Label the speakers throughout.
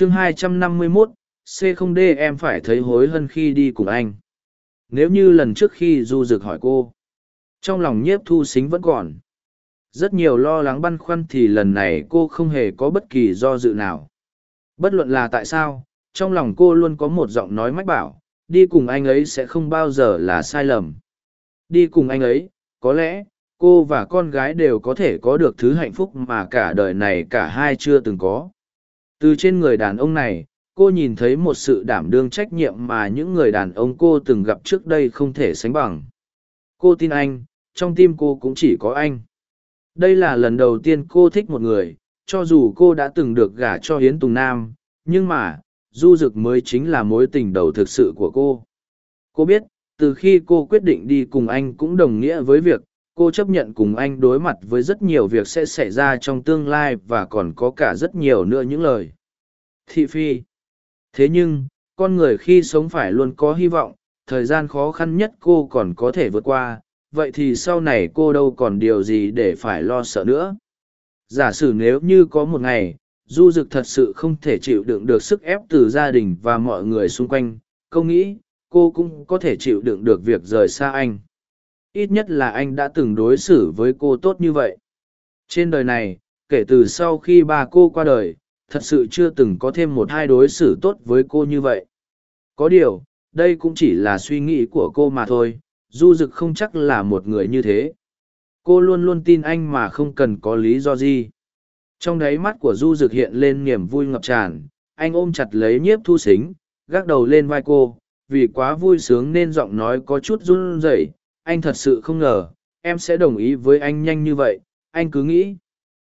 Speaker 1: chương 251, c không d em phải thấy hối hân khi đi cùng anh. Nếu như lần trước khi du dực hỏi cô trong lòng nhiếp thu xính vẫn còn. Rất nhiều lo lắng băn khoăn thì lần này cô không hề có bất kỳ do dự nào. Bất luận là tại sao trong lòng cô luôn có một giọng nói mách bảo đi cùng anh ấy sẽ không bao giờ là sai lầm. Đi cùng anh ấy có lẽ cô và con gái đều có thể có được thứ hạnh phúc mà cả đời này cả hai chưa từng có từ trên người đàn ông này, cô nhìn thấy một sự đảm đương trách nhiệm mà những người đàn ông cô từng gặp trước đây không thể sánh bằng. Cô tin anh, trong tim cô cũng chỉ có anh. Đây là lần đầu tiên cô thích một người, cho dù cô đã từng được gả cho hiến tùng nam, nhưng mà, du rực mới chính là mối tình đầu thực sự của cô. Cô biết, từ khi cô quyết định đi cùng anh cũng đồng nghĩa với việc cô chấp nhận cùng anh đối mặt với rất nhiều việc sẽ xảy ra trong tương lai và còn có cả rất nhiều nữa những lời. Thị phi. Thế nhưng, con người khi sống phải luôn có hy vọng, thời gian khó khăn nhất cô còn có thể vượt qua, vậy thì sau này cô đâu còn điều gì để phải lo sợ nữa? Giả sử nếu như có một ngày, du dực thật sự không thể chịu đựng được sức ép từ gia đình và mọi người xung quanh câu nghĩ cô cũng có thể chịu đựng được việc rời xa anh ít nhất là anh đã từng đối xử với cô tốt như vậy. Trên đời này, kể từ sau khi ba cô qua đời, thật sự chưa từng có thêm một hai đối xử tốt với cô như vậy. Có điều, đây cũng chỉ là suy nghĩ của cô mà thôi, du dực không chắc là một người như thế. Cô luôn luôn tin anh mà không cần có lý do gì. Trong đáy mắt của du dực hiện lên niềm vui ngập tràn, anh ôm chặt lấy nhiếp thu xính, gác đầu lên vai cô, vì quá vui sướng nên giọng nói có chút run rẩy anh thật sự không ngờ, em sẽ đồng ý với anh nhanh như vậy, anh cứ nghĩ.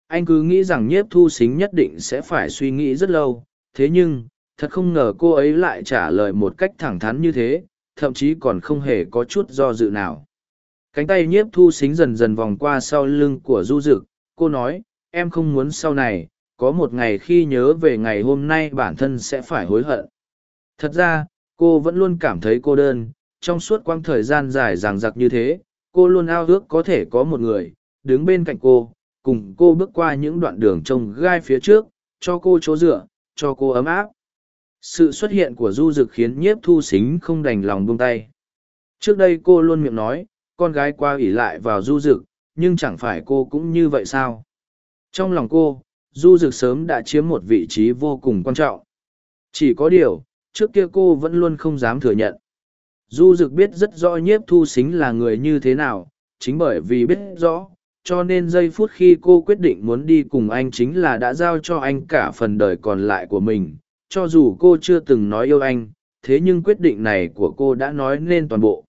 Speaker 1: Anh cứ nghĩ rằng nhiếp thu xính nhất định sẽ phải suy nghĩ rất lâu, thế nhưng, thật không ngờ cô ấy lại trả lời một cách thẳng thắn như thế, thậm chí còn không hề có chút do dự nào. Cánh tay nhiếp thu xính dần dần vòng qua sau lưng của du dực, cô nói, em không muốn sau này, có một ngày khi nhớ về ngày hôm nay bản thân sẽ phải hối hận. Thật ra, cô vẫn luôn cảm thấy cô đơn trong suốt quãng thời gian dài ràng giặc như thế, cô luôn ao ước có thể có một người, đứng bên cạnh cô, cùng cô bước qua những đoạn đường trông gai phía trước, cho cô chỗ dựa, cho cô ấm áp. Sự xuất hiện của du dực khiến nhiếp thu xính không đành lòng buông tay. Trước đây cô luôn miệng nói, con gái qua ỉ lại vào du dực, nhưng chẳng phải cô cũng như vậy sao? Trong lòng cô, du dực sớm đã chiếm một vị trí vô cùng quan trọng. Chỉ có điều, trước kia cô vẫn luôn không dám thừa nhận du dực biết rất rõ nhiếp thu xính là người như thế nào, chính bởi vì biết rõ, cho nên giây phút khi cô quyết định muốn đi cùng anh chính là đã giao cho anh cả phần đời còn lại của mình. Cho dù cô chưa từng nói yêu anh, thế nhưng quyết định này của cô đã nói nên toàn bộ.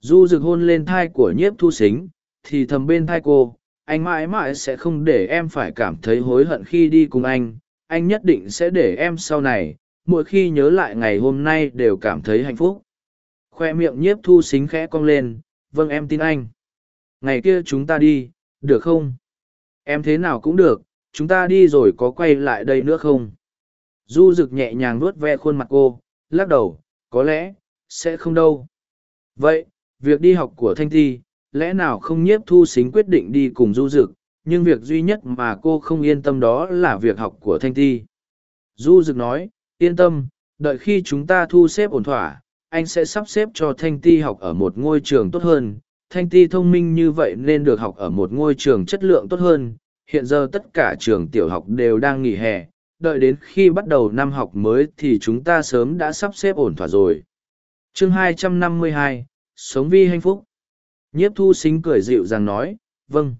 Speaker 1: Du Dực hôn lên thai của nhiếp thu xính, thì thầm bên thai cô, anh mãi mãi sẽ không để em phải cảm thấy hối hận khi đi cùng anh. Anh nhất định sẽ để em sau này. Mỗi khi nhớ lại ngày hôm nay đều cảm thấy hạnh phúc khoe miệng nhiếp thu xính khẽ cong lên vâng em tin anh. Ngày kia chúng ta đi, được không? Em thế nào cũng được, chúng ta đi rồi có quay lại đây nữa không? Du rực nhẹ nhàng nuốt ve khuôn mặt cô, lắc đầu, có lẽ, sẽ không đâu. Vậy, việc đi học của thanh thi lẽ nào không nhiếp thu xính quyết định đi cùng du rực nhưng việc duy nhất mà cô không yên tâm đó là việc học của thanh thi du rực nói, yên tâm, đợi khi chúng ta thu xếp ổn thỏa anh sẽ sắp xếp cho thanh ti học ở một ngôi trường tốt hơn. Thanh ti thông minh như vậy nên được học ở một ngôi trường chất lượng tốt hơn. Hiện giờ tất cả trường tiểu học đều đang nghỉ hè. Đợi đến khi bắt đầu năm học mới thì chúng ta sớm đã sắp xếp ổn thỏa rồi. Chương 252, sống vi hạnh phúc. Nhiếp thu xính cười dịu rằng nói vâng.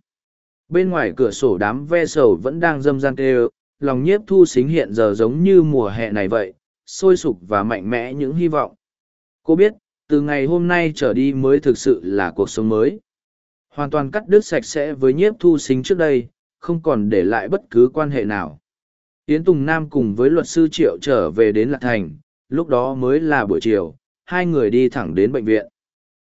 Speaker 1: Bên ngoài cửa sổ đám ve sầu vẫn đang dâm gian tê lòng nhiếp thu xính hiện giờ giống như mùa hè này vậy sôi sục và mạnh mẽ những hy vọng cô biết, từ ngày hôm nay trở đi mới thực sự là cuộc sống mới. Hoàn toàn cắt đứt sạch sẽ với nhiếp thu sinh trước đây, không còn để lại bất cứ quan hệ nào. Yến tùng nam cùng với luật sư triệu trở về đến lạc thành, lúc đó mới là buổi chiều, hai người đi thẳng đến bệnh viện.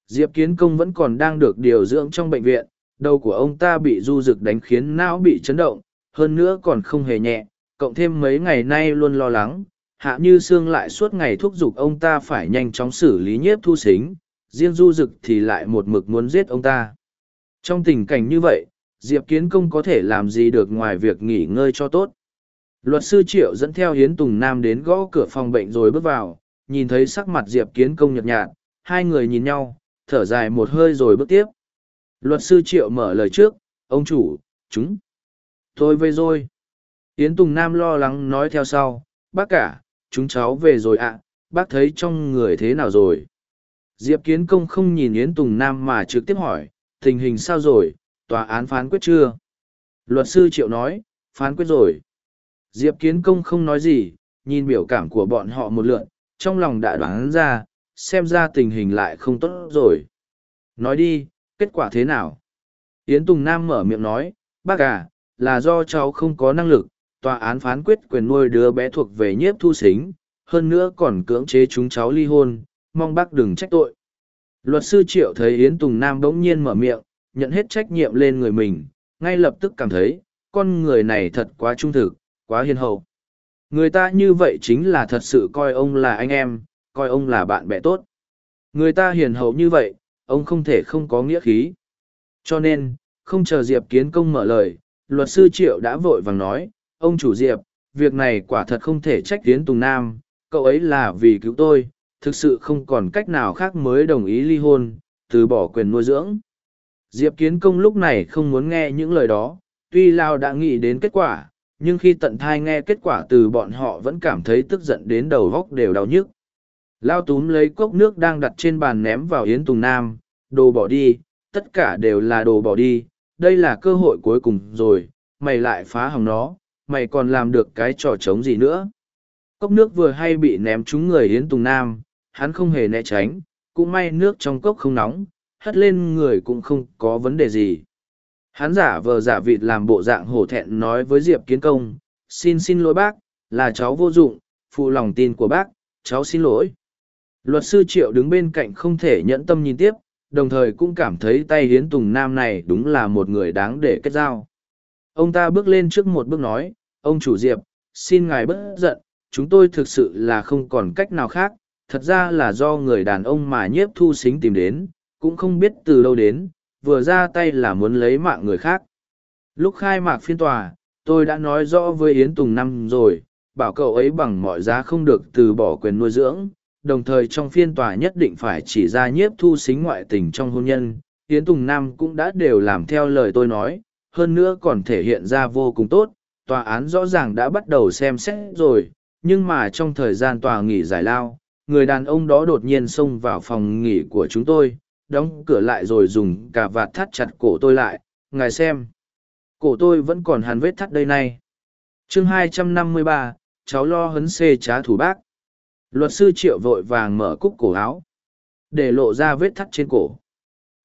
Speaker 1: Diệp kiến công vẫn còn đang được điều dưỡng trong bệnh viện, đầu của ông ta bị du rực đánh khiến não bị chấn động, hơn nữa còn không hề nhẹ, cộng thêm mấy ngày nay luôn lo lắng hạ như sương lại suốt ngày thúc giục ông ta phải nhanh chóng xử lý nhiếp thu xính riêng du rực thì lại một mực muốn giết ông ta trong tình cảnh như vậy diệp kiến công có thể làm gì được ngoài việc nghỉ ngơi cho tốt Luật sư Triệu dẫn theo Hiến Tùng Nam đến gõ cửa phòng bệnh rồi bước vào, nhìn thấy sắc mặt Diệp Kiến Công nhợt nhạt, hai người nhìn nhau, thở dài một hơi rồi bước tiếp. Luật sư Triệu mở lời trước, ông chủ, chúng. Tôi về rồi. Yến Tùng Nam lo lắng nói theo sau, bác cả, chúng cháu về rồi ạ, bác thấy trong người thế nào rồi? Diệp Kiến Công không nhìn Yến Tùng Nam mà trực tiếp hỏi, tình hình sao rồi, tòa án phán quyết chưa? Luật sư Triệu nói, phán quyết rồi. Diệp Kiến Công không nói gì, nhìn biểu cảm của bọn họ một lượn, trong lòng đã đoán ra, xem ra tình hình lại không tốt rồi. Nói đi, kết quả thế nào? Yến Tùng Nam mở miệng nói, bác à, là do cháu không có năng lực, tòa án phán quyết quyền nuôi đứa bé thuộc về nhiếp thu xính, hơn nữa còn cưỡng chế chúng cháu ly hôn, mong bác đừng trách tội. Luật sư Triệu thấy Yến Tùng Nam bỗng nhiên mở miệng, nhận hết trách nhiệm lên người mình, ngay lập tức cảm thấy, con người này thật quá trung thực, quá hiền hậu. Người ta như vậy chính là thật sự coi ông là anh em, coi ông là bạn bè tốt. Người ta hiền hậu như vậy, ông không thể không có nghĩa khí. Cho nên, không chờ Diệp Kiến Công mở lời, luật sư Triệu đã vội vàng nói, ông chủ Diệp, việc này quả thật không thể trách Tiến Tùng Nam, cậu ấy là vì cứu tôi, thực sự không còn cách nào khác mới đồng ý ly hôn, từ bỏ quyền nuôi dưỡng. Diệp Kiến Công lúc này không muốn nghe những lời đó, tuy Lao đã nghĩ đến kết quả, nhưng khi tận thai nghe kết quả từ bọn họ vẫn cảm thấy tức giận đến đầu góc đều đau nhức. Lao túm lấy cốc nước đang đặt trên bàn ném vào Yến Tùng Nam, đồ bỏ đi, tất cả đều là đồ bỏ đi, đây là cơ hội cuối cùng rồi, mày lại phá hỏng nó, mày còn làm được cái trò trống gì nữa. Cốc nước vừa hay bị ném trúng người Yến Tùng Nam, hắn không hề né tránh, cũng may nước trong cốc không nóng, hất lên người cũng không có vấn đề gì. Hắn giả vờ giả vịt làm bộ dạng hổ thẹn nói với Diệp Kiến Công, xin xin lỗi bác, là cháu vô dụng, phụ lòng tin của bác, cháu xin lỗi. Luật sư Triệu đứng bên cạnh không thể nhẫn tâm nhìn tiếp, đồng thời cũng cảm thấy tay hiến tùng nam này đúng là một người đáng để kết giao. Ông ta bước lên trước một bước nói, ông chủ Diệp, xin ngài bớt giận, chúng tôi thực sự là không còn cách nào khác, thật ra là do người đàn ông mà nhiếp thu xính tìm đến, cũng không biết từ đâu đến, vừa ra tay là muốn lấy mạng người khác. Lúc khai mạc phiên tòa, tôi đã nói rõ với Yến Tùng Năm rồi, bảo cậu ấy bằng mọi giá không được từ bỏ quyền nuôi dưỡng, đồng thời trong phiên tòa nhất định phải chỉ ra nhiếp thu xính ngoại tình trong hôn nhân. Yến Tùng Nam cũng đã đều làm theo lời tôi nói, hơn nữa còn thể hiện ra vô cùng tốt, tòa án rõ ràng đã bắt đầu xem xét rồi, nhưng mà trong thời gian tòa nghỉ giải lao, người đàn ông đó đột nhiên xông vào phòng nghỉ của chúng tôi, đóng cửa lại rồi dùng cả vạt thắt chặt cổ tôi lại, ngài xem. Cổ tôi vẫn còn hàn vết thắt đây này. chương 253, cháu lo hấn xê trá thủ bác. Luật sư triệu vội vàng mở cúc cổ áo, để lộ ra vết thắt trên cổ.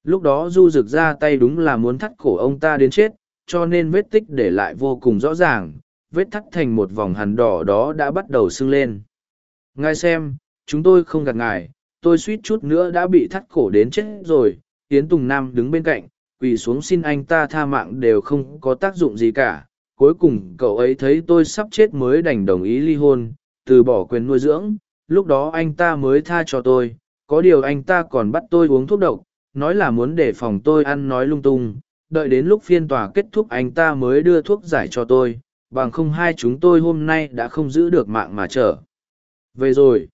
Speaker 1: Lúc đó du rực ra tay đúng là muốn thắt cổ ông ta đến chết, cho nên vết tích để lại vô cùng rõ ràng, vết thắt thành một vòng hằn đỏ đó đã bắt đầu sưng lên. Ngài xem, chúng tôi không gạt ngài, tôi suýt chút nữa đã bị thắt cổ đến chết rồi. Yến Tùng Nam đứng bên cạnh, quỳ xuống xin anh ta tha mạng đều không có tác dụng gì cả. Cuối cùng cậu ấy thấy tôi sắp chết mới đành đồng ý ly hôn, từ bỏ quyền nuôi dưỡng. Lúc đó anh ta mới tha cho tôi, có điều anh ta còn bắt tôi uống thuốc độc, nói là muốn để phòng tôi ăn nói lung tung. Đợi đến lúc phiên tòa kết thúc anh ta mới đưa thuốc giải cho tôi, bằng không hai chúng tôi hôm nay đã không giữ được mạng mà trở. Về rồi.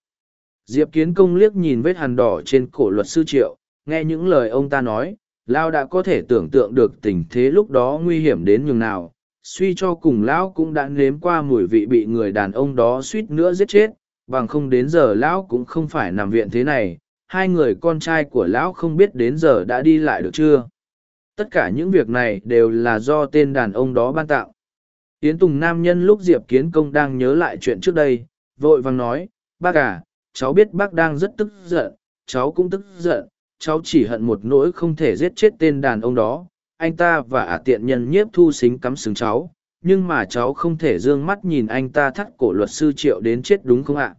Speaker 1: Diệp Kiến Công liếc nhìn vết hằn đỏ trên cổ luật sư Triệu, nghe những lời ông ta nói, Lao đã có thể tưởng tượng được tình thế lúc đó nguy hiểm đến nhường nào. Suy cho cùng Lão cũng đã nếm qua mùi vị bị người đàn ông đó suýt nữa giết chết, bằng không đến giờ Lão cũng không phải nằm viện thế này, hai người con trai của Lão không biết đến giờ đã đi lại được chưa. Tất cả những việc này đều là do tên đàn ông đó ban tạo. Tiến Tùng Nam Nhân lúc Diệp Kiến Công đang nhớ lại chuyện trước đây, vội vàng nói, bác à, cháu biết bác đang rất tức giận, cháu cũng tức giận, cháu chỉ hận một nỗi không thể giết chết tên đàn ông đó. Anh ta và ả tiện nhân nhiếp thu xính cắm sừng cháu, nhưng mà cháu không thể d ư ơ n g mắt nhìn anh ta thắt cổ luật sư Triệu đến chết đúng không ạ?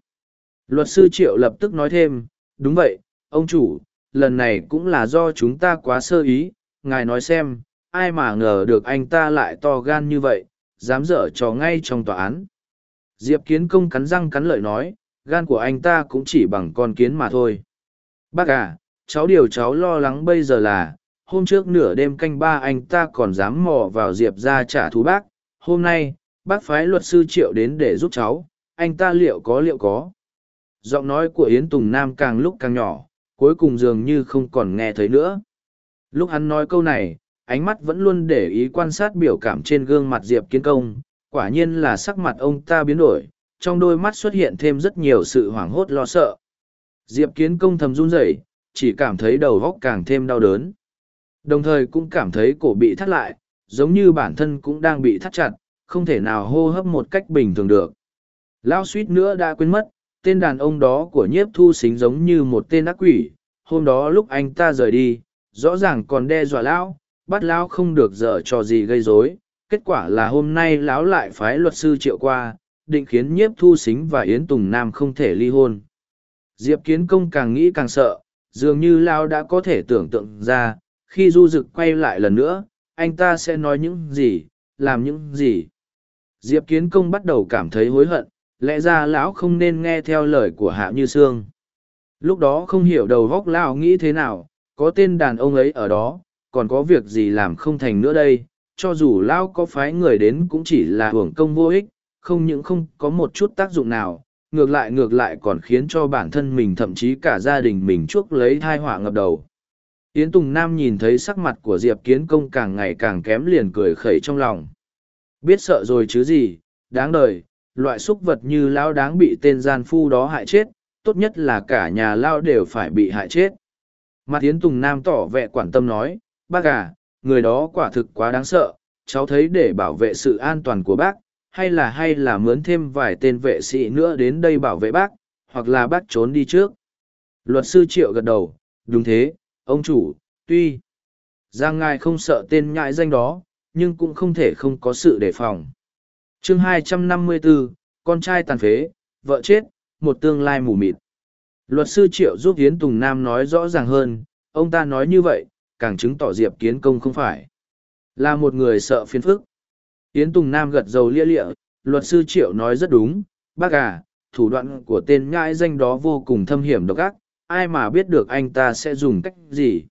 Speaker 1: Luật sư Triệu lập tức nói thêm, đúng vậy, ông chủ, lần này cũng là do chúng ta quá sơ ý, ngài nói xem, ai mà ngờ được anh ta lại to gan như vậy, dám dở trò ngay trong tòa án. Diệp Kiến Công cắn răng cắn lợi nói, gan của anh ta cũng chỉ bằng con kiến mà thôi. Bác à, cháu điều cháu lo lắng bây giờ là, hôm trước nửa đêm canh ba anh ta còn dám mò vào Diệp ra trả thú bác, hôm nay, bác phái luật sư triệu đến để giúp cháu anh ta liệu có liệu có giọng nói của yến tùng nam càng lúc càng nhỏ, cuối cùng dường như không còn nghe thấy nữa. Lúc hắn nói câu này, ánh mắt vẫn luôn để ý quan sát biểu cảm trên gương mặt diệp kiến công, quả nhiên là sắc mặt ông ta biến đổi, trong đôi mắt xuất hiện thêm rất nhiều sự hoảng hốt lo sợ. Diệp kiến công thầm run rẩy, chỉ cảm thấy đầu góc càng thêm đau đớn. Đồng thời cũng cảm thấy cổ bị thắt lại, giống như bản thân cũng đang bị thắt chặt, không thể nào hô hấp một cách bình thường được. Lao suýt nữa đã quên mất tên đàn ông đó của nhiếp thu xính giống như một tên ác quỷ. Hôm đó lúc anh ta rời đi, rõ ràng còn đe dọa lão, bắt lão không được dở trò gì gây rối. Kết quả là hôm nay lão lại phái luật sư triệu qua, định khiến nhiếp thu xính và yến tùng nam không thể ly hôn. Diệp kiến công càng nghĩ càng sợ, dường như lão đã có thể tưởng tượng ra, khi du rực quay lại lần nữa, anh ta sẽ nói những gì, làm những gì. Diệp kiến công bắt đầu cảm thấy hối hận lẽ ra lão không nên nghe theo lời của hạ như sương. Lúc đó không hiểu đầu vóc lão nghĩ thế nào, có tên đàn ông ấy ở đó, còn có việc gì làm không thành nữa đây, cho dù lão có phái người đến cũng chỉ là hưởng công vô ích, không những không có một chút tác dụng nào, ngược lại ngược lại còn khiến cho bản thân mình thậm chí cả gia đình mình chuốc lấy thai họa ngập đầu. Yến tùng nam nhìn thấy sắc mặt của diệp kiến công càng ngày càng kém liền cười khẩy trong lòng. Biết sợ rồi chứ gì, đáng đời loại súc vật như lão đáng bị tên gian phu đó hại chết, tốt nhất là cả nhà lao đều phải bị hại chết. Mặt yến tùng nam tỏ vẻ quản tâm nói, bác à người đó quả thực quá đáng sợ, cháu thấy để bảo vệ sự an toàn của bác, hay là hay là mướn thêm vài tên vệ sĩ nữa đến đây bảo vệ bác, hoặc là bác trốn đi trước. Luật sư triệu gật đầu, đúng thế, ông chủ, tuy giang ngài không sợ tên nhãi danh đó, nhưng cũng không thể không có sự đề phòng chương 254, con trai tàn phế vợ chết một tương lai mù mịt. Luật sư triệu giúp Yến tùng nam nói rõ ràng hơn ông ta nói như vậy càng chứng tỏ diệp kiến công không phải là một người sợ phiền phức. Yến tùng nam gật dầu lia lịa luật sư triệu nói rất đúng bác à thủ đoạn của tên nhãi danh đó vô cùng thâm hiểm độc ác ai mà biết được anh ta sẽ dùng cách gì?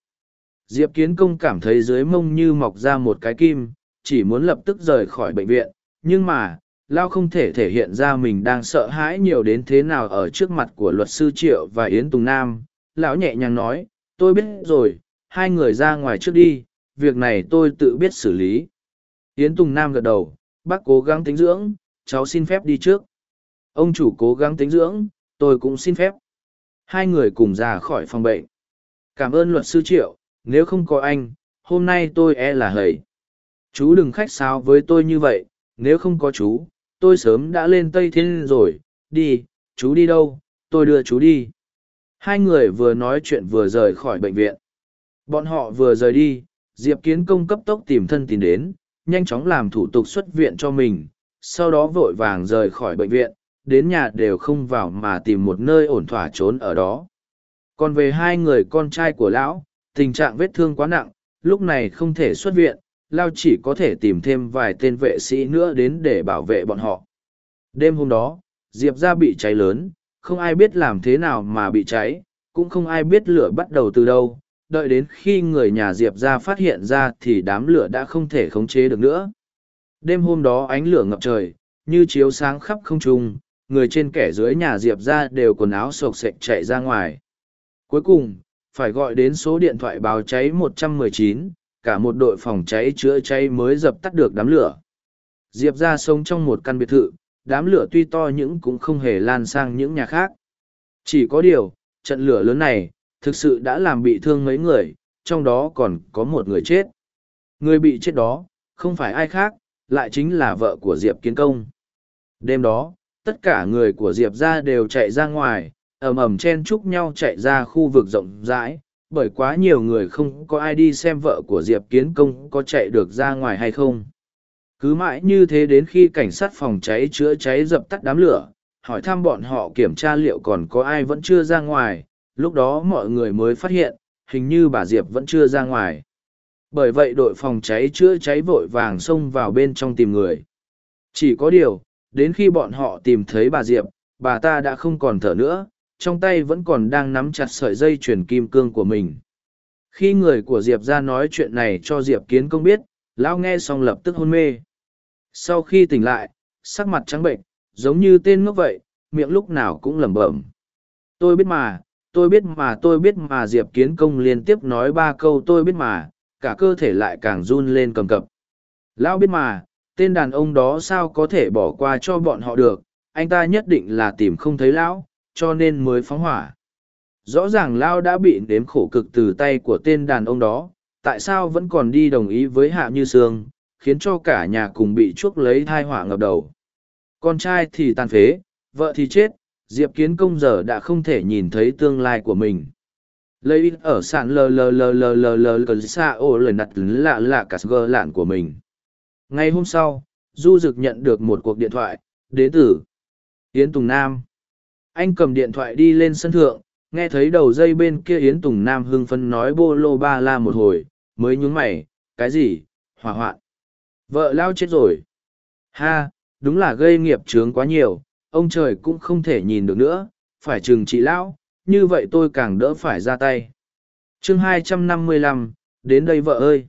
Speaker 1: Diệp kiến công cảm thấy dưới mông như mọc ra một cái kim chỉ muốn lập tức rời khỏi bệnh viện nhưng mà, lao không thể thể hiện ra mình đang sợ hãi nhiều đến thế nào ở trước mặt của luật sư triệu và yến tùng nam. Lão nhẹ nhàng nói, tôi biết rồi, hai người ra ngoài trước đi, việc này tôi tự biết xử lý. Yến tùng nam gật đầu, bác cố gắng tính dưỡng, cháu xin phép đi trước. Ông chủ cố gắng tính dưỡng, tôi cũng xin phép. Hai người cùng ra khỏi phòng bệnh. Cảm ơn luật sư triệu, nếu không có anh, hôm nay tôi e là hầy chú đừng khách sáo với tôi như vậy nếu không có chú, tôi sớm đã lên tây thiên rồi, đi, chú đi đâu, tôi đưa chú đi. Hai người vừa nói chuyện vừa rời khỏi bệnh viện. Bọn họ vừa rời đi, diệp kiến công cấp tốc tìm thân tìm đến, nhanh chóng làm thủ tục xuất viện cho mình, sau đó vội vàng rời khỏi bệnh viện, đến nhà đều không vào mà tìm một nơi ổn thỏa trốn ở đó. Còn về hai người con trai của lão, tình trạng vết thương quá nặng, lúc này không thể xuất viện lao chỉ có thể tìm thêm vài tên vệ sĩ nữa đến để bảo vệ bọn họ. Đêm hôm đó diệp ra bị cháy lớn không ai biết làm thế nào mà bị cháy cũng không ai biết lửa bắt đầu từ đâu. Đợi đến khi người nhà diệp ra phát hiện ra thì đám lửa đã không thể khống chế được nữa. Đêm hôm đó ánh lửa ngập trời như chiếu sáng khắp không trung người trên kẻ dưới nhà diệp ra đều quần áo sộc sệch chạy ra ngoài. Cuối cùng phải gọi đến số điện thoại báo cháy 119, cả một đội phòng cháy chữa cháy mới dập tắt được đám lửa. Diệp ra sống trong một căn biệt thự, đám lửa tuy to nhưng cũng không hề lan sang những nhà khác. Chỉ có điều, trận lửa lớn này, thực sự đã làm bị thương mấy người, trong đó còn có một người chết. Người bị chết đó, không phải ai khác, lại chính là vợ của Diệp Kiến Công. Đêm đó, tất cả người của Diệp ra đều chạy ra ngoài, ầm ầm chen chúc nhau chạy ra khu vực rộng rãi, bởi quá nhiều người không có ai đi xem vợ của Diệp Kiến Công có chạy được ra ngoài hay không. Cứ mãi như thế đến khi cảnh sát phòng cháy chữa cháy dập tắt đám lửa, hỏi thăm bọn họ kiểm tra liệu còn có ai vẫn chưa ra ngoài, lúc đó mọi người mới phát hiện, hình như bà Diệp vẫn chưa ra ngoài. Bởi vậy đội phòng cháy chữa cháy vội vàng xông vào bên trong tìm người. Chỉ có điều, đến khi bọn họ tìm thấy bà Diệp, bà ta đã không còn thở nữa, trong tay vẫn còn đang nắm chặt sợi dây chuyền kim cương của mình. Khi người của Diệp ra nói chuyện này cho Diệp Kiến Công biết, Lão nghe xong lập tức hôn mê. Sau khi tỉnh lại, sắc mặt trắng bệnh, giống như tên ngốc vậy, miệng lúc nào cũng lẩm bẩm. Tôi biết mà, tôi biết mà tôi biết mà Diệp Kiến Công liên tiếp nói ba câu tôi biết mà, cả cơ thể lại càng run lên cầm cập. Lão biết mà, tên đàn ông đó sao có thể bỏ qua cho bọn họ được, anh ta nhất định là tìm không thấy lão, cho nên mới phóng hỏa. Rõ ràng Lao đã bị nếm khổ cực từ tay của tên đàn ông đó, tại sao vẫn còn đi đồng ý với Hạ Như Sương, khiến cho cả nhà cùng bị chuốc lấy thai hỏa ngập đầu. Con trai thì tàn phế, vợ thì chết, Diệp Kiến Công giờ đã không thể nhìn thấy tương lai của mình. Lấy ở sàn lờ lờ lờ lờ lờ lờ lờ xa ô lời nặt lạ lạ cả gơ lạn của mình. Ngày hôm sau, Du Dực nhận được một cuộc điện thoại, đến từ Yến Tùng Nam. Anh cầm điện thoại đi lên sân thượng, nghe thấy đầu dây bên kia Yến Tùng Nam hưng phấn nói bô lô ba la một hồi, mới nhún mày, cái gì, hỏa hoạn. Vợ lao chết rồi. Ha, đúng là gây nghiệp chướng quá nhiều, ông trời cũng không thể nhìn được nữa, phải trừng trị lão, như vậy tôi càng đỡ phải ra tay. chương 255, đến đây vợ ơi.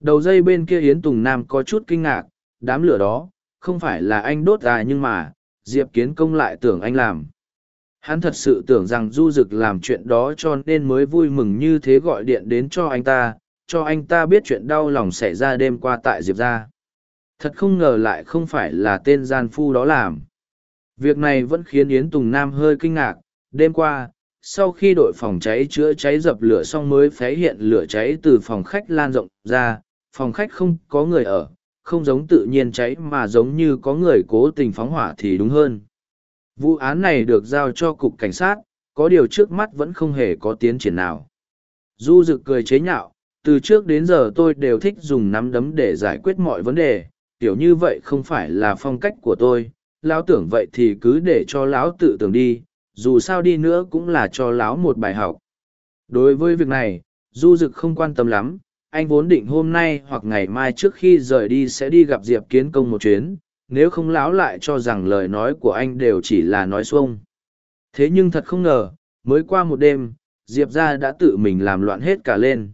Speaker 1: Đầu dây bên kia Yến Tùng Nam có chút kinh ngạc, đám lửa đó, không phải là anh đốt à nhưng mà, Diệp Kiến Công lại tưởng anh làm. Hắn thật sự tưởng rằng Du Dực làm chuyện đó cho nên mới vui mừng như thế gọi điện đến cho anh ta, cho anh ta biết chuyện đau lòng xảy ra đêm qua tại Diệp gia. Thật không ngờ lại không phải là tên gian phu đó làm. Việc này vẫn khiến Yến Tùng Nam hơi kinh ngạc. Đêm qua, sau khi đội phòng cháy chữa cháy dập lửa xong mới phát hiện lửa cháy từ phòng khách lan rộng ra, phòng khách không có người ở, không giống tự nhiên cháy mà giống như có người cố tình phóng hỏa thì đúng hơn. Vụ án này được giao cho cục cảnh sát, có điều trước mắt vẫn không hề có tiến triển nào. Du Dực cười chế nhạo, từ trước đến giờ tôi đều thích dùng nắm đấm để giải quyết mọi vấn đề, kiểu như vậy không phải là phong cách của tôi, lão tưởng vậy thì cứ để cho lão tự tưởng đi, dù sao đi nữa cũng là cho lão một bài học. Đối với việc này, Du Dực không quan tâm lắm, anh vốn định hôm nay hoặc ngày mai trước khi rời đi sẽ đi gặp Diệp Kiến Công một chuyến, nếu không lão lại cho rằng lời nói của anh đều chỉ là nói xuông. Thế nhưng thật không ngờ, mới qua một đêm, Diệp ra đã tự mình làm loạn hết cả lên.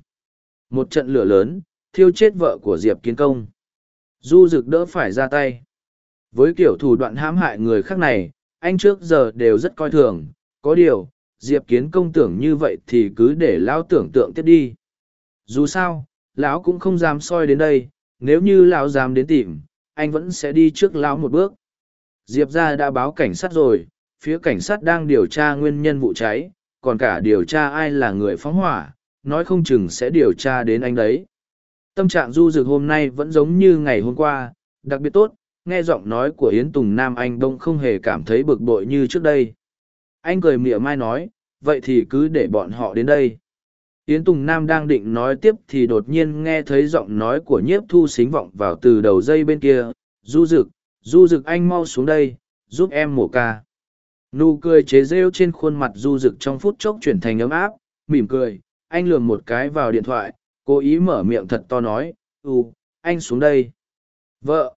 Speaker 1: Một trận lửa lớn, thiêu chết vợ của Diệp Kiến Công. Du Dực đỡ phải ra tay. Với kiểu thủ đoạn hãm hại người khác này, anh trước giờ đều rất coi thường, có điều, Diệp Kiến Công tưởng như vậy thì cứ để lão tưởng tượng tiếp đi. Dù sao, lão cũng không dám soi đến đây, nếu như lão dám đến tìm, anh vẫn sẽ đi trước lão một bước. Diệp ra đã báo cảnh sát rồi, phía cảnh sát đang điều tra nguyên nhân vụ cháy, còn cả điều tra ai là người phóng hỏa, nói không chừng sẽ điều tra đến anh đấy. Tâm trạng du dực hôm nay vẫn giống như ngày hôm qua, đặc biệt tốt, nghe giọng nói của Yến Tùng Nam anh đông không hề cảm thấy bực bội như trước đây. Anh cười mỉa mai nói, vậy thì cứ để bọn họ đến đây. Yến Tùng Nam đang định nói tiếp thì đột nhiên nghe thấy giọng nói của nhiếp thu xính vọng vào từ đầu dây bên kia. Du rực, du rực anh mau xuống đây, giúp em mổ ca. Nụ cười chế rêu trên khuôn mặt du rực trong phút chốc chuyển thành ấm áp, mỉm cười, anh lườm một cái vào điện thoại, cố ý mở miệng thật to nói, ừ, anh xuống đây. Vợ!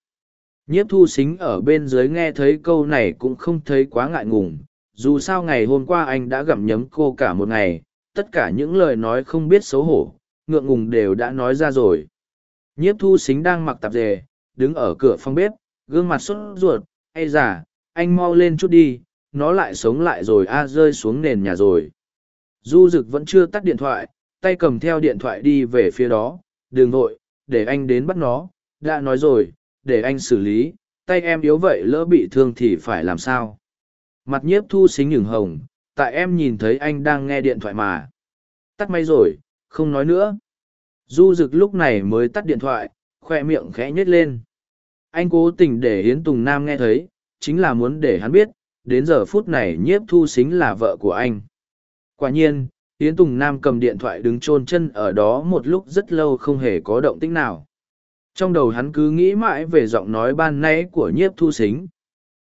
Speaker 1: Nhiếp thu xính ở bên dưới nghe thấy câu này cũng không thấy quá ngại ngùng, dù sao ngày hôm qua anh đã gặm nhấm cô cả một ngày, tất cả những lời nói không biết xấu hổ, ngượng ngùng đều đã nói ra rồi. Nhiếp thu xính đang mặc tạp dề, đứng ở cửa phòng bếp, gương mặt sốt ruột, hay giả, anh mau lên chút đi, nó lại sống lại rồi a rơi xuống nền nhà rồi. Du Dực vẫn chưa tắt điện thoại, tay cầm theo điện thoại đi về phía đó, đường vội, để anh đến bắt nó, đã nói rồi, để anh xử lý, tay em yếu vậy lỡ bị thương thì phải làm sao. Mặt nhiếp thu xính nhửng hồng, tại em nhìn thấy anh đang nghe điện thoại mà. Tắt máy rồi, không nói nữa. Du Dực lúc này mới tắt điện thoại, khoe miệng khẽ nhếch lên. Anh cố tình để Hiến Tùng Nam nghe thấy, chính là muốn để hắn biết, đến giờ phút này nhiếp thu xính là vợ của anh. Quả nhiên, Hiến Tùng Nam cầm điện thoại đứng chôn chân ở đó một lúc rất lâu không hề có động tĩnh nào. Trong đầu hắn cứ nghĩ mãi về giọng nói ban nãy của nhiếp thu xính.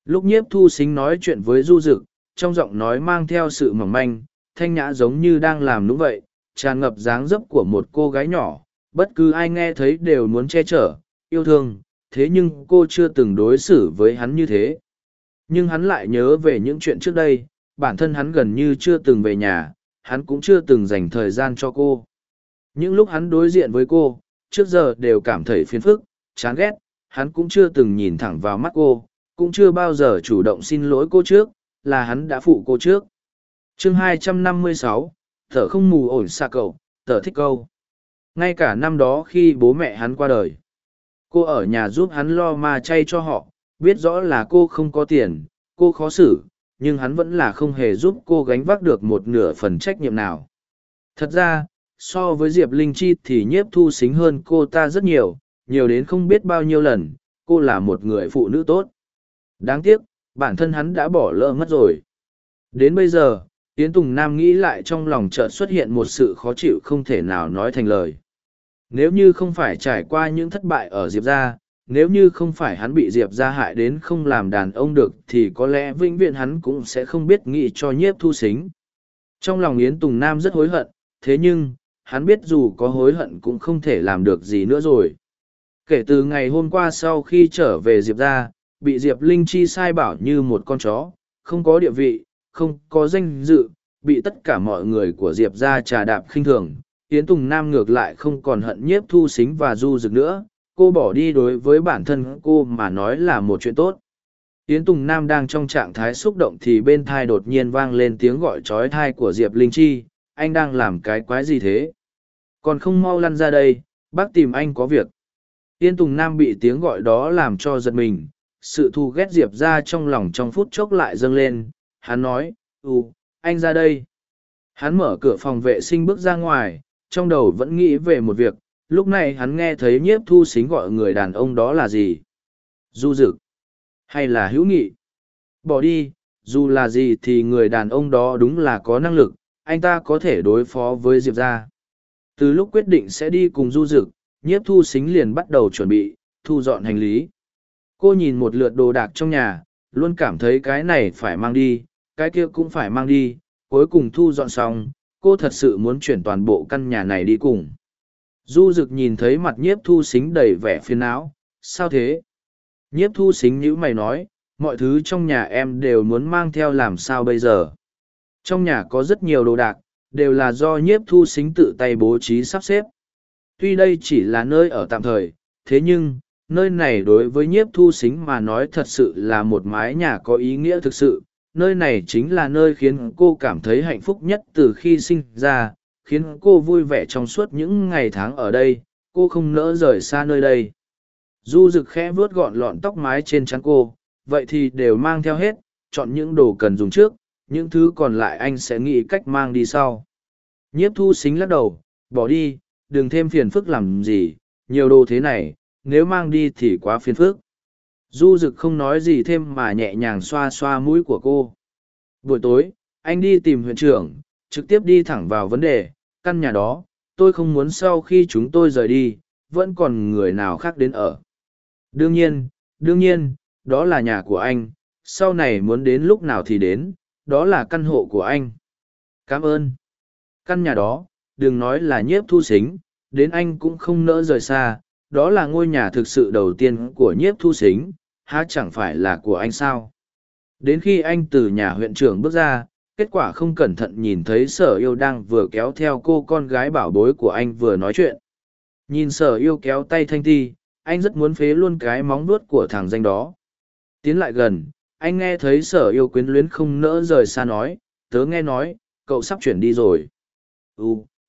Speaker 1: Lúc nhiếp thu xính nói chuyện với du dực, trong giọng nói mang theo sự mỏng manh, thanh nhã giống như đang làm nũng vậy, tràn ngập dáng dấp của một cô gái nhỏ, bất cứ ai nghe thấy đều muốn che chở, yêu thương, thế nhưng cô chưa từng đối xử với hắn như thế. Nhưng hắn lại nhớ về những chuyện trước đây, bản thân hắn gần như chưa từng về nhà, hắn cũng chưa từng dành thời gian cho cô. Những lúc hắn đối diện với cô, trước giờ đều cảm thấy phiền phức, chán ghét, hắn cũng chưa từng nhìn thẳng vào mắt cô, cũng chưa bao giờ chủ động xin lỗi cô trước, là hắn đã phụ cô trước. chương 256, thở không mù ổn xa cậu, thở thích câu. Ngay cả năm đó khi bố mẹ hắn qua đời, cô ở nhà giúp hắn lo ma chay cho họ, biết rõ là cô không có tiền, cô khó xử, nhưng hắn vẫn là không hề giúp cô gánh vác được một nửa phần trách nhiệm nào. Thật ra, so với Diệp Linh Chi thì nhiếp thu xính hơn cô ta rất nhiều, nhiều đến không biết bao nhiêu lần, cô là một người phụ nữ tốt. Đáng tiếc, bản thân hắn đã bỏ lỡ mất rồi. Đến bây giờ, Yến Tùng Nam nghĩ lại trong lòng chợt xuất hiện một sự khó chịu không thể nào nói thành lời. Nếu như không phải trải qua những thất bại ở Diệp Gia, nếu như không phải hắn bị Diệp Gia hại đến không làm đàn ông được thì có lẽ vĩnh viễn hắn cũng sẽ không biết nghĩ cho nhiếp thu xính. Trong lòng Yến Tùng Nam rất hối hận, thế nhưng, hắn biết dù có hối hận cũng không thể làm được gì nữa rồi. Kể từ ngày hôm qua sau khi trở về Diệp Gia, bị Diệp Linh Chi sai bảo như một con chó, không có địa vị, không có danh dự, bị tất cả mọi người của Diệp Gia trà đạp khinh thường. Yến Tùng Nam ngược lại không còn hận nhiếp thu xính và du dực nữa, cô bỏ đi đối với bản thân cô mà nói là một chuyện tốt. Yến Tùng Nam đang trong trạng thái xúc động thì bên thai đột nhiên vang lên tiếng gọi trói thai của Diệp Linh Chi, anh đang làm cái quái gì thế? Còn không mau lăn ra đây, bác tìm anh có việc. Yến Tùng Nam bị tiếng gọi đó làm cho giật mình, sự thù ghét diệp ra trong lòng trong phút chốc lại dâng lên. Hắn nói ừ anh ra đây. Hắn mở cửa phòng vệ sinh bước ra ngoài, trong đầu vẫn nghĩ về một việc. Lúc này hắn nghe thấy nhiếp thu xính gọi người đàn ông đó là gì? Du dực. Hay là hữu nghị? Bỏ đi, dù là gì thì người đàn ông đó đúng là có năng lực. Anh ta có thể đối phó với diệp ra. Từ lúc quyết định sẽ đi cùng du dực, nhiếp thu xính liền bắt đầu chuẩn bị, thu dọn hành lý cô nhìn một lượt đồ đạc trong nhà, luôn cảm thấy cái này phải mang đi, cái kia cũng phải mang đi, cuối cùng thu dọn xong, cô thật sự muốn chuyển toàn bộ căn nhà này đi cùng. Du dực nhìn thấy mặt nhiếp thu xính đầy vẻ phiền não, sao thế? Nhiếp thu xính nhữ mày nói, mọi thứ trong nhà em đều muốn mang theo làm sao bây giờ? Trong nhà có rất nhiều đồ đạc, đều là do nhiếp thu xính tự tay bố trí sắp xếp. Tuy đây chỉ là nơi ở tạm thời, thế nhưng nơi này đối với nhiếp thu xính mà nói thật sự là một mái nhà có ý nghĩa thực sự. Nơi này chính là nơi khiến cô cảm thấy hạnh phúc nhất từ khi sinh ra, khiến cô vui vẻ trong suốt những ngày tháng ở đây. Cô không nỡ rời xa nơi đây. Du rực khẽ vuốt gọn lọn tóc mái trên trán cô. Vậy thì đều mang theo hết, chọn những đồ cần dùng trước, những thứ còn lại anh sẽ nghĩ cách mang đi sau. Nhiếp thu xính lắc đầu, bỏ đi, đừng thêm phiền phức làm gì, nhiều đồ thế này nếu mang đi thì quá phiền phức. Du rực không nói gì thêm mà nhẹ nhàng xoa xoa mũi của cô. Buổi tối, anh đi tìm huyện trưởng, trực tiếp đi thẳng vào vấn đề, căn nhà đó, tôi không muốn sau khi chúng tôi rời đi, vẫn còn người nào khác đến ở. Đương nhiên đương nhiên, đó là nhà của anh, sau này muốn đến lúc nào thì đến, đó là căn hộ của anh. Cảm ơn. Căn nhà đó, đừng nói là nhiếp thu xính, đến anh cũng không nỡ rời xa đó là ngôi nhà thực sự đầu tiên của nhiếp thu xính, há chẳng phải là của anh sao? Đến khi anh từ nhà huyện trưởng bước ra, kết quả không cẩn thận nhìn thấy sở yêu đang vừa kéo theo cô con gái bảo bối của anh vừa nói chuyện. Nhìn sở yêu kéo tay thanh ti, anh rất muốn phế luôn cái móng nuốt của thằng danh đó. Tiến lại gần, anh nghe thấy sở yêu quyến luyến không nỡ rời xa nói, tớ nghe nói, cậu sắp chuyển đi rồi. Ừ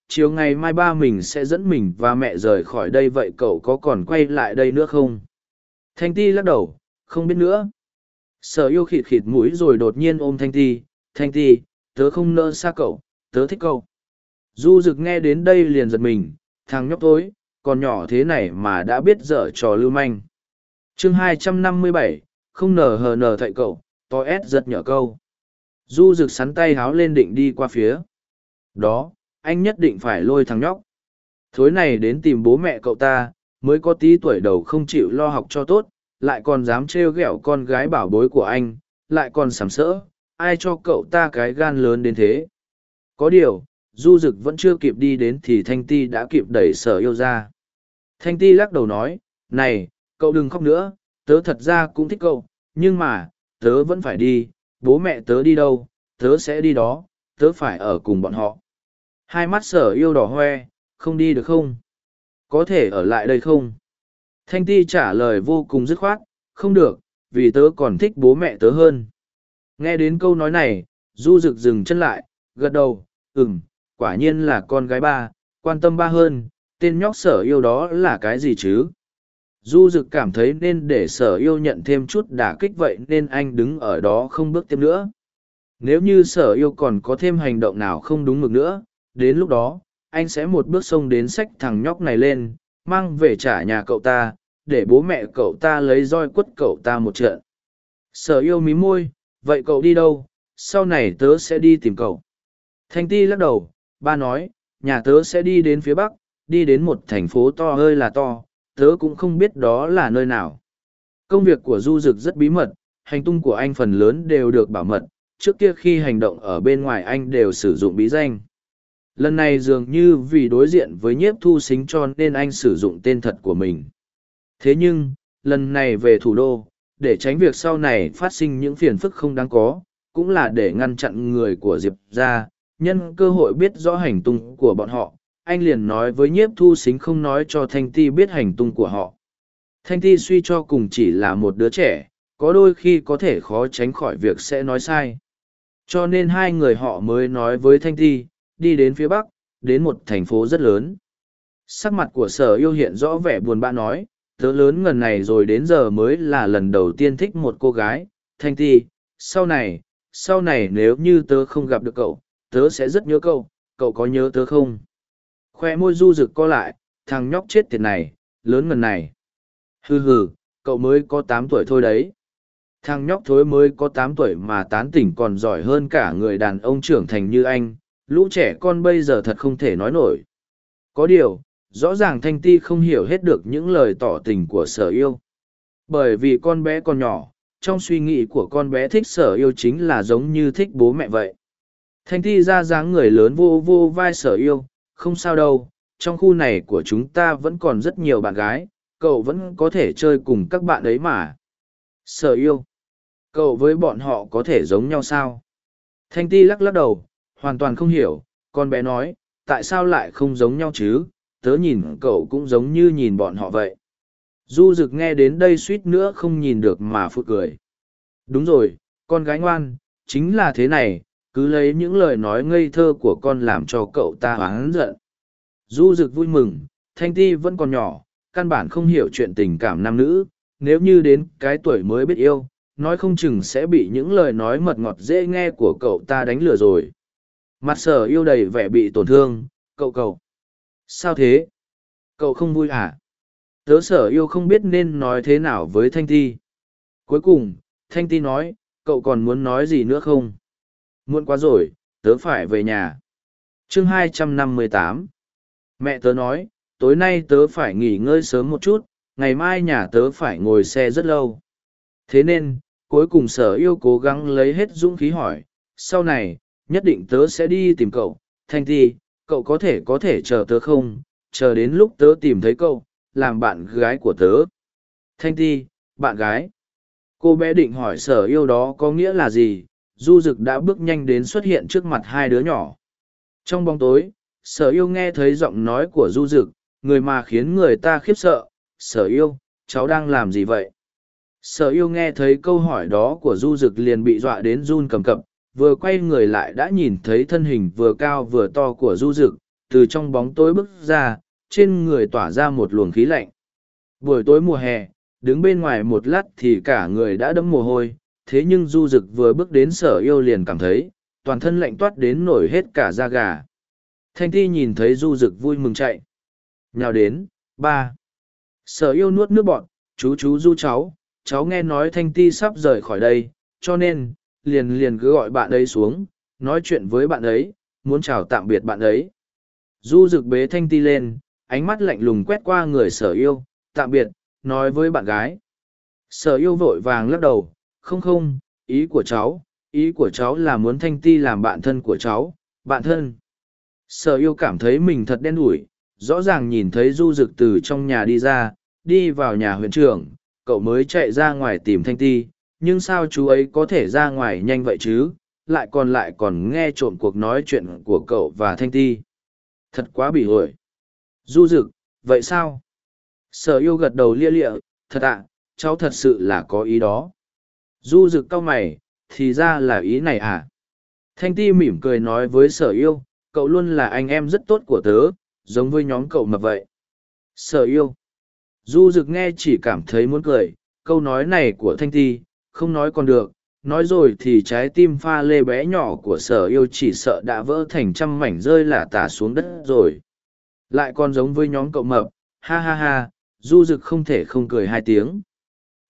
Speaker 1: chiều ngày mai ba mình sẽ dẫn mình và mẹ rời khỏi đây vậy cậu có còn quay lại đây nữa không? Thanh ti lắc đầu không biết nữa. Sở yêu khịt khịt mũi rồi đột nhiên ôm thanh ti thanh ti tớ không nỡ xa cậu tớ thích cậu. Du rực nghe đến đây liền giật mình thằng nhóc tối còn nhỏ thế này mà đã biết dở trò lưu manh. Chương 257, không nờ hờ nờ thạy cậu to ép giật nhở câu. Du rực sắn tay háo lên định đi qua phía. Đó anh nhất định phải lôi thằng nhóc. Thối này đến tìm bố mẹ cậu ta, mới có tí tuổi đầu không chịu lo học cho tốt, lại còn dám trêu ghẹo con gái bảo bối của anh, lại còn sàm sỡ, ai cho cậu ta cái gan lớn đến thế. Có điều, du dực vẫn chưa kịp đi đến thì Thanh Ti đã kịp đẩy sở yêu ra. Thanh Ti lắc đầu nói, này, cậu đừng khóc nữa, tớ thật ra cũng thích cậu, nhưng mà, tớ vẫn phải đi, bố mẹ tớ đi đâu, tớ sẽ đi đó, tớ phải ở cùng bọn họ. Hai mắt sở yêu đỏ hoe, không đi được không? Có thể ở lại đây không? Thanh ti trả lời vô cùng dứt khoát, không được, vì tớ còn thích bố mẹ tớ hơn. Nghe đến câu nói này, Du rực dừng chân lại, gật đầu, ừm, quả nhiên là con gái ba, quan tâm ba hơn, tên nhóc sở yêu đó là cái gì chứ? Du rực cảm thấy nên để sở yêu nhận thêm chút đả kích vậy nên anh đứng ở đó không bước tiếp nữa. Nếu như sở yêu còn có thêm hành động nào không đúng mực nữa, đến lúc đó, anh sẽ một bước xông đến sách thằng nhóc này lên, mang về trả nhà cậu ta, để bố mẹ cậu ta lấy roi quất cậu ta một trận. Sở yêu mí môi, vậy cậu đi đâu, sau này tớ sẽ đi tìm cậu. Thanh ti lắc đầu, ba nói, nhà tớ sẽ đi đến phía bắc, đi đến một thành phố to hơi là to, tớ cũng không biết đó là nơi nào. Công việc của Du Dực rất bí mật, hành tung của anh phần lớn đều được bảo mật, trước kia khi hành động ở bên ngoài anh đều sử dụng bí danh. Lần này dường như vì đối diện với nhiếp thu xính cho nên anh sử dụng tên thật của mình. Thế nhưng, lần này về thủ đô, để tránh việc sau này phát sinh những phiền phức không đáng có, cũng là để ngăn chặn người của Diệp ra, nhân cơ hội biết rõ hành tung của bọn họ, anh liền nói với nhiếp thu xính không nói cho Thanh Ti biết hành tung của họ. Thanh Ti suy cho cùng chỉ là một đứa trẻ, có đôi khi có thể khó tránh khỏi việc sẽ nói sai. Cho nên hai người họ mới nói với Thanh Ti, đi đến phía Bắc, đến một thành phố rất lớn. Sắc mặt của sở yêu hiện rõ vẻ buồn bã nói, tớ lớn ngần này rồi đến giờ mới là lần đầu tiên thích một cô gái, Thanh Ti, sau này, sau này nếu như tớ không gặp được cậu, tớ sẽ rất nhớ cậu, cậu có nhớ tớ không? Khoe môi du rực co lại, thằng nhóc chết tiệt này, lớn ngần này. Hừ hừ, cậu mới có tám tuổi thôi đấy. Thằng nhóc thối mới có tám tuổi mà tán tỉnh còn giỏi hơn cả người đàn ông trưởng thành như anh, lũ trẻ con bây giờ thật không thể nói nổi. Có điều, rõ ràng Thanh Ti không hiểu hết được những lời tỏ tình của sở yêu. Bởi vì con bé còn nhỏ, trong suy nghĩ của con bé thích sở yêu chính là giống như thích bố mẹ vậy. Thanh Ti ra dáng người lớn vô vô vai sở yêu, không sao đâu, trong khu này của chúng ta vẫn còn rất nhiều bạn gái, cậu vẫn có thể chơi cùng các bạn ấy mà. Sở yêu. Cậu với bọn họ có thể giống nhau sao? Thanh Ti lắc lắc đầu, hoàn toàn không hiểu, con bé nói, tại sao lại không giống nhau chứ, tớ nhìn cậu cũng giống như nhìn bọn họ vậy. Du rực nghe đến đây suýt nữa không nhìn được mà phụt cười. Đúng rồi, con gái ngoan, chính là thế này, cứ lấy những lời nói ngây thơ của con làm cho cậu ta oán giận. Du rực vui mừng, Thanh Ti vẫn còn nhỏ, căn bản không hiểu chuyện tình cảm nam nữ, nếu như đến cái tuổi mới biết yêu, nói không chừng sẽ bị những lời nói mật ngọt dễ nghe của cậu ta đánh lừa rồi. Mặt sở yêu đầy vẻ bị tổn thương, cậu cậu. Sao thế? Cậu không vui à? Tớ sở yêu không biết nên nói thế nào với Thanh Ti. Cuối cùng, Thanh Ti nói, cậu còn muốn nói gì nữa không? Muộn quá rồi, tớ phải về nhà. chương 258 Mẹ tớ nói, tối nay tớ phải nghỉ ngơi sớm một chút, ngày mai nhà tớ phải ngồi xe rất lâu. Thế nên, cuối cùng sở yêu cố gắng lấy hết dũng khí hỏi, sau này, nhất định tớ sẽ đi tìm cậu, Thanh Ti, cậu có thể có thể chờ tớ không, chờ đến lúc tớ tìm thấy cậu, làm bạn gái của tớ. Thanh Ti, bạn gái. Cô bé định hỏi sở yêu đó có nghĩa là gì, du dực đã bước nhanh đến xuất hiện trước mặt hai đứa nhỏ. Trong bóng tối, sở yêu nghe thấy giọng nói của du dực, người mà khiến người ta khiếp sợ, sở yêu, cháu đang làm gì vậy? Sở yêu nghe thấy câu hỏi đó của du dực liền bị dọa đến run cầm cập, vừa quay người lại đã nhìn thấy thân hình vừa cao vừa to của du dực, từ trong bóng tối bước ra, trên người tỏa ra một luồng khí lạnh. Buổi tối mùa hè, đứng bên ngoài một lát thì cả người đã đẫm mồ hôi, thế nhưng du dực vừa bước đến sở yêu liền cảm thấy, toàn thân lạnh toát đến nổi hết cả da gà. Thanh ti nhìn thấy du dực vui mừng chạy. Nhào đến, ba. Sở yêu nuốt nước bọn, chú chú du cháu, cháu nghe nói thanh ti sắp rời khỏi đây, cho nên, liền liền cứ gọi bạn ấy xuống, nói chuyện với bạn ấy, muốn chào tạm biệt bạn ấy. Du rực bế thanh ti lên, ánh mắt lạnh lùng quét qua người sở yêu, tạm biệt, nói với bạn gái. Sở yêu vội vàng lắc đầu, không không, ý của cháu, ý của cháu là muốn thanh ti làm bạn thân của cháu, bạn thân. Sở yêu cảm thấy mình thật đen đủi, rõ ràng nhìn thấy du rực từ trong nhà đi ra, đi vào nhà huyện trưởng, cậu mới chạy ra ngoài tìm thanh ti, nhưng sao chú ấy có thể ra ngoài nhanh vậy chứ, lại còn lại còn nghe trộm cuộc nói chuyện của cậu và thanh ti. Thật quá bỉ ổi. Du rực, vậy sao? Sở yêu gật đầu lia lịa, thật ạ, cháu thật sự là có ý đó. Du rực cau mày, thì ra là ý này à? Thanh ti mỉm cười nói với sở yêu, cậu luôn là anh em rất tốt của tớ, giống với nhóm cậu mập vậy. Sở yêu. Du rực nghe chỉ cảm thấy muốn cười, câu nói này của Thanh ti, không nói còn được, nói rồi thì trái tim pha lê bé nhỏ của sở yêu chỉ sợ đã vỡ thành trăm mảnh rơi lả tả xuống đất rồi. Lại còn giống với nhóm cậu mập, ha ha ha, du rực không thể không cười hai tiếng.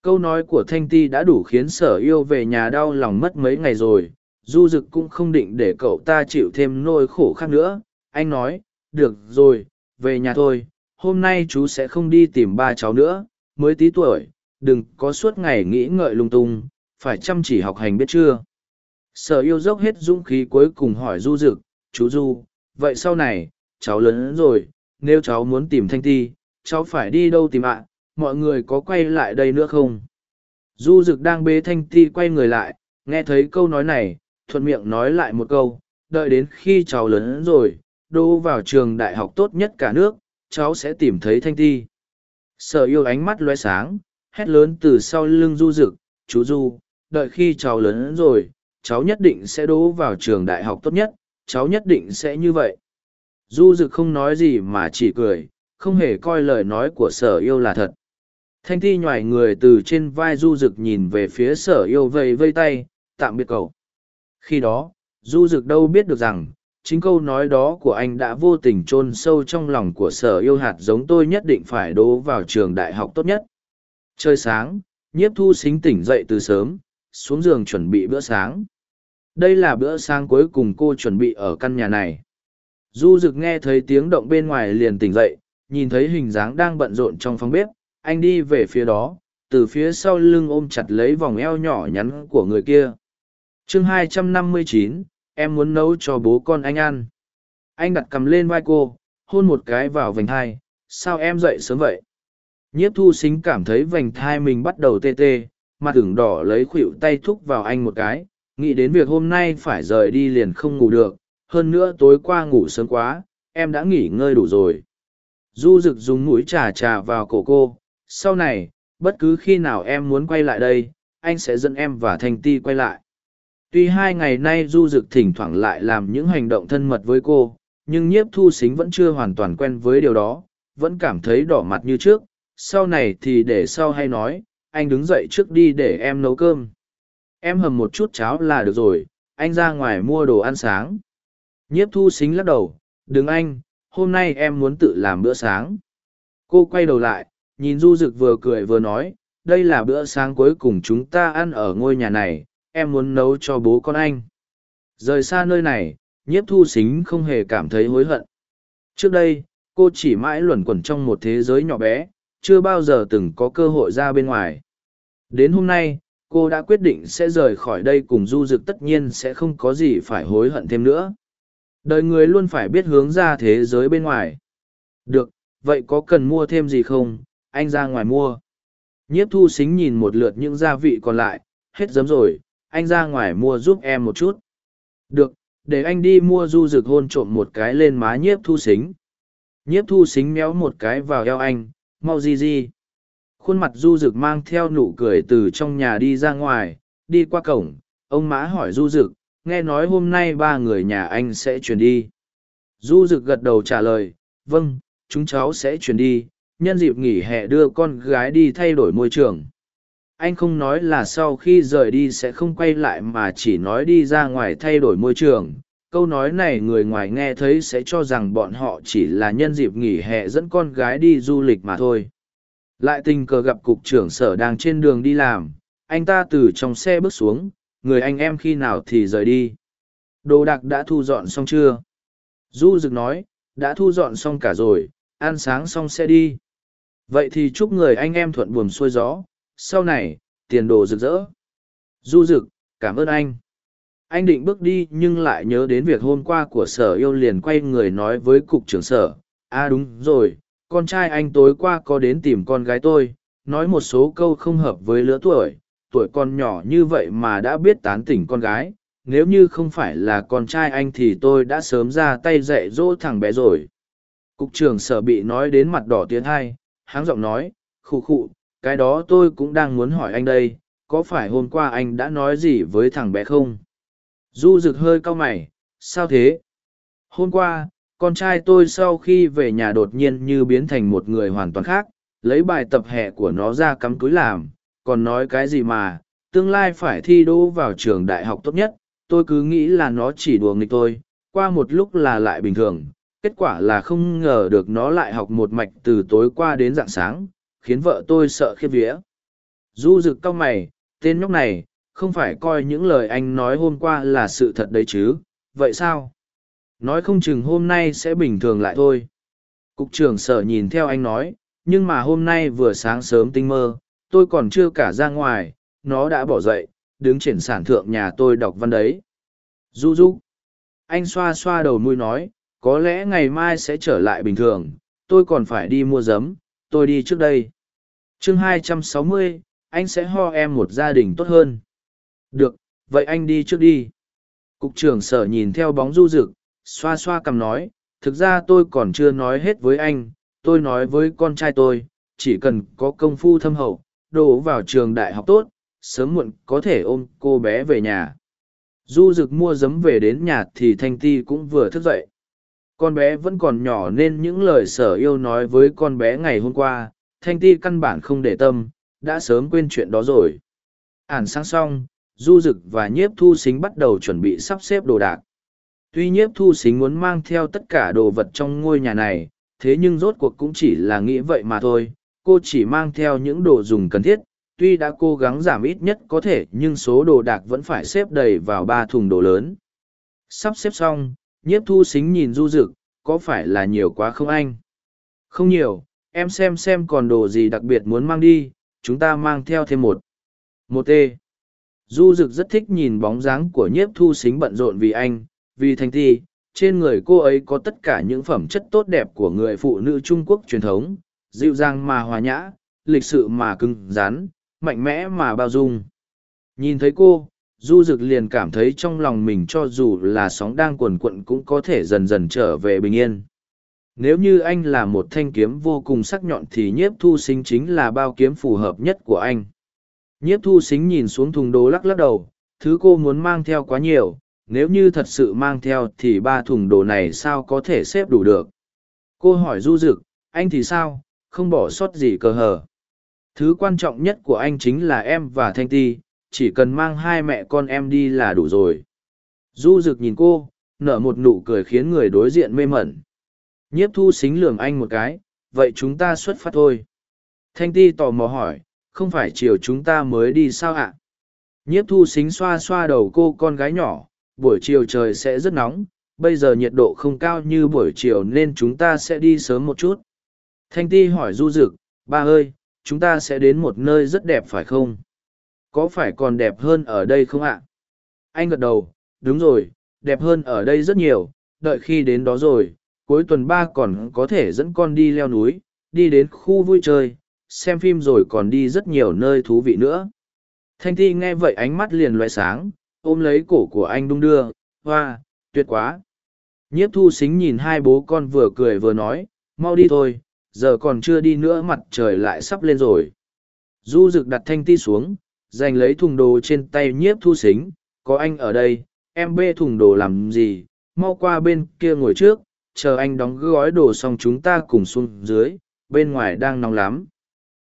Speaker 1: Câu nói của Thanh Ti đã đủ khiến sở yêu về nhà đau lòng mất mấy ngày rồi, du dực cũng không định để cậu ta chịu thêm nỗi khổ khác nữa. Anh nói, được rồi, về nhà thôi, hôm nay chú sẽ không đi tìm ba cháu nữa, mới tí tuổi, đừng có suốt ngày nghĩ ngợi lung tung, phải chăm chỉ học hành biết chưa. Sở yêu dốc hết dũng khí cuối cùng hỏi du dực, chú du, vậy sau này, cháu lớn rồi, nếu cháu muốn tìm Thanh Ti, cháu phải đi đâu tìm ạ, mọi người có quay lại đây nữa không? Du Dực đang bế Thanh Ti quay người lại, nghe thấy câu nói này, thuận miệng nói lại một câu, đợi đến khi cháu lớn rồi, đô vào trường đại học tốt nhất cả nước, cháu sẽ tìm thấy Thanh Ti. Sở yêu ánh mắt lóe sáng, hét lớn từ sau lưng Du Dực, chú Du, đợi khi cháu lớn rồi, cháu nhất định sẽ đỗ vào trường đại học tốt nhất, cháu nhất định sẽ như vậy. Du Dực không nói gì mà chỉ cười, không hề coi lời nói của sở yêu là thật. Thanh thi nhoài người từ trên vai du rực nhìn về phía sở yêu vây vây tay, tạm biệt cậu. Khi đó, du rực đâu biết được rằng, chính câu nói đó của anh đã vô tình chôn sâu trong lòng của sở yêu hạt giống tôi nhất định phải đỗ vào trường đại học tốt nhất. Trời sáng, nhiếp thu xính tỉnh dậy từ sớm, xuống giường chuẩn bị bữa sáng. Đây là bữa sáng cuối cùng cô chuẩn bị ở căn nhà này. Du Dực nghe thấy tiếng động bên ngoài liền tỉnh dậy, nhìn thấy hình dáng đang bận rộn trong phòng bếp, anh đi về phía đó từ phía sau lưng ôm chặt lấy vòng eo nhỏ nhắn của người kia chương 259, em muốn nấu cho bố con anh ăn anh đặt cầm lên vai cô hôn một cái vào vành hai. sao em dậy sớm vậy nhiếp thu xính cảm thấy vành thai mình bắt đầu tê tê, mặt ửng đỏ lấy khuỵu tay thúc vào anh một cái, nghĩ đến việc hôm nay phải rời đi liền không ngủ được, hơn nữa tối qua ngủ sớm quá, em đã nghỉ ngơi đủ rồi. Du rực dùng mũi trà trà vào cổ cô, sau này, bất cứ khi nào em muốn quay lại đây, anh sẽ dẫn em và thanh ti quay lại. Tuy hai ngày nay du rực thỉnh thoảng lại làm những hành động thân mật với cô, nhưng nhiếp thu xính vẫn chưa hoàn toàn quen với điều đó, vẫn cảm thấy đỏ mặt như trước sau này thì để sau hay nói, anh đứng dậy trước đi để em nấu cơm. Em hầm một chút cháo là được rồi, anh ra ngoài mua đồ ăn sáng. Nhiếp thu xính lắc đầu, đừng anh, hôm nay em muốn tự làm bữa sáng. Cô quay đầu lại, nhìn du rực vừa cười vừa nói, đây là bữa sáng cuối cùng chúng ta ăn ở ngôi nhà này, em muốn nấu cho bố con anh. Rời xa nơi này, nhiếp thu xính không hề cảm thấy hối hận. Trước đây, cô chỉ mãi luẩn quẩn trong một thế giới nhỏ bé chưa bao giờ từng có cơ hội ra bên ngoài. Đến hôm nay, cô đã quyết định sẽ rời khỏi đây cùng du dực tất nhiên sẽ không có gì phải hối hận thêm nữa. Đời người luôn phải biết hướng ra thế giới bên ngoài. Được, vậy có cần mua thêm gì không? Anh ra ngoài mua. Nhiếp thu xính nhìn một lượt những gia vị còn lại, hết giấm rồi, anh ra ngoài mua giúp em một chút. Được, để anh đi mua du rực hôn trộm một cái lên má nhiếp thu xính. Nhiếp thu xính méo một cái vào eo anh mau di di. Khuôn mặt du rực mang theo nụ cười từ trong nhà đi ra ngoài, đi qua cổng. Ông mã hỏi du rực nghe nói hôm nay ba người nhà anh sẽ chuyển đi? Du rực gật đầu trả lời vâng chúng cháu sẽ chuyển đi. Nhân dịp nghỉ hè đưa con gái đi thay đổi môi trường. Anh không nói là sau khi rời đi sẽ không quay lại mà chỉ nói đi ra ngoài thay đổi môi trường câu nói này người ngoài nghe thấy sẽ cho rằng bọn họ chỉ là nhân dịp nghỉ hè dẫn con gái đi du lịch mà thôi lại tình cờ gặp cục trưởng sở đang trên đường đi làm anh ta từ trong xe bước xuống người anh em khi nào thì rời đi đồ đạc đã thu dọn xong chưa du Dực nói đã thu dọn xong cả rồi ăn sáng xong sẽ đi Vậy thì chúc người anh em thuận buồm xuôi gió, sau này, tiền đồ rực rỡ. Du Dực, cảm ơn anh. Anh định bước đi nhưng lại nhớ đến việc hôm qua của sở yêu liền quay người nói với cục trưởng sở. À đúng rồi, con trai anh tối qua có đến tìm con gái tôi, nói một số câu không hợp với lứa tuổi, tuổi con nhỏ như vậy mà đã biết tán tỉnh con gái. Nếu như không phải là con trai anh thì tôi đã sớm ra tay dạy dỗ thằng bé rồi. Cục trưởng sở bị nói đến mặt đỏ tiến hai, háng giọng nói, khụ khụ, cái đó tôi cũng đang muốn hỏi anh đây, có phải hôm qua anh đã nói gì với thằng bé không du rực hơi cau mày, sao thế? Hôm qua, con trai tôi sau khi về nhà đột nhiên như biến thành một người hoàn toàn khác, lấy bài tập hè của nó ra cắm cúi làm, còn nói cái gì mà, tương lai phải thi đỗ vào trường đại học tốt nhất, tôi cứ nghĩ là nó chỉ đùa nghịch tôi, qua một lúc là lại bình thường, kết quả là không ngờ được nó lại học một mạch từ tối qua đến rạng sáng, khiến vợ tôi sợ khiếp vía. Du rực cau mày, tên nhóc này không phải coi những lời anh nói hôm qua là sự thật đấy chứ vậy sao? Nói không chừng hôm nay sẽ bình thường lại thôi. Cục trưởng sở nhìn theo anh nói nhưng mà hôm nay vừa sáng sớm tinh mơ tôi còn chưa cả ra ngoài nó đã bỏ dậy đứng triển sản thượng nhà tôi đọc văn đấy. Du du anh xoa xoa đầu nuôi nói có lẽ ngày mai sẽ trở lại bình thường tôi còn phải đi mua giấm tôi đi trước đây. Chương 260, anh sẽ ho em một gia đình tốt hơn được, vậy anh đi trước đi. Cục trưởng sở nhìn theo bóng du rực, xoa xoa cầm nói, thực ra tôi còn chưa nói hết với anh, tôi nói với con trai tôi, chỉ cần có công phu thâm hậu, đổ vào trường đại học tốt, sớm muộn có thể ôm cô bé về nhà. Du rực mua giấm về đến nhà thì thanh ti cũng vừa thức dậy. Con bé vẫn còn nhỏ nên những lời sở yêu nói với con bé ngày hôm qua, thanh ti căn bản không để tâm, đã sớm quên chuyện đó rồi. Ản sáng xong du Dực và nhiếp thu xính bắt đầu chuẩn bị sắp xếp đồ đạc. Tuy nhiếp thu xính muốn mang theo tất cả đồ vật trong ngôi nhà này, thế nhưng rốt cuộc cũng chỉ là nghĩ vậy mà thôi. Cô chỉ mang theo những đồ dùng cần thiết. Tuy đã cố gắng giảm ít nhất có thể, nhưng số đồ đạc vẫn phải xếp đầy vào ba thùng đồ lớn. Sắp xếp xong, nhiếp thu xính nhìn du rực, có phải là nhiều quá không anh? Không nhiều, em xem xem còn đồ gì đặc biệt muốn mang đi, chúng ta mang theo thêm một. Một t du rực rất thích nhìn bóng dáng của nhiếp thu xính bận rộn vì anh, vì thành ti. Trên người cô ấy có tất cả những phẩm chất tốt đẹp của người phụ nữ trung quốc truyền thống, dịu dàng mà hòa nhã, lịch sự mà cứng rắn, mạnh mẽ mà bao dung. Nhìn thấy cô, du rực liền cảm thấy trong lòng mình cho dù là sóng đang cuồn cuộn cũng có thể dần dần trở về bình yên. Nếu như anh là một thanh kiếm vô cùng sắc nhọn thì nhiếp thu sinh chính là bao kiếm phù hợp nhất của anh nhiếp thu xính nhìn xuống thùng đồ lắc lắc đầu, thứ cô muốn mang theo quá nhiều, nếu như thật sự mang theo thì ba thùng đồ này sao có thể xếp đủ được? Cô hỏi du rực anh thì sao? Không bỏ sót gì cờ hờ. Thứ quan trọng nhất của anh chính là em và thanh ti, chỉ cần mang hai mẹ con em đi là đủ rồi. Du rực nhìn cô, nở một nụ cười khiến người đối diện mê mẩn. Nhiếp thu xính lường anh một cái, vậy chúng ta xuất phát thôi. Thanh ti tò mò hỏi không phải chiều chúng ta mới đi sao ạ? Nhiếp thu xính xoa xoa đầu cô con gái nhỏ, buổi chiều trời sẽ rất nóng, bây giờ nhiệt độ không cao như buổi chiều nên chúng ta sẽ đi sớm một chút. Thanh ti hỏi du rực ba ơi, chúng ta sẽ đến một nơi rất đẹp phải không? Có phải còn đẹp hơn ở đây không ạ? Anh gật đầu, đúng rồi, đẹp hơn ở đây rất nhiều, đợi khi đến đó rồi, cuối tuần ba còn có thể dẫn con đi leo núi, đi đến khu vui chơi xem phim rồi còn đi rất nhiều nơi thú vị nữa. Thanh ti nghe vậy ánh mắt liền loại sáng, ôm lấy cổ của anh đung đưa, hoa, tuyệt quá. Nhiếp thu xính nhìn hai bố con vừa cười vừa nói, mau đi thôi, giờ còn chưa đi nữa mặt trời lại sắp lên rồi. Du rực đặt thanh ti xuống, giành lấy thùng đồ trên tay nhiếp thu xính, có anh ở đây, em bê thùng đồ làm gì, mau qua bên kia ngồi trước, chờ anh đóng gói đồ xong chúng ta cùng xuống dưới, bên ngoài đang nóng lắm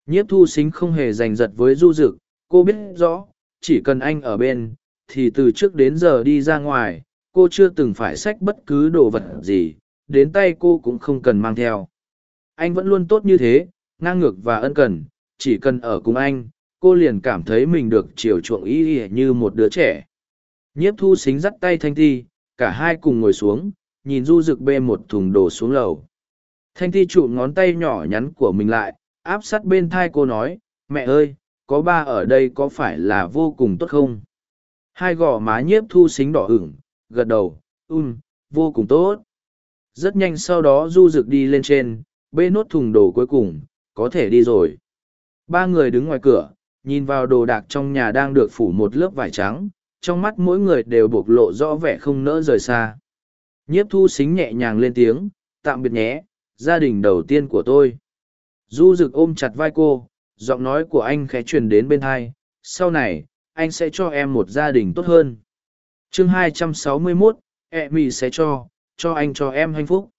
Speaker 1: nhiếp thu xính không hề giành giật với du Dực, cô biết rõ chỉ cần anh ở bên thì từ trước đến giờ đi ra ngoài cô chưa từng phải xách bất cứ đồ vật gì đến tay cô cũng không cần mang theo. Anh vẫn luôn tốt như thế ngang ngược và ân cần chỉ cần ở cùng anh cô liền cảm thấy mình được chiều chuộng ý ỉa như một đứa trẻ. Nhiếp thu xính dắt tay thanh thi cả hai cùng ngồi xuống nhìn du rực bê một thùng đồ xuống lầu. Thanh thi trụ ngón tay nhỏ nhắn của mình lại áp sát bên thai cô nói, mẹ ơi, có ba ở đây có phải là vô cùng tốt không? Hai gò má nhiếp thu xính đỏ ửng, gật đầu un vô cùng tốt. Rất nhanh sau đó du rực đi lên trên, bê nốt thùng đồ cuối cùng, có thể đi rồi. Ba người đứng ngoài cửa, nhìn vào đồ đạc trong nhà đang được phủ một lớp vải trắng, trong mắt mỗi người đều bộc lộ rõ vẻ không nỡ rời xa. Nhiếp thu xính nhẹ nhàng lên tiếng, tạm biệt nhé, gia đình đầu tiên của tôi du rực ôm chặt vai cô giọng nói của anh khẽ truyền đến bên hai, sau này anh sẽ cho em một gia đình tốt hơn. Chương 261, e mỹ sẽ cho cho anh cho em hạnh phúc.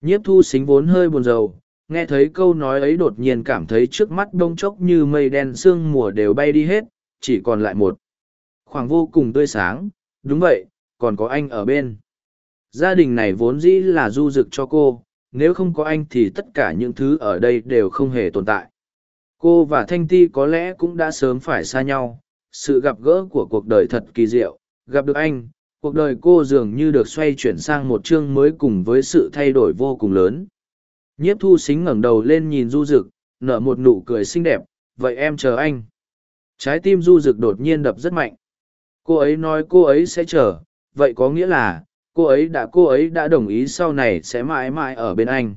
Speaker 1: Nhiếp thu xính vốn hơi buồn rầu nghe thấy câu nói ấy đột nhiên cảm thấy trước mắt đông chốc như mây đen sương mùa đều bay đi hết chỉ còn lại một khoảng vô cùng tươi sáng. Đúng vậy còn có anh ở bên. Gia đình này vốn dĩ là du rực cho cô nếu không có anh thì tất cả những thứ ở đây đều không hề tồn tại. Cô và thanh ti có lẽ cũng đã sớm phải xa nhau. Sự gặp gỡ của cuộc đời thật kỳ diệu. Gặp được anh, cuộc đời cô dường như được xoay chuyển sang một chương mới cùng với sự thay đổi vô cùng lớn. Nhiếp thu xính ngẩng đầu lên nhìn du rực nở một nụ cười xinh đẹp. Vậy em chờ anh. Trái tim du rực đột nhiên đập rất mạnh. Cô ấy nói cô ấy sẽ chờ. Vậy có nghĩa là cô ấy đã, cô ấy đã đồng ý sau này sẽ mãi mãi ở bên anh.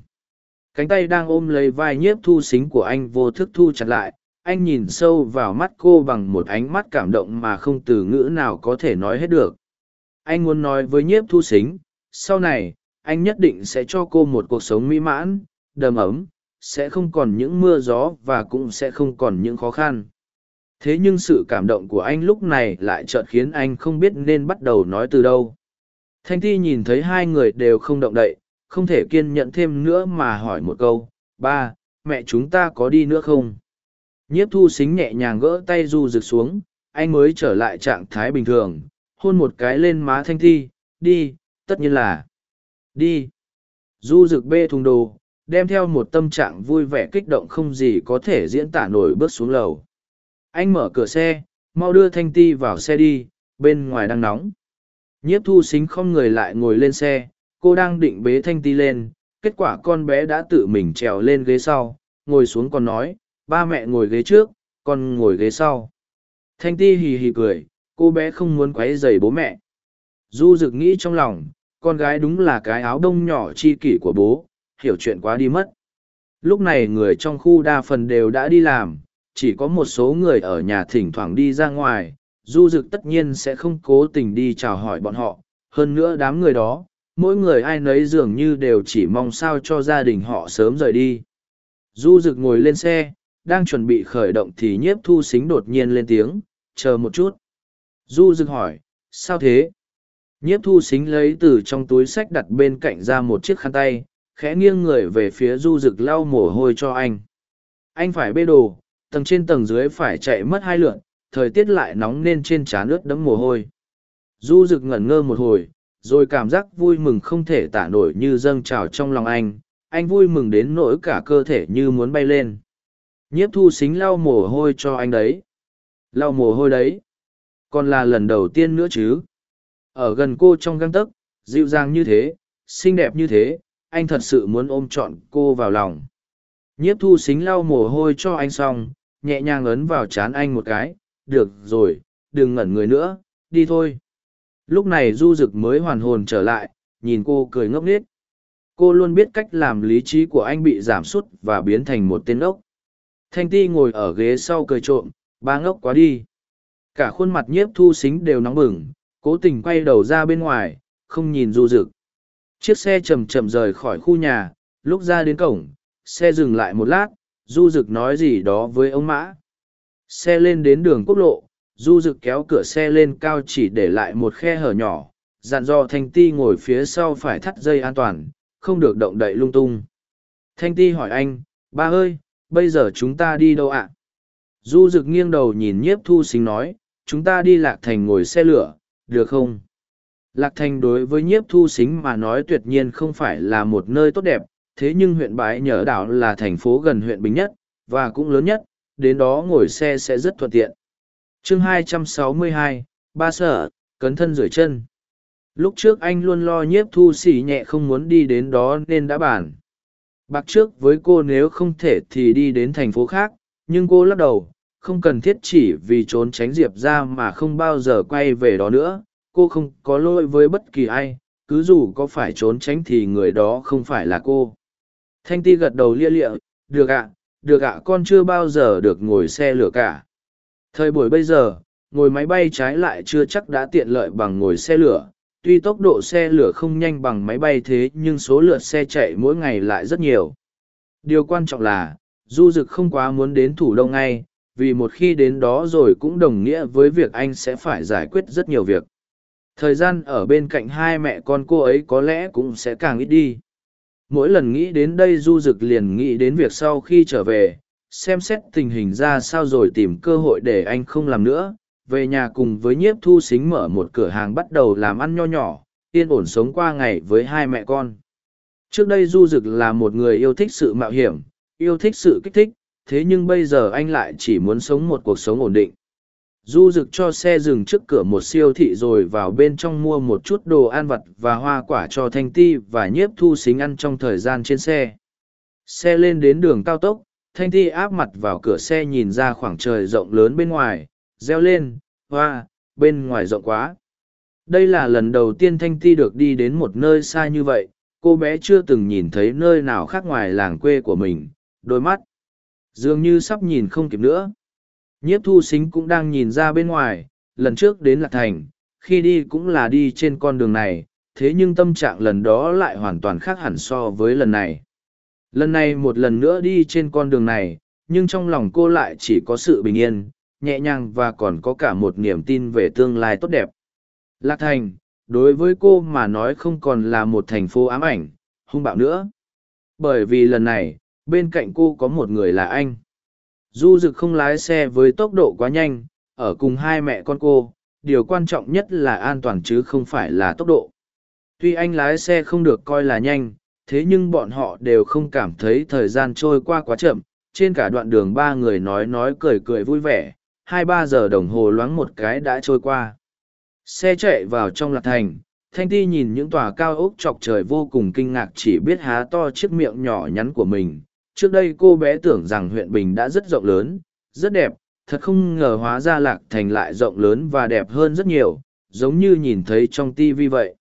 Speaker 1: Cánh tay đang ôm lấy vai nhiếp thu xính của anh vô thức thu chặt lại. Anh nhìn sâu vào mắt cô bằng một ánh mắt cảm động mà không từ ngữ nào có thể nói hết được. Anh muốn nói với nhiếp thu xính, sau này, anh nhất định sẽ cho cô một cuộc sống mỹ mãn, đầm ấm, sẽ không còn những mưa gió và cũng sẽ không còn những khó khăn. Thế nhưng sự cảm động của anh lúc này lại chợt khiến anh không biết nên bắt đầu nói từ đâu thanh thi nhìn thấy hai người đều không động đậy, không thể kiên nhẫn thêm nữa mà hỏi một câu, ba, mẹ chúng ta có đi nữa không? Nhiếp thu xính nhẹ nhàng gỡ tay du rực xuống, anh mới trở lại trạng thái bình thường, hôn một cái lên má thanh thi, đi, tất nhiên là đi. Du rực bê thùng đồ, đem theo một tâm trạng vui vẻ kích động không gì có thể diễn tả nổi bước xuống lầu. Anh mở cửa xe, mau đưa thanh ti vào xe đi, bên ngoài đang nóng nhiếp thu xính không người lại ngồi lên xe, cô đang định bế thanh ti lên, kết quả con bé đã tự mình trèo lên ghế sau, ngồi xuống còn nói, ba mẹ ngồi ghế trước, con ngồi ghế sau. Thanh ti hì hì cười, cô bé không muốn q u ấ y dày bố mẹ. Du rực nghĩ trong lòng, con gái đúng là cái áo đông nhỏ chi kỷ của bố, hiểu chuyện quá đi mất. Lúc này người trong khu đa phần đều đã đi làm, chỉ có một số người ở nhà thỉnh thoảng đi ra ngoài du Dực tất nhiên sẽ không cố tình đi chào hỏi bọn họ. Hơn nữa đám người đó, mỗi người ai nấy dường như đều chỉ mong sao cho gia đình họ sớm rời đi. Du rực ngồi lên xe, đang chuẩn bị khởi động thì nhiếp thu xính đột nhiên lên tiếng, chờ một chút. Du rực hỏi, sao thế? Nhiếp thu xính lấy từ trong túi sách đặt bên cạnh ra một chiếc khăn tay, khẽ nghiêng người về phía du rực lau mồ hôi cho anh. Anh phải bê đồ, tầng trên tầng dưới phải chạy mất hai lượn thời tiết lại nóng nên trên trán ướt đẫm mồ hôi. Du rực ngẩn ngơ một hồi, rồi cảm giác vui mừng không thể tả nổi như dâng trào trong lòng anh. Anh vui mừng đến nỗi cả cơ thể như muốn bay lên. Nhiếp thu xính lau mồ hôi cho anh đấy. Lau mồ hôi đấy? Còn là lần đầu tiên nữa chứ? Ở gần cô trong găng tấc, dịu dàng như thế, xinh đẹp như thế, anh thật sự muốn ôm trọn cô vào lòng. Nhiếp thu xính lau mồ hôi cho anh xong, nhẹ nhàng ấn vào trán anh một cái được rồi, đừng ngẩn người nữa, đi thôi. Lúc này du rực mới hoàn hồn trở lại, nhìn cô cười ngốc nghếch. Cô luôn biết cách làm lý trí của anh bị giảm sút và biến thành một tên ốc thanh ti ngồi ở ghế sau cười trộm, ba ngốc quá đi. Cả khuôn mặt nhiếp thu xính đều nóng bừng, cố tình quay đầu ra bên ngoài, không nhìn du rực chiếc xe chầm chậm rời khỏi khu nhà, lúc ra đến cổng, xe dừng lại một lát, du rực nói gì đó với ông mã xe lên đến đường quốc lộ, du rực kéo cửa xe lên cao chỉ để lại một khe hở nhỏ, dặn dò thanh ti ngồi phía sau phải thắt dây an toàn, không được động đậy lung tung. Thanh ti hỏi anh, ba ơi, bây giờ chúng ta đi đâu ạ? Du rực nghiêng đầu nhìn nhiếp thu xính nói, chúng ta đi lạc thành ngồi xe lửa, được không? Lạc thành đối với nhiếp thu xính mà nói tuyệt nhiên không phải là một nơi tốt đẹp, thế nhưng huyện bái nhớ đảo là thành phố gần huyện bình nhất, và cũng lớn nhất đến đó ngồi xe sẽ rất thuận tiện. Chương 262, ba sở cấn thân rửa chân. Lúc trước anh luôn lo nhiếp thu xỉ nhẹ không muốn đi đến đó nên đã bàn. Bạc trước với cô nếu không thể thì đi đến thành phố khác nhưng cô lắc đầu không cần thiết chỉ vì trốn tránh diệp ra mà không bao giờ quay về đó nữa cô không có lỗi với bất kỳ ai cứ dù có phải trốn tránh thì người đó không phải là cô. Thanh ti gật đầu lia lịa được ạ được ạ, con chưa bao giờ được ngồi xe lửa cả. Thời buổi bây giờ, ngồi máy bay trái lại chưa chắc đã tiện lợi bằng ngồi xe lửa. Tuy tốc độ xe lửa không nhanh bằng máy bay thế, nhưng số lượt xe chạy mỗi ngày lại rất nhiều. Điều quan trọng là, du dực không quá muốn đến thủ đô ngay, vì một khi đến đó rồi cũng đồng nghĩa với việc anh sẽ phải giải quyết rất nhiều việc. Thời gian ở bên cạnh hai mẹ con cô ấy có lẽ cũng sẽ càng ít đi mỗi lần nghĩ đến đây du rực liền nghĩ đến việc sau khi trở về, xem xét tình hình ra sao rồi tìm cơ hội để anh không làm nữa. Về nhà cùng với nhiếp thu xính mở một cửa hàng bắt đầu làm ăn nho nhỏ, yên ổn sống qua ngày với hai mẹ con. Trước đây du rực là một người yêu thích sự mạo hiểm, yêu thích sự kích thích, thế nhưng bây giờ anh lại chỉ muốn sống một cuộc sống ổn định du rực cho xe dừng trước cửa một siêu thị rồi vào bên trong mua một chút đồ ăn vặt và hoa quả cho thanh ti và nhiếp thu xính ăn trong thời gian trên xe. Xe lên đến đường cao tốc, thanh ti áp mặt vào cửa xe nhìn ra khoảng trời rộng lớn bên ngoài, reo lên, hoa, bên ngoài rộng quá. Đây là lần đầu tiên thanh ti được đi đến một nơi xa như vậy, cô bé chưa từng nhìn thấy nơi nào khác ngoài làng quê của mình, đôi mắt dường như sắp nhìn không kịp nữa nhiếp thu xính cũng đang nhìn ra bên ngoài, lần trước đến lạc thành, khi đi cũng là đi trên con đường này, thế nhưng tâm trạng lần đó lại hoàn toàn khác hẳn so với lần này. Lần này một lần nữa đi trên con đường này, nhưng trong lòng cô lại chỉ có sự bình yên, nhẹ nhàng và còn có cả một niềm tin về tương lai tốt đẹp. Lạc thành, đối với cô mà nói không còn là một thành phố ám ảnh, hung bạo nữa. Bởi vì lần này, bên cạnh cô có một người là anh du dực không lái xe với tốc độ quá nhanh, ở cùng hai mẹ con cô, điều quan trọng nhất là an toàn chứ không phải là tốc độ. Tuy anh lái xe không được coi là nhanh, thế nhưng bọn họ đều không cảm thấy thời gian trôi qua quá chậm, trên cả đoạn đường ba người nói nói cười cười vui vẻ, hai ba giờ đồng hồ loáng một cái đã trôi qua. Xe chạy vào trong lạc thành, thanh ti nhìn những tòa cao ốc chọc trời vô cùng kinh ngạc chỉ biết há to chiếc miệng nhỏ nhắn của mình trước đây cô bé tưởng rằng huyện bình đã rất rộng lớn rất đẹp thật không ngờ hóa ra lạc thành lại rộng lớn và đẹp hơn rất nhiều giống như nhìn thấy trong tivi vậy.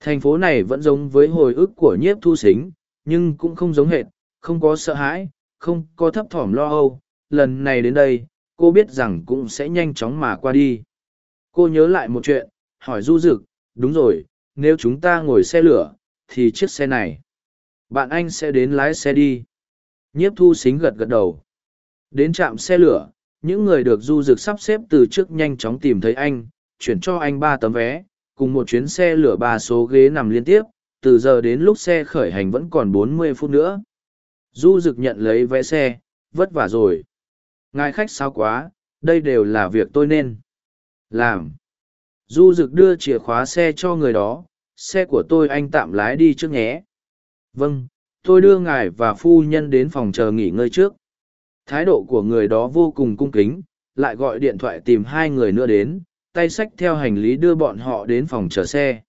Speaker 1: Thành phố này vẫn giống với hồi ức của nhiếp thu xính nhưng cũng không giống hệt không có sợ hãi không có thấp thỏm lo âu. Lần này đến đây cô biết rằng cũng sẽ nhanh chóng mà qua đi. Cô nhớ lại một chuyện hỏi du dực, đúng rồi nếu chúng ta ngồi xe lửa thì chiếc xe này bạn anh sẽ đến lái xe đi nhiếp thu xính gật gật đầu. Đến trạm xe lửa, những người được du rực sắp xếp từ trước nhanh chóng tìm thấy anh, chuyển cho anh ba tấm vé, cùng một chuyến xe lửa ba số ghế nằm liên tiếp, từ giờ đến lúc xe khởi hành vẫn còn bốn mươi phút nữa. Du rực nhận lấy vé xe, vất vả rồi. Ngài khách sao quá, đây đều là việc tôi nên. Làm. Du rực đưa chìa khóa xe cho người đó, xe của tôi anh tạm lái đi trước nhé. Vâng tôi đưa ngài và phu nhân đến phòng chờ nghỉ ngơi trước. Thái độ của người đó vô cùng cung kính, lại gọi điện thoại tìm hai người nữa đến, tay xách theo hành lý đưa bọn họ đến phòng chờ xe.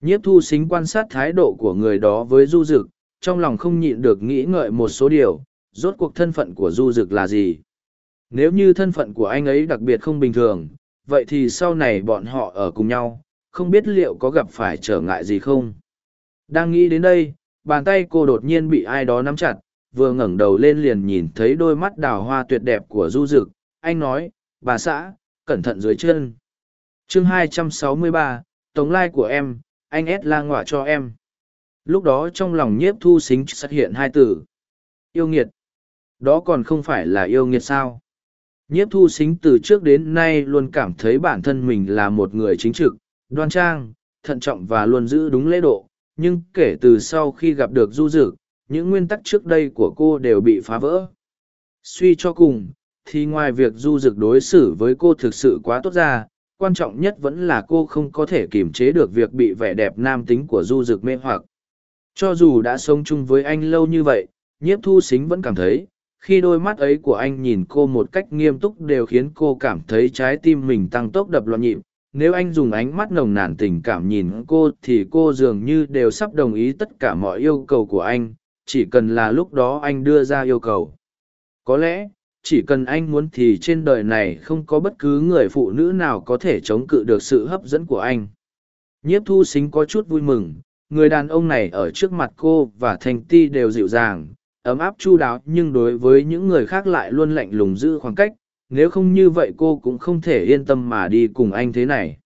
Speaker 1: Nhiếp thu xính quan sát thái độ của người đó với du dực, trong lòng không nhịn được nghĩ ngợi một số điều, rốt cuộc thân phận của du dực là gì? Nếu như thân phận của anh ấy đặc biệt không bình thường, vậy thì sau này bọn họ ở cùng nhau, không biết liệu có gặp phải trở ngại gì không? Đang nghĩ đến đây bàn tay cô đột nhiên bị ai đó nắm chặt vừa ngẩng đầu lên liền nhìn thấy đôi mắt đào hoa tuyệt đẹp của du dực. Anh nói bà xã cẩn thận dưới chân. Chương 263, tống lai của em anh ép la ngọa cho em. Lúc đó trong lòng nhiếp thu xính xuất hiện hai từ. Yêu nghiệt. Đó còn không phải là yêu nghiệt sao? Nhiếp thu xính từ trước đến nay luôn cảm thấy bản thân mình là một người chính trực đoan trang thận trọng và luôn giữ đúng lễ độ nhưng kể từ sau khi gặp được du dực, những nguyên tắc trước đây của cô đều bị phá vỡ. Suy cho cùng, thì ngoài việc du dực đối xử với cô thực sự quá tốt ra, quan trọng nhất vẫn là cô không có thể kiềm chế được việc bị vẻ đẹp nam tính của du dực mê hoặc. Cho dù đã sống chung với anh lâu như vậy, nhiếp thu xính vẫn cảm thấy, khi đôi mắt ấy của anh nhìn cô một cách nghiêm túc đều khiến cô cảm thấy trái tim mình tăng tốc đập loạn nhịp nếu anh dùng ánh mắt nồng nàn tình cảm nhìn cô thì cô dường như đều sắp đồng ý tất cả mọi yêu cầu của anh, chỉ cần là lúc đó anh đưa ra yêu cầu. Có lẽ, chỉ cần anh muốn thì trên đời này không có bất cứ người phụ nữ nào có thể chống cự được sự hấp dẫn của anh. Nhiếp thu xính có chút vui mừng, người đàn ông này ở trước mặt cô và thanh ti đều dịu dàng, ấm áp chu đáo nhưng đối với những người khác lại luôn lạnh lùng giữ khoảng cách nếu không như vậy cô cũng không thể yên tâm mà đi cùng anh thế này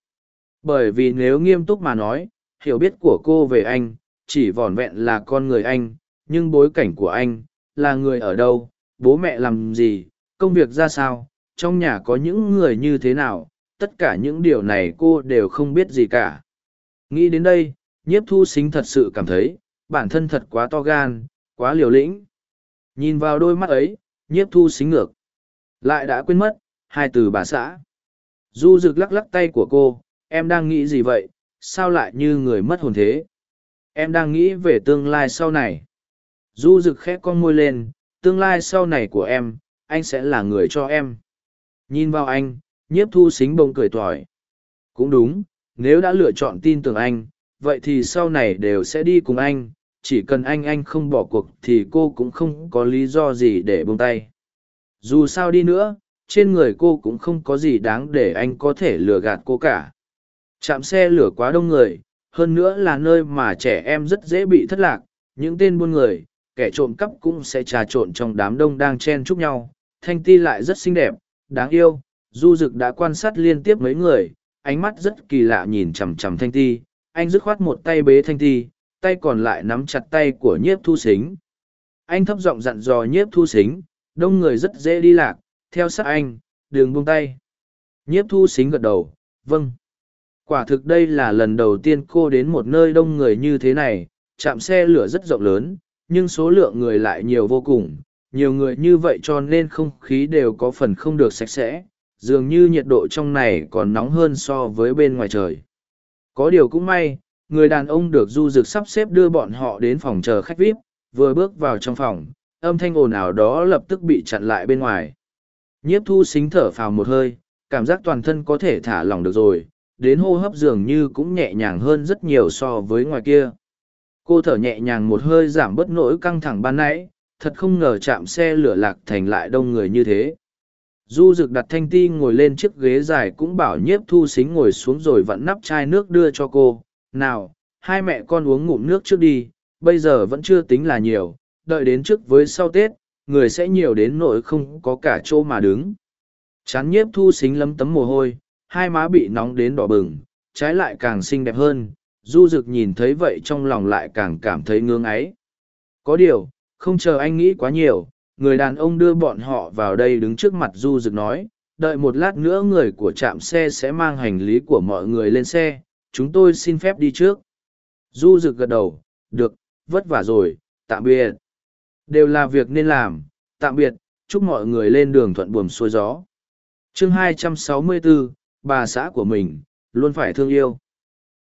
Speaker 1: bởi vì nếu nghiêm túc mà nói hiểu biết của cô về anh chỉ vỏn vẹn là con người anh nhưng bối cảnh của anh là người ở đâu bố mẹ làm gì công việc ra sao trong nhà có những người như thế nào, tất cả những điều này cô đều không biết gì cả. Nghĩ đến đây, nhiếp thu xính thật sự cảm thấy, bản thân thật quá to gan, quá liều lĩnh. Nhìn vào đôi mắt ấy, nhiếp thu xính ngược. Lại đã quên mất, hai từ bà xã. Du rực lắc lắc tay của cô, em đang nghĩ gì vậy, sao lại như người mất hồn thế? Em đang nghĩ về tương lai sau này. Du rực khẽ con môi lên, tương lai sau này của em, anh sẽ là người cho em. Nhìn vào anh, nhiếp thu xính bông cười tỏi. Cũng đúng, nếu đã lựa chọn tin tưởng anh, vậy thì sau này đều sẽ đi cùng anh, chỉ cần anh anh không bỏ cuộc thì cô cũng không có lý do gì để buông tay. Dù sao đi nữa, trên người cô cũng không có gì đáng để anh có thể lừa gạt cô cả. Chạm xe lửa quá đông người, hơn nữa là nơi mà trẻ em rất dễ bị thất lạc, những tên buôn người, kẻ trộm cắp cũng sẽ trà trộn trong đám đông đang chen chúc nhau. Thanh ti lại rất xinh đẹp, đáng yêu, du dực đã quan sát liên tiếp mấy người, ánh mắt rất kỳ lạ nhìn chằm chằm thanh ti, anh dứt khoát một tay bế thanh ti, tay còn lại nắm chặt tay của nhiếp thu xính. Anh thấp giọng dặn dò nhiếp thu xính, đông người rất dễ đi lạc, theo sát anh, đường buông tay. Nhiếp thu xính gật đầu, vâng. Quả thực đây là lần đầu tiên cô đến một nơi đông người như thế này, chạm xe lửa rất rộng lớn, nhưng số lượng người lại nhiều vô cùng. Nhiều người như vậy cho nên không khí đều có phần không được sạch sẽ, dường như nhiệt độ trong này còn nóng hơn so với bên ngoài trời. Có điều cũng may, người đàn ông được du dực sắp xếp đưa bọn họ đến phòng chờ khách vip, vừa bước vào trong phòng, âm thanh ồn ào đó lập tức bị chặn lại bên ngoài. Nhiếp thu xính thở phào một hơi, cảm giác toàn thân có thể thả lỏng được rồi, đến hô hấp dường như cũng nhẹ nhàng hơn rất nhiều so với ngoài kia. Cô thở nhẹ nhàng một hơi giảm bớt nỗi căng thẳng ban nãy, thật không ngờ chạm xe lửa lạc thành lại đông người như thế. Du Dực đặt thanh ti ngồi lên chiếc ghế dài cũng bảo nhiếp thu xính ngồi xuống rồi vặn nắp chai nước đưa cho cô. Nào, hai mẹ con uống ngụm nước trước đi, bây giờ vẫn chưa tính là nhiều, đợi đến trước với sau Tết, người sẽ nhiều đến nỗi không có cả chỗ mà đứng. Chán nhiếp thu xính lấm tấm mồ hôi, hai má bị nóng đến đỏ bừng, trái lại càng xinh đẹp hơn, du rực nhìn thấy vậy trong lòng lại càng cảm thấy ngưỡng ấy. Có điều, không chờ anh nghĩ quá nhiều, người đàn ông đưa bọn họ vào đây đứng trước mặt du rực nói, đợi một lát nữa người của trạm xe sẽ mang hành lý của mọi người lên xe, chúng tôi xin phép đi trước. Du rực gật đầu, được, vất vả rồi, tạm biệt. Đều là việc nên làm, tạm biệt, chúc mọi người lên đường thuận buồm xuôi gió. chương 264, bà xã của mình, luôn phải thương yêu.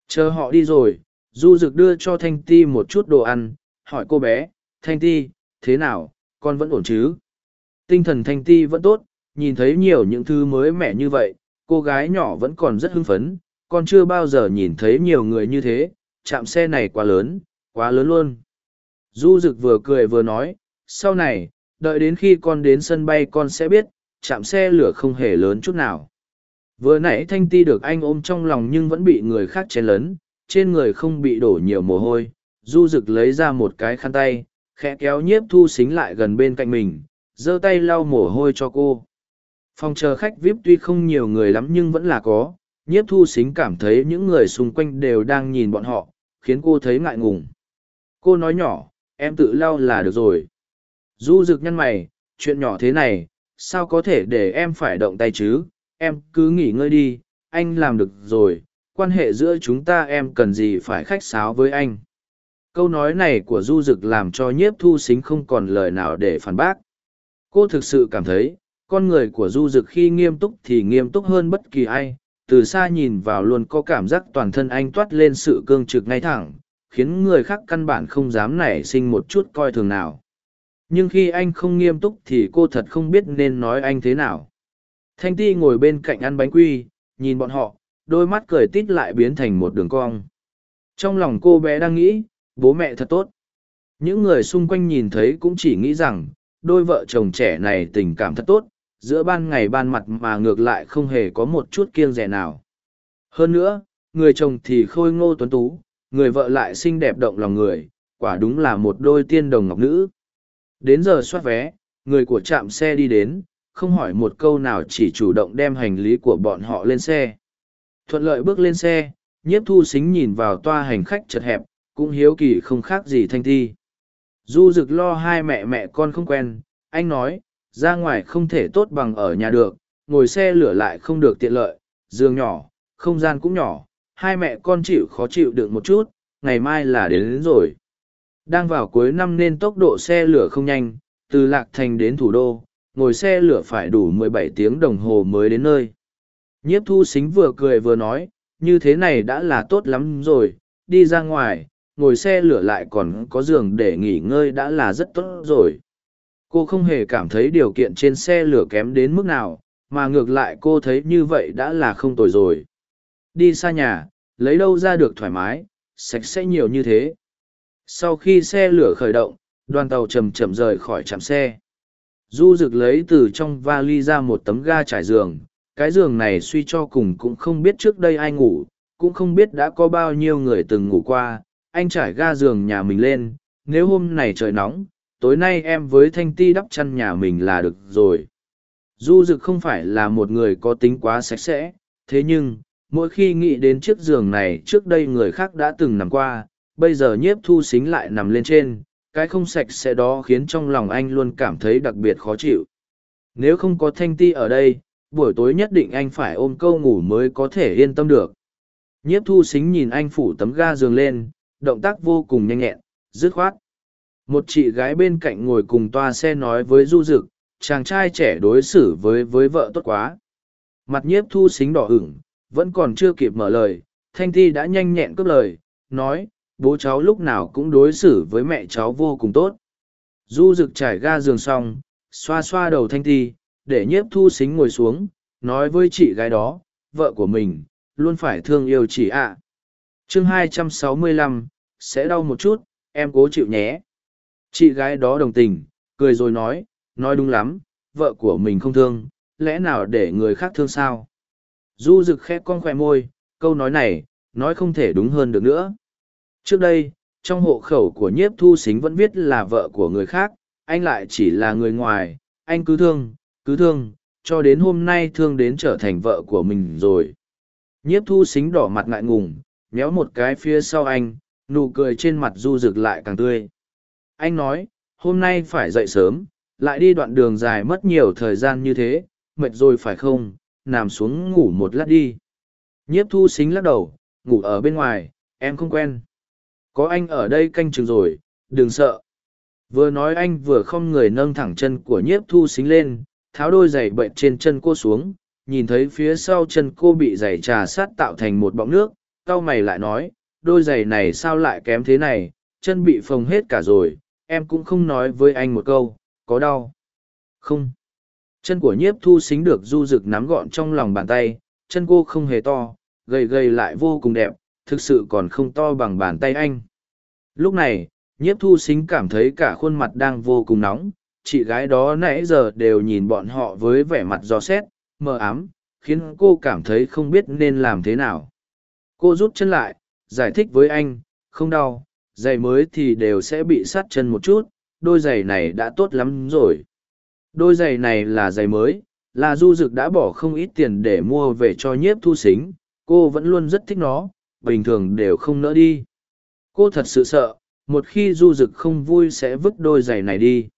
Speaker 1: Chờ họ đi rồi, Du Dực đưa cho Thanh Ti một chút đồ ăn, hỏi cô bé, Thanh Ti, thế nào, con vẫn ổn chứ? Tinh thần Thanh Ti vẫn tốt, nhìn thấy nhiều những thứ mới mẻ như vậy, cô gái nhỏ vẫn còn rất hưng phấn, con chưa bao giờ nhìn thấy nhiều người như thế, chạm xe này quá lớn, quá lớn luôn. Du Dực vừa cười vừa nói, sau này, đợi đến khi con đến sân bay con sẽ biết, chạm xe lửa không hề lớn chút nào. Vừa nãy Thanh Ti được anh ôm trong lòng nhưng vẫn bị người khác chén lớn, trên người không bị đổ nhiều mồ hôi. Du Dực lấy ra một cái khăn tay, khẽ kéo nhiếp thu xính lại gần bên cạnh mình, giơ tay lau mồ hôi cho cô. Phòng chờ khách VIP tuy không nhiều người lắm nhưng vẫn là có, nhiếp thu xính cảm thấy những người xung quanh đều đang nhìn bọn họ, khiến cô thấy ngại ngùng. Cô nói nhỏ, em tự lau là được rồi. Du Dực nhăn mày, chuyện nhỏ thế này, sao có thể để em phải động tay chứ, em cứ nghỉ ngơi đi, anh làm được rồi, quan hệ giữa chúng ta em cần gì phải khách sáo với anh. Câu nói này của Du Dực làm cho nhiếp thu xính không còn lời nào để phản bác. Cô thực sự cảm thấy, con người của Du Dực khi nghiêm túc thì nghiêm túc hơn bất kỳ ai, từ xa nhìn vào luôn có cảm giác toàn thân anh toát lên sự cương trực ngay thẳng, khiến người khác căn bản không dám nảy sinh một chút coi thường nào. Nhưng khi anh không nghiêm túc thì cô thật không biết nên nói anh thế nào. Thanh ti ngồi bên cạnh ăn bánh quy, nhìn bọn họ, đôi mắt cười tít lại biến thành một đường cong. Trong lòng cô bé đang nghĩ, bố mẹ thật tốt. Những người xung quanh nhìn thấy cũng chỉ nghĩ rằng, đôi vợ chồng trẻ này tình cảm thật tốt, giữa ban ngày ban mặt mà ngược lại không hề có một chút kiêng rẻ nào. Hơn nữa, người chồng thì khôi ngô tuấn tú, người vợ lại xinh đẹp động lòng người, quả đúng là một đôi tiên đồng ngọc nữ. Đến giờ soát vé, người của trạm xe đi đến, không hỏi một câu nào chỉ chủ động đem hành lý của bọn họ lên xe. Thuận lợi bước lên xe, nhiếp thu xính nhìn vào toa hành khách chật hẹp, cũng hiếu kỳ không khác gì thanh thi. Du rực lo hai mẹ mẹ con không quen, anh nói, ra ngoài không thể tốt bằng ở nhà được, ngồi xe lửa lại không được tiện lợi, giường nhỏ, không gian cũng nhỏ, hai mẹ con chịu khó chịu được một chút, ngày mai là đến, đến rồi. Đang vào cuối năm nên tốc độ xe lửa không nhanh, từ Lạc Thành đến thủ đô, ngồi xe lửa phải đủ 17 tiếng đồng hồ mới đến nơi. Nhiếp thu xính vừa cười vừa nói, như thế này đã là tốt lắm rồi, đi ra ngoài, ngồi xe lửa lại còn có giường để nghỉ ngơi đã là rất tốt rồi. Cô không hề cảm thấy điều kiện trên xe lửa kém đến mức nào, mà ngược lại cô thấy như vậy đã là không tồi rồi. Đi xa nhà, lấy đâu ra được thoải mái, sạch sẽ nhiều như thế. Sau khi xe lửa khởi động, đoàn tàu chầm chậm rời khỏi trạm xe. Du rực lấy từ trong vali ra một tấm ga trải giường, cái giường này suy cho cùng cũng không biết trước đây ai ngủ, cũng không biết đã có bao nhiêu người từng ngủ qua, anh trải ga giường nhà mình lên, nếu hôm này trời nóng, tối nay em với Thanh Ti đắp chăn nhà mình là được rồi. Du Dực không phải là một người có tính quá sạch sẽ, thế nhưng, mỗi khi nghĩ đến chiếc giường này trước đây người khác đã từng nằm qua, bây giờ nhiếp thu xính lại nằm lên trên, cái không sạch sẽ đó khiến trong lòng anh luôn cảm thấy đặc biệt khó chịu. Nếu không có Thanh Ti ở đây, buổi tối nhất định anh phải ôm câu ngủ mới có thể yên tâm được. Nhiếp thu xính nhìn anh phủ tấm ga giường lên, động tác vô cùng nhanh nhẹn, dứt khoát. Một chị gái bên cạnh ngồi cùng toa xe nói với Du Dực, chàng trai trẻ đối xử với với vợ tốt quá. Mặt nhiếp thu xính đỏ ửng, vẫn còn chưa kịp mở lời, Thanh Thi đã nhanh nhẹn cướp lời, nói, bố cháu lúc nào cũng đối xử với mẹ cháu vô cùng tốt. Du Dực trải ga giường xong, xoa xoa đầu Thanh Thi, để nhiếp thu xính ngồi xuống, nói với chị gái đó, vợ của mình, luôn phải thương yêu chị ạ. À. chương 265, sẽ đau một chút, em cố chịu nhé. Chị gái đó đồng tình, cười rồi nói, nói đúng lắm, vợ của mình không thương, lẽ nào để người khác thương sao? Du rực khẽ con khỏe môi, câu nói này, nói không thể đúng hơn được nữa. Trước đây, trong hộ khẩu của nhiếp thu xính vẫn viết là vợ của người khác, anh lại chỉ là người ngoài, anh cứ thương, cứ thương, cho đến hôm nay thương đến trở thành vợ của mình rồi. Nhiếp thu xính đỏ mặt ngại ngùng, méo một cái phía sau anh, nụ cười trên mặt du rực lại càng tươi. Anh nói, hôm nay phải dậy sớm, lại đi đoạn đường dài mất nhiều thời gian như thế, mệt rồi phải không, nằm xuống ngủ một lát đi. Nhiếp thu xính lắc đầu, ngủ ở bên ngoài, em không quen. Có anh ở đây canh chừng rồi, đừng sợ. Vừa nói anh vừa không người nâng thẳng chân của nhiếp thu xính lên, tháo đôi giày bệnh trên chân cô xuống, nhìn thấy phía sau chân cô bị giày trà sát tạo thành một bọng nước, cau mày lại nói, đôi giày này sao lại kém thế này, chân bị phồng hết cả rồi, em cũng không nói với anh một câu, có đau. Không. Chân của nhiếp thu xính được du rực nắm gọn trong lòng bàn tay, chân cô không hề to, gầy gầy lại vô cùng đẹp, thực sự còn không to bằng bàn tay anh. Lúc này, nhiếp thu xính cảm thấy cả khuôn mặt đang vô cùng nóng, chị gái đó nãy giờ đều nhìn bọn họ với vẻ mặt gió xét, mờ ám, khiến cô cảm thấy không biết nên làm thế nào. Cô rút chân lại, giải thích với anh, không đau, giày mới thì đều sẽ bị sát chân một chút, đôi giày này đã tốt lắm rồi. Đôi giày này là giày mới, là du dực đã bỏ không ít tiền để mua về cho nhiếp thu xính, cô vẫn luôn rất thích nó, bình thường đều không nỡ đi. Cô thật sự sợ, một khi du dực không vui sẽ vứt đôi giày này đi.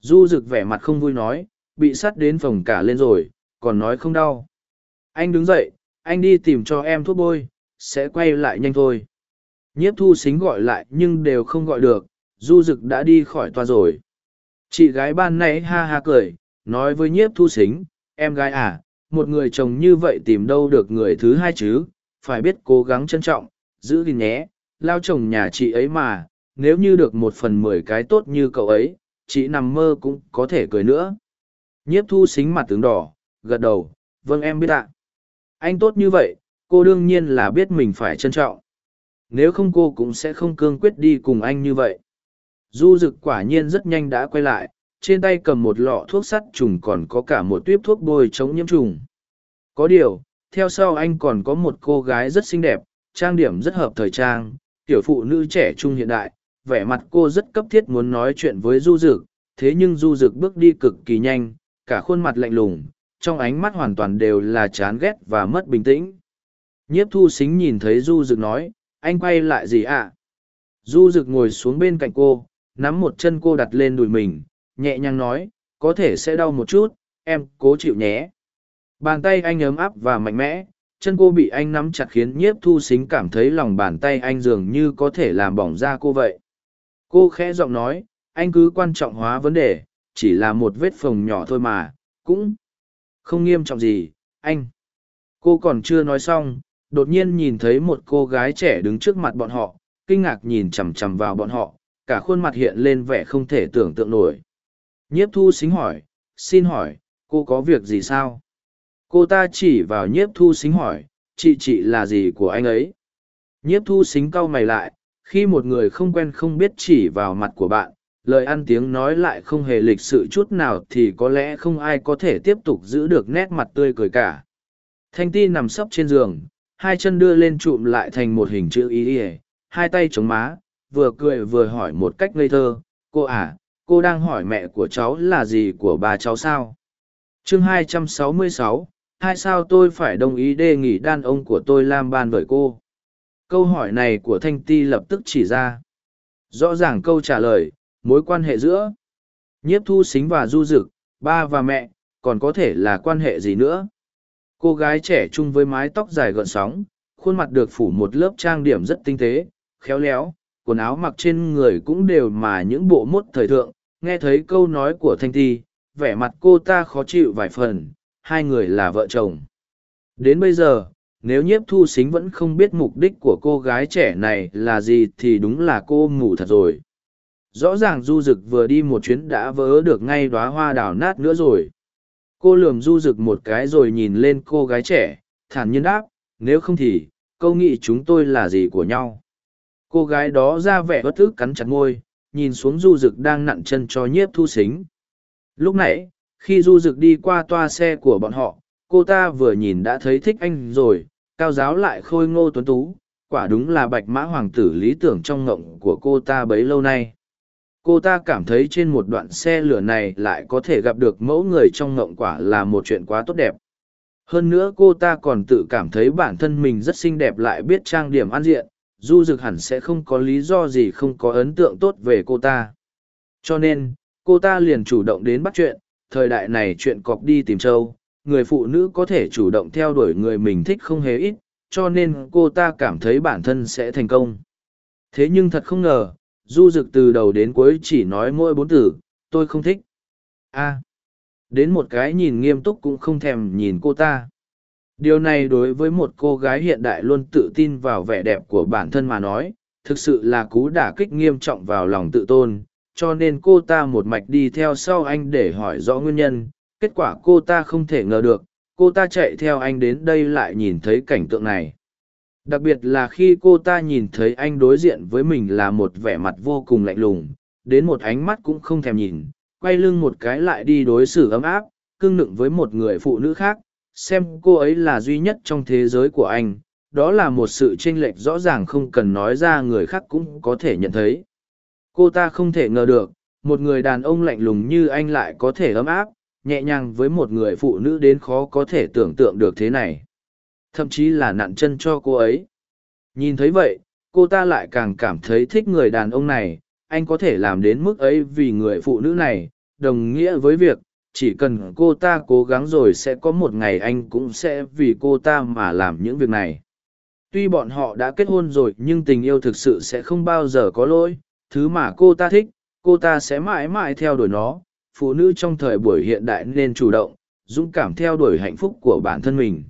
Speaker 1: Du Dực vẻ mặt không vui nói, bị sắt đến phòng cả lên rồi, còn nói không đau. Anh đứng dậy, anh đi tìm cho em thuốc bôi, sẽ quay lại nhanh thôi. Nhiếp thu xính gọi lại nhưng đều không gọi được, du Dực đã đi khỏi toa rồi. Chị gái ban nãy ha ha cười, nói với nhiếp thu xính, em gái à, một người chồng như vậy tìm đâu được người thứ hai chứ, phải biết cố gắng trân trọng, giữ gìn nhé, lao chồng nhà chị ấy mà, nếu như được một phần mười cái tốt như cậu ấy, chị nằm mơ cũng có thể cười nữa. Nhiếp thu xính mặt tướng đỏ, gật đầu, vâng em biết ạ. Anh tốt như vậy, cô đương nhiên là biết mình phải trân trọng. Nếu không cô cũng sẽ không cương quyết đi cùng anh như vậy. Du dực quả nhiên rất nhanh đã quay lại, trên tay cầm một lọ thuốc sắt trùng còn có cả một tuyếp thuốc bôi chống nhiễm trùng. Có điều, theo sau anh còn có một cô gái rất xinh đẹp, trang điểm rất hợp thời trang, tiểu phụ nữ trẻ trung hiện đại, vẻ mặt cô rất cấp thiết muốn nói chuyện với du dực thế nhưng du dực bước đi cực kỳ nhanh cả khuôn mặt lạnh lùng trong ánh mắt hoàn toàn đều là chán ghét và mất bình tĩnh nhiếp thu xính nhìn thấy du dực nói anh quay lại gì ạ à? du dực ngồi xuống bên cạnh cô nắm một chân cô đặt lên đùi mình nhẹ nhàng nói có thể sẽ đau một chút em cố chịu nhé Bàn tay anh ấm áp và mạnh mẽ, chân cô bị anh nắm chặt khiến nhiếp thu xính cảm thấy lòng bàn tay anh dường như có thể làm bỏng da cô vậy. Cô khẽ giọng nói, anh cứ quan trọng hóa vấn đề, chỉ là một vết phồng nhỏ thôi mà, cũng không nghiêm trọng gì, anh. Cô còn chưa nói xong, đột nhiên nhìn thấy một cô gái trẻ đứng trước mặt bọn họ, kinh ngạc nhìn chằm chằm vào bọn họ, cả khuôn mặt hiện lên vẻ không thể tưởng tượng nổi. Nhiếp thu xính hỏi, xin hỏi, cô có việc gì sao? Cô ta chỉ vào nhiếp thu xính hỏi, chị chị là gì của anh ấy? Nhiếp thu xính cau mày lại, khi một người không quen không biết chỉ vào mặt của bạn, lời ăn tiếng nói lại không hề lịch sự chút nào thì có lẽ không ai có thể tiếp tục giữ được nét mặt tươi cười cả. Thanh ti nằm sấp trên giường, hai chân đưa lên trụm lại thành một hình chữ y hai tay chống má vừa cười vừa hỏi một cách ngây thơ cô à cô đang hỏi mẹ của cháu là gì của bà cháu sao? Chương 266, hai sao tôi phải đồng ý đề nghị đàn ông của tôi làm ban với cô? Câu hỏi này của thanh ti lập tức chỉ ra. Rõ ràng câu trả lời mối quan hệ giữa nhiếp thu xính và du dực ba và mẹ còn có thể là quan hệ gì nữa? Cô gái trẻ trung với mái tóc dài gợn sóng khuôn mặt được phủ một lớp trang điểm rất tinh tế khéo léo quần áo mặc trên người cũng đều mà những bộ mốt thời thượng. Nghe thấy câu nói của thanh ti, vẻ mặt cô ta khó chịu vài phần, hai người là vợ chồng. Đến bây giờ, nếu nhiếp thu xính vẫn không biết mục đích của cô gái trẻ này là gì thì đúng là cô ngủ thật rồi. Rõ ràng du dực vừa đi một chuyến đã vỡ được ngay đóa hoa đào nát nữa rồi. Cô lườm du dực một cái rồi nhìn lên cô gái trẻ, thản nhiên đáp, nếu không thì, câu nghĩ chúng tôi là gì của nhau? Cô gái đó ra vẻ bất ức cắn chặt ngôi nhìn xuống du rực đang nặn chân cho nhiếp thu xính lúc nãy, khi du rực đi qua toa xe của bọn họ, cô ta vừa nhìn đã thấy thích anh rồi, cao giáo lại khôi ngô tuấn tú. Quả đúng là bạch mã hoàng tử lý tưởng trong ngộng của cô ta bấy lâu nay. Cô ta cảm thấy trên một đoạn xe lửa này lại có thể gặp được mẫu người trong ngộng quả là một chuyện quá tốt đẹp. Hơn nữa cô ta còn tự cảm thấy bản thân mình rất xinh đẹp lại biết trang điểm ăn diện du dực hẳn sẽ không có lý do gì không có ấn tượng tốt về cô ta. Cho nên, cô ta liền chủ động đến bắt chuyện, thời đại này chuyện cọc đi tìm châu, người phụ nữ có thể chủ động theo đuổi người mình thích không hề ít, cho nên cô ta cảm thấy bản thân sẽ thành công. Thế nhưng thật không ngờ, du Dực từ đầu đến cuối chỉ nói mỗi bốn từ, tôi không thích. A. Đến một cái nhìn nghiêm túc cũng không thèm nhìn cô ta điều này đối với một cô gái hiện đại luôn tự tin vào vẻ đẹp của bản thân mà nói, thực sự là cú đả kích nghiêm trọng vào lòng tự tôn, cho nên cô ta một mạch đi theo sau anh để hỏi rõ nguyên nhân. Kết quả cô ta không thể ngờ được, cô ta chạy theo anh đến đây lại nhìn thấy cảnh tượng này. Đặc biệt là khi cô ta nhìn thấy anh đối diện với mình là một vẻ mặt vô cùng lạnh lùng, đến một ánh mắt cũng không thèm nhìn, quay lưng một cái lại đi đối xử ấm áp cưng nựng với một người phụ nữ khác xem cô ấy là duy nhất trong thế giới của anh, đó là một sự chênh lệch rõ ràng không cần nói ra người khác cũng có thể nhận thấy. Cô ta không thể ngờ được, một người đàn ông lạnh lùng như anh lại có thể ấm áp, nhẹ nhàng với một người phụ nữ đến khó có thể tưởng tượng được thế này. Thậm chí là nặn chân cho cô ấy. Nhìn thấy vậy, cô ta lại càng cảm thấy thích người đàn ông này, anh có thể làm đến mức ấy vì người phụ nữ này, đồng nghĩa với việc chỉ cần cô ta cố gắng rồi sẽ có một ngày anh cũng sẽ vì cô ta mà làm những việc này. Tuy bọn họ đã kết hôn rồi nhưng tình yêu thực sự sẽ không bao giờ có lỗi. Thứ mà cô ta thích, cô ta sẽ mãi mãi theo đuổi nó. Phụ nữ trong thời buổi hiện đại nên chủ động, dũng cảm theo đuổi hạnh phúc của bản thân mình.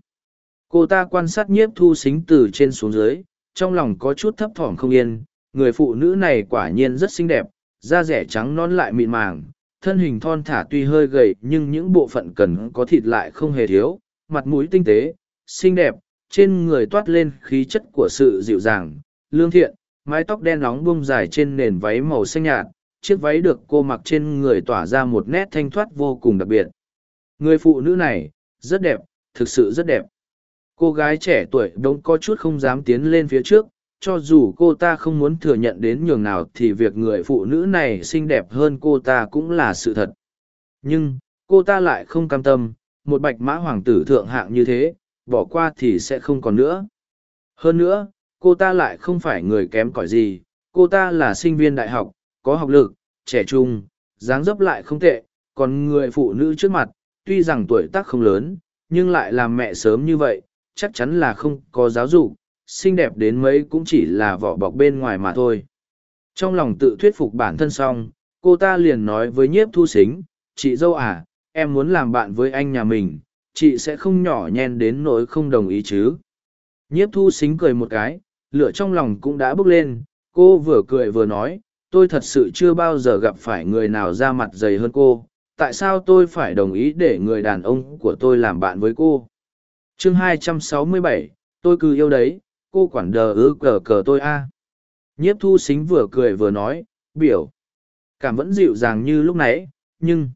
Speaker 1: Cô ta quan sát nhiếp thu xính từ trên xuống dưới, trong lòng có chút thấp thỏm không yên. Người phụ nữ này quả nhiên rất xinh đẹp, da rẻ trắng non lại mịn màng thân hình thon thả tuy hơi gầy, nhưng những bộ phận cần có thịt lại không hề thiếu, mặt mũi tinh tế, xinh đẹp, trên người toát lên khí chất của sự dịu dàng, lương thiện, mái tóc đen nóng buông dài trên nền váy màu xanh nhạt, chiếc váy được cô mặc trên người tỏa ra một nét thanh thoát vô cùng đặc biệt. Người phụ nữ này, rất đẹp, thực sự rất đẹp. Cô gái trẻ tuổi đống có chút không dám tiến lên phía trước cho dù cô ta không muốn thừa nhận đến nhường nào thì việc người phụ nữ này xinh đẹp hơn cô ta cũng là sự thật. Nhưng cô ta lại không cam tâm một bạch mã hoàng tử thượng hạng như thế bỏ qua thì sẽ không còn nữa. Hơn nữa cô ta lại không phải người kém cỏi gì cô ta là sinh viên đại học có học lực trẻ trung dáng dấp lại không tệ còn người phụ nữ trước mặt tuy rằng tuổi tác không lớn nhưng lại làm mẹ sớm như vậy, chắc chắn là không có giáo dục, xinh đẹp đến mấy cũng chỉ là vỏ bọc bên ngoài mà thôi. Trong lòng tự thuyết phục bản thân xong, cô ta liền nói với nhiếp thu xính, chị dâu à, em muốn làm bạn với anh nhà mình, chị sẽ không nhỏ nhen đến nỗi không đồng ý chứ. Nhiếp thu xính cười một cái, lửa trong lòng cũng đã bốc lên, cô vừa cười vừa nói, tôi thật sự chưa bao giờ gặp phải người nào ra mặt dày hơn cô, tại sao tôi phải đồng ý để người đàn ông của tôi làm bạn với cô? chương 267, tôi cứ yêu đấy, cô quản đờ ư cờ cờ tôi a. Nhiếp thu xính vừa cười vừa nói, biểu, cảm vẫn dịu dàng như lúc nãy, nhưng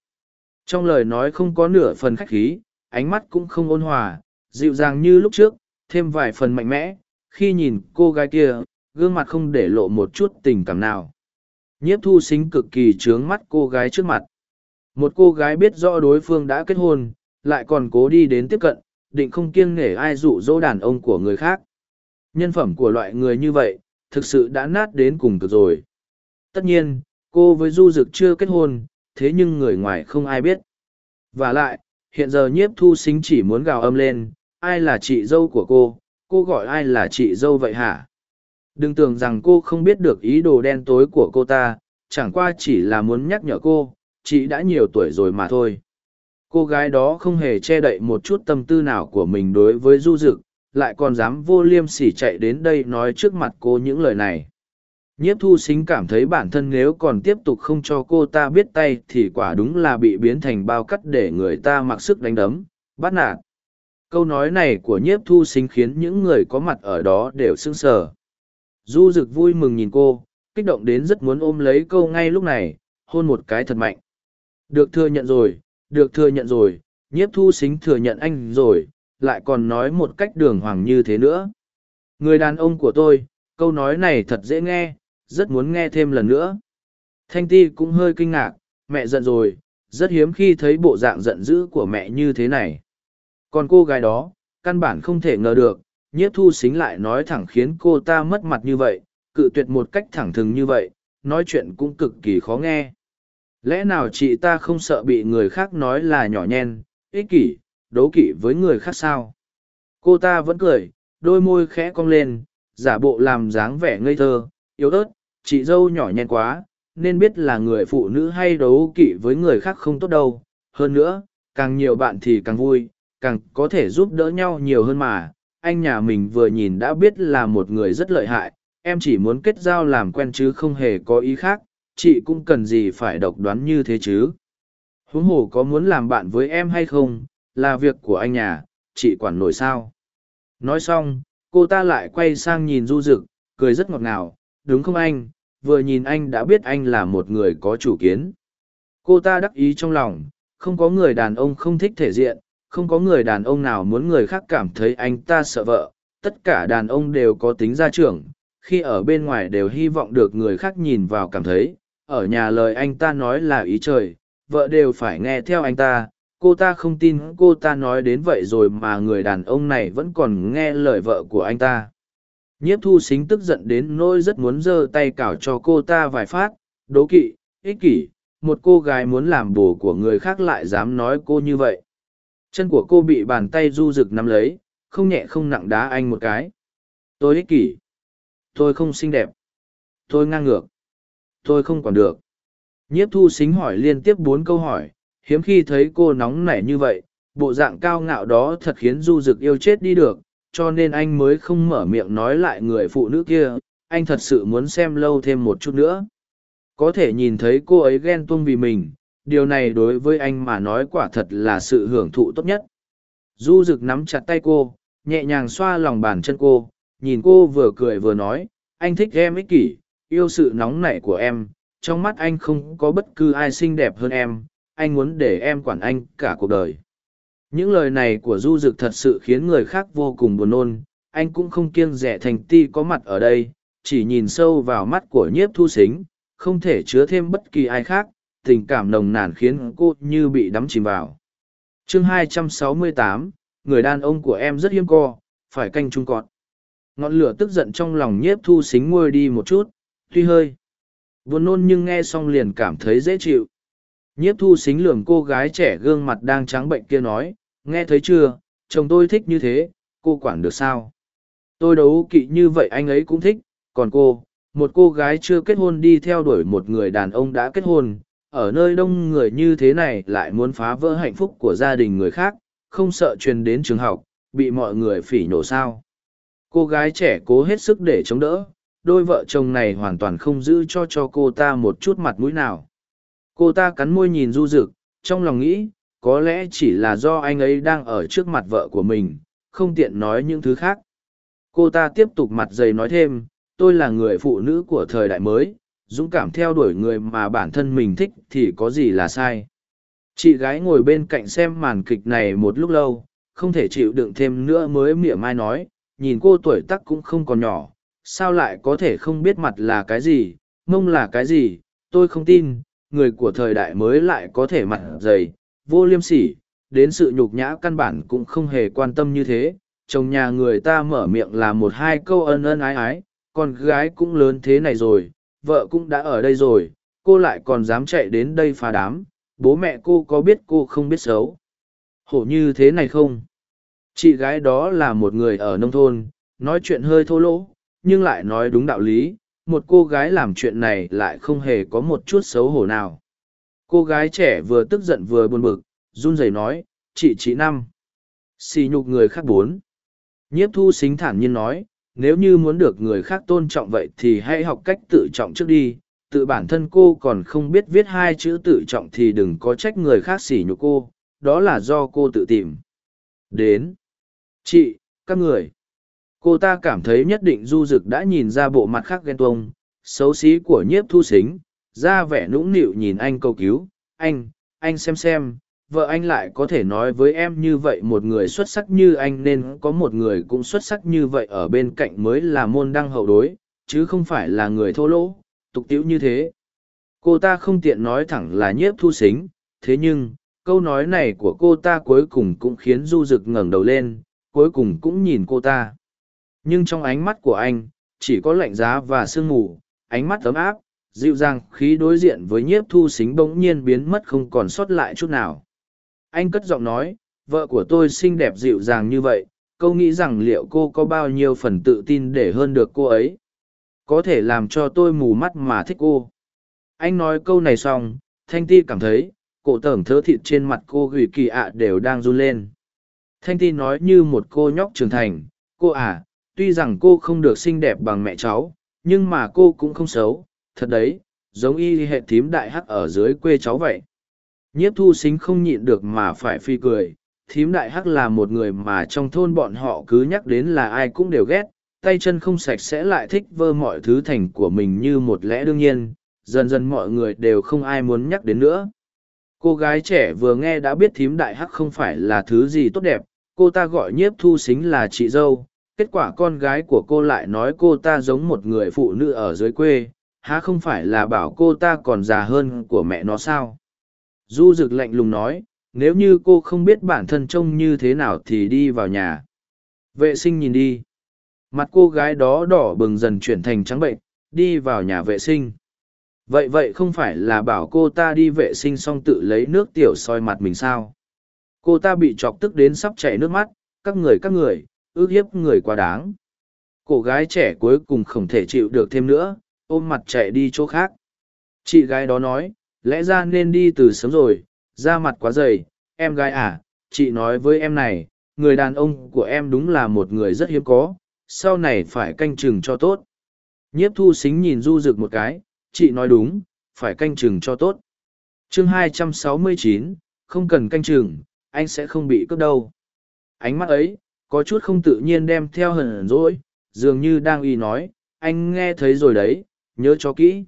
Speaker 1: trong lời nói không có nửa phần khách khí, ánh mắt cũng không ôn hòa, dịu dàng như lúc trước, thêm vài phần mạnh mẽ, khi nhìn cô gái kia, gương mặt không để lộ một chút tình cảm nào. Nhiếp thu xính cực kỳ trướng mắt cô gái trước mặt. Một cô gái biết rõ đối phương đã kết hôn, lại còn cố đi đến tiếp cận, định không kiêng nể ai dụ dỗ đàn ông của người khác. Nhân phẩm của loại người như vậy, thực sự đã nát đến cùng cực rồi. Tất nhiên, cô với Du Dực chưa kết hôn, thế nhưng người ngoài không ai biết. Và lại, hiện giờ nhiếp thu xính chỉ muốn gào âm lên, ai là chị dâu của cô, cô gọi ai là chị dâu vậy hả? Đừng tưởng rằng cô không biết được ý đồ đen tối của cô ta, chẳng qua chỉ là muốn nhắc nhở cô, chị đã nhiều tuổi rồi mà thôi. Cô gái đó không hề che đậy một chút tâm tư nào của mình đối với Du Dực, lại còn dám vô liêm sỉ chạy đến đây nói trước mặt cô những lời này. Nhiếp thu xính cảm thấy bản thân nếu còn tiếp tục không cho cô ta biết tay thì quả đúng là bị biến thành bao cắt để người ta mặc sức đánh đấm, bắt nạt. Câu nói này của nhiếp thu xính khiến những người có mặt ở đó đều sững sờ. Du rực vui mừng nhìn cô, kích động đến rất muốn ôm lấy câu ngay lúc này, hôn một cái thật mạnh. Được thừa nhận rồi, được thừa nhận rồi, nhiếp thu xính thừa nhận anh rồi lại còn nói một cách đường hoàng như thế nữa. Người đàn ông của tôi, câu nói này thật dễ nghe, rất muốn nghe thêm lần nữa. Thanh Ti cũng hơi kinh ngạc, mẹ giận rồi, rất hiếm khi thấy bộ dạng giận dữ của mẹ như thế này. Còn cô gái đó, căn bản không thể ngờ được, nhiếp thu xính lại nói thẳng khiến cô ta mất mặt như vậy, cự tuyệt một cách thẳng thừng như vậy, nói chuyện cũng cực kỳ khó nghe. Lẽ nào chị ta không sợ bị người khác nói là nhỏ nhen, ích kỷ, đấu kỵ với người khác sao? Cô ta vẫn cười, đôi môi khẽ cong lên, giả bộ làm dáng vẻ ngây thơ, yếu ớt, chị dâu nhỏ nhen quá, nên biết là người phụ nữ hay đấu kỵ với người khác không tốt đâu. Hơn nữa, càng nhiều bạn thì càng vui, càng có thể giúp đỡ nhau nhiều hơn mà. Anh nhà mình vừa nhìn đã biết là một người rất lợi hại, em chỉ muốn kết giao làm quen chứ không hề có ý khác, chị cũng cần gì phải độc đoán như thế chứ? Huống hồ có muốn làm bạn với em hay không là việc của anh nhà, chị quản nổi sao? Nói xong, cô ta lại quay sang nhìn du rực cười rất ngọt ngào, đúng không anh? Vừa nhìn anh đã biết anh là một người có chủ kiến. Cô ta đắc ý trong lòng, không có người đàn ông không thích thể diện, không có người đàn ông nào muốn người khác cảm thấy anh ta sợ vợ. Tất cả đàn ông đều có tính gia trưởng, khi ở bên ngoài đều hy vọng được người khác nhìn vào cảm thấy. Ở nhà lời anh ta nói là ý trời, vợ đều phải nghe theo anh ta cô ta không tin cô ta nói đến vậy rồi mà người đàn ông này vẫn còn nghe lời vợ của anh ta. Nhiếp thu xính tức giận đến nỗi rất muốn giơ tay cào cho cô ta vài phát. Đố kỵ, ích kỷ, một cô gái muốn làm bồ của người khác lại dám nói cô như vậy. Chân của cô bị bàn tay du rực nắm lấy, không nhẹ không nặng đá anh một cái. Tôi ích kỷ. Tôi không xinh đẹp. Tôi ngang ngược. Tôi không còn được. Nhiếp thu xính hỏi liên tiếp bốn câu hỏi hiếm khi thấy cô nóng nảy như vậy, bộ dạng cao ngạo đó thật khiến du rực yêu chết đi được, cho nên anh mới không mở miệng nói lại người phụ nữ kia, anh thật sự muốn xem lâu thêm một chút nữa. Có thể nhìn thấy cô ấy ghen tuông vì mình, điều này đối với anh mà nói quả thật là sự hưởng thụ tốt nhất. Du rực nắm chặt tay cô, nhẹ nhàng xoa lòng bàn chân cô, nhìn cô vừa cười vừa nói, anh thích em ích kỷ, yêu sự nóng nảy của em, trong mắt anh không có bất cứ ai xinh đẹp hơn em anh muốn để em quản anh cả cuộc đời. Những lời này của du dực thật sự khiến người khác vô cùng buồn nôn. Anh cũng không kiêng rẻ thành ti có mặt ở đây chỉ nhìn sâu vào mắt của nhiếp thu xính không thể chứa thêm bất kỳ ai khác. Tình cảm nồng nàn khiến cô như bị đắm chìm vào. Chương 268, người đàn ông của em rất hiếm co phải canh chung cọt. Ngọn lửa tức giận trong lòng nhiếp thu xính nguôi đi một chút tuy hơi buồn nôn nhưng nghe xong liền cảm thấy dễ chịu. Nhiếp thu xính lường cô gái trẻ gương mặt đang trắng bệnh kia nói, nghe thấy chưa, chồng tôi thích như thế, cô quản được sao? Tôi đấu kỵ như vậy anh ấy cũng thích, còn cô, một cô gái chưa kết hôn đi theo đuổi một người đàn ông đã kết hôn, ở nơi đông người như thế này lại muốn phá vỡ hạnh phúc của gia đình người khác, không sợ truyền đến trường học, bị mọi người phỉ nhổ sao. Cô gái trẻ cố hết sức để chống đỡ, đôi vợ chồng này hoàn toàn không giữ cho cho cô ta một chút mặt mũi nào. Cô ta cắn môi nhìn du rực, trong lòng nghĩ, có lẽ chỉ là do anh ấy đang ở trước mặt vợ của mình, không tiện nói những thứ khác. Cô ta tiếp tục mặt dày nói thêm, tôi là người phụ nữ của thời đại mới, dũng cảm theo đuổi người mà bản thân mình thích thì có gì là sai. Chị gái ngồi bên cạnh xem màn kịch này một lúc lâu, không thể chịu đựng thêm nữa mới mỉa mai nói, nhìn cô tuổi tắc cũng không còn nhỏ, sao lại có thể không biết mặt là cái gì, mông là cái gì, tôi không tin, người của thời đại mới lại có thể mặt dày, vô liêm sỉ, đến sự nhục nhã căn bản cũng không hề quan tâm như thế, chồng nhà người ta mở miệng là một hai câu ân ân ái ái, con gái cũng lớn thế này rồi, vợ cũng đã ở đây rồi, cô lại còn dám chạy đến đây phá đám, bố mẹ cô có biết cô không biết xấu. Hổ như thế này không? Chị gái đó là một người ở nông thôn, nói chuyện hơi thô lỗ, nhưng lại nói đúng đạo lý, một cô gái làm chuyện này lại không hề có một chút xấu hổ nào. Cô gái trẻ vừa tức giận vừa buồn bực, run rẩy nói, chị chị năm. Xì nhục người khác bốn. Nhiếp thu xính thản nhiên nói, nếu như muốn được người khác tôn trọng vậy thì hãy học cách tự trọng trước đi tự bản thân cô còn không biết viết hai chữ tự trọng thì đừng có trách người khác xỉ nhục cô đó là do cô tự tìm đến chị các người cô ta cảm thấy nhất định du Dực đã nhìn ra bộ mặt khác ghen tuông, xấu xí của nhiếp thu xính, ra vẻ nũng nịu nhìn anh cầu cứu. Anh anh xem xem, vợ anh lại có thể nói với em như vậy, một người xuất sắc như anh nên có một người cũng xuất sắc như vậy ở bên cạnh mới là môn đăng hậu đối, chứ không phải là người thô lỗ, tục tiễu như thế. Cô ta không tiện nói thẳng là nhiếp thu xính, thế nhưng, câu nói này của cô ta cuối cùng cũng khiến du rực ngẩng đầu lên, cuối cùng cũng nhìn cô ta nhưng trong ánh mắt của anh, chỉ có lạnh giá và sương mù, ánh mắt ấm áp, dịu dàng, khí đối diện với nhiếp thu xính bỗng nhiên biến mất không còn sót lại chút nào. Anh cất giọng nói, vợ của tôi xinh đẹp dịu dàng như vậy, câu nghĩ rằng liệu cô có bao nhiêu phần tự tin để hơn được cô ấy? Có thể làm cho tôi mù mắt mà thích cô. Anh nói câu này xong, thanh ti cảm thấy, cổ tởm thớ thịt trên mặt cô gửi kỳ ạ đều đang run lên. Thanh ti nói như một cô nhóc trưởng thành, cô à tuy rằng cô không được xinh đẹp bằng mẹ cháu, nhưng mà cô cũng không xấu. Thật đấy, giống y hệ thím đại hắc ở dưới quê cháu vậy. Nhiếp thu xính không nhịn được mà phải phi cười. Thím đại hắc là một người mà trong thôn bọn họ cứ nhắc đến là ai cũng đều ghét. Tay chân không sạch sẽ lại thích vơ mọi thứ thành của mình như một lẽ đương nhiên. Dần dần mọi người đều không ai muốn nhắc đến nữa. Cô gái trẻ vừa nghe đã biết thím đại hắc không phải là thứ gì tốt đẹp. Cô ta gọi nhiếp thu xính là chị dâu kết quả con gái của cô lại nói cô ta giống một người phụ nữ ở dưới quê há không phải là bảo cô ta còn già hơn của mẹ nó sao Du rực lạnh lùng nói, nếu như cô không biết bản thân trông như thế nào thì đi vào nhà. Vệ sinh nhìn đi. Mặt cô gái đó đỏ bừng dần chuyển thành trắng bệnh, đi vào nhà vệ sinh. Vậy vậy không phải là bảo cô ta đi vệ sinh xong tự lấy nước tiểu soi mặt mình sao? Cô ta bị chọc tức đến sắp chảy nước mắt, các người các người, ước hiếp người quá đáng. Cô gái trẻ cuối cùng không thể chịu được thêm nữa, ôm mặt chạy đi chỗ khác. Chị gái đó nói, lẽ ra nên đi từ sớm rồi da mặt quá dày em gái à chị nói với em này người đàn ông của em đúng là một người rất hiếm có sau này phải canh chừng cho tốt nhiếp thu xính nhìn du rực một cái chị nói đúng phải canh chừng cho tốt chương 269, không cần canh chừng anh sẽ không bị cướp đâu ánh mắt ấy có chút không tự nhiên đem theo hờn rỗi dường như đang Y nói anh nghe thấy rồi đấy nhớ cho kỹ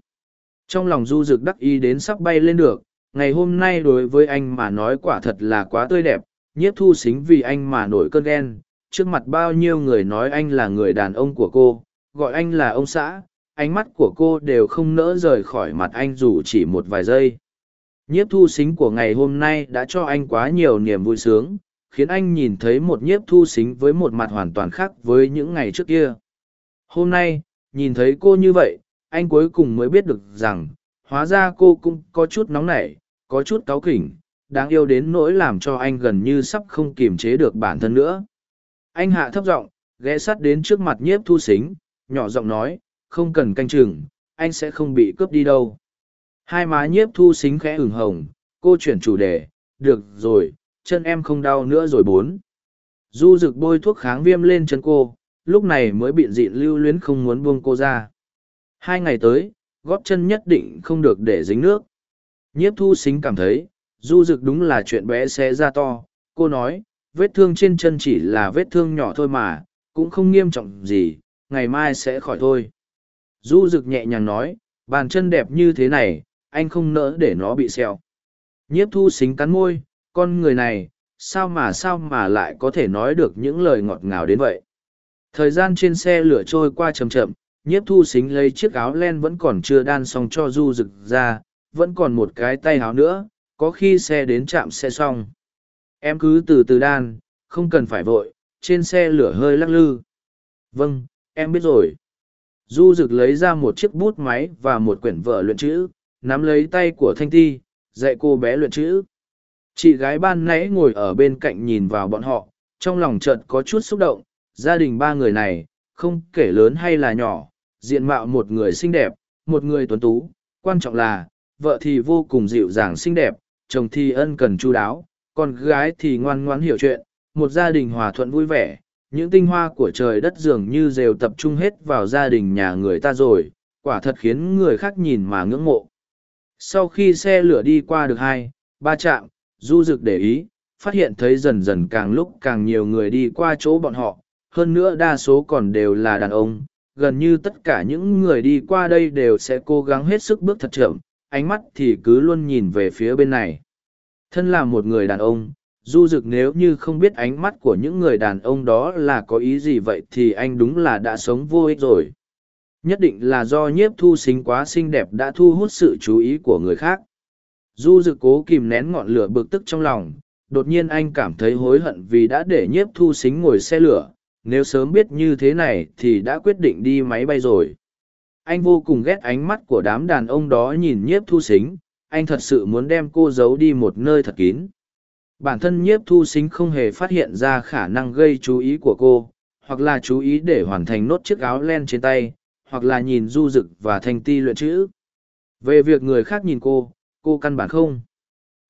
Speaker 1: trong lòng du rực đắc Y đến sắp bay lên được, ngày hôm nay đối với anh mà nói quả thật là quá tươi đẹp, nhiếp thu xính vì anh mà nổi cơn ghen, trước mặt bao nhiêu người nói anh là người đàn ông của cô, gọi anh là ông xã, ánh mắt của cô đều không nỡ rời khỏi mặt anh dù chỉ một vài giây. Nhiếp thu xính của ngày hôm nay đã cho anh quá nhiều niềm vui sướng, khiến anh nhìn thấy một nhiếp thu xính với một mặt hoàn toàn khác với những ngày trước kia. Hôm nay, nhìn thấy cô như vậy, anh cuối cùng mới biết được rằng hóa ra cô cũng có chút nóng nảy có chút cáu kỉnh đáng yêu đến nỗi làm cho anh gần như sắp không kiềm chế được bản thân nữa. Anh hạ thấp giọng, ghé sát đến trước mặt nhiếp thu xính, nhỏ giọng nói, không cần canh chừng, anh sẽ không bị cướp đi đâu. Hai má nhiếp thu xính khẽ ửng hồng, cô chuyển chủ đề, được rồi, chân em không đau nữa rồi bốn. Du rực bôi thuốc kháng viêm lên chân cô, lúc này mới biện dịn lưu luyến không muốn buông cô ra. Hai ngày tới, góp chân nhất định không được để dính nước. Nhiếp thu xính cảm thấy, du rực đúng là chuyện bé sẽ ra to. Cô nói, vết thương trên chân chỉ là vết thương nhỏ thôi mà, cũng không nghiêm trọng gì, ngày mai sẽ khỏi thôi. Du rực nhẹ nhàng nói, bàn chân đẹp như thế này, anh không nỡ để nó bị sẹo. Nhiếp thu xính cắn môi, con người này, sao mà sao mà lại có thể nói được những lời ngọt ngào đến vậy. Thời gian trên xe lửa trôi qua chậm chậm, nhiếp thu xính lấy chiếc áo len vẫn còn chưa đan xong cho du rực ra, vẫn còn một cái tay áo nữa, có khi xe đến trạm xe xong. Em cứ từ từ đan, không cần phải vội, trên xe lửa hơi lắc lư. Vâng, em biết rồi. Du rực lấy ra một chiếc bút máy và một quyển vở luyện chữ, nắm lấy tay của Thanh Ti, dạy cô bé luyện chữ. Chị gái ban nãy ngồi ở bên cạnh nhìn vào bọn họ, trong lòng chợt có chút xúc động, gia đình ba người này, không kể lớn hay là nhỏ, diện mạo một người xinh đẹp, một người tuấn tú, quan trọng là, vợ thì vô cùng dịu dàng xinh đẹp, chồng thì ân cần chu đáo, con gái thì ngoan ngoãn hiểu chuyện, một gia đình hòa thuận vui vẻ, những tinh hoa của trời đất dường như đều tập trung hết vào gia đình nhà người ta rồi, quả thật khiến người khác nhìn mà ngưỡng mộ. Sau khi xe lửa đi qua được hai, ba trạm, du dực để ý, phát hiện thấy dần dần càng lúc càng nhiều người đi qua chỗ bọn họ, hơn nữa đa số còn đều là đàn ông. Gần như tất cả những người đi qua đây đều sẽ cố gắng hết sức bước thật chậm, ánh mắt thì cứ luôn nhìn về phía bên này. Thân là một người đàn ông, du dực nếu như không biết ánh mắt của những người đàn ông đó là có ý gì vậy thì anh đúng là đã sống vô ích rồi nhất định là do nhiếp thu xính quá xinh đẹp đã thu hút sự chú ý của người khác du dực cố kìm nén ngọn lửa bực tức trong lòng, đột nhiên anh cảm thấy hối hận vì đã để nhiếp thu xính ngồi xe lửa, nếu sớm biết như thế này thì đã quyết định đi máy bay rồi. Anh vô cùng ghét ánh mắt của đám đàn ông đó nhìn nhiếp thu xính, anh thật sự muốn đem cô giấu đi một nơi thật kín. Bản thân nhiếp thu xính không hề phát hiện ra khả năng gây chú ý của cô, hoặc là chú ý để hoàn thành nốt chiếc áo len trên tay, hoặc là nhìn du rực và thanh ti luyện chữ. Về việc người khác nhìn cô cô căn bản không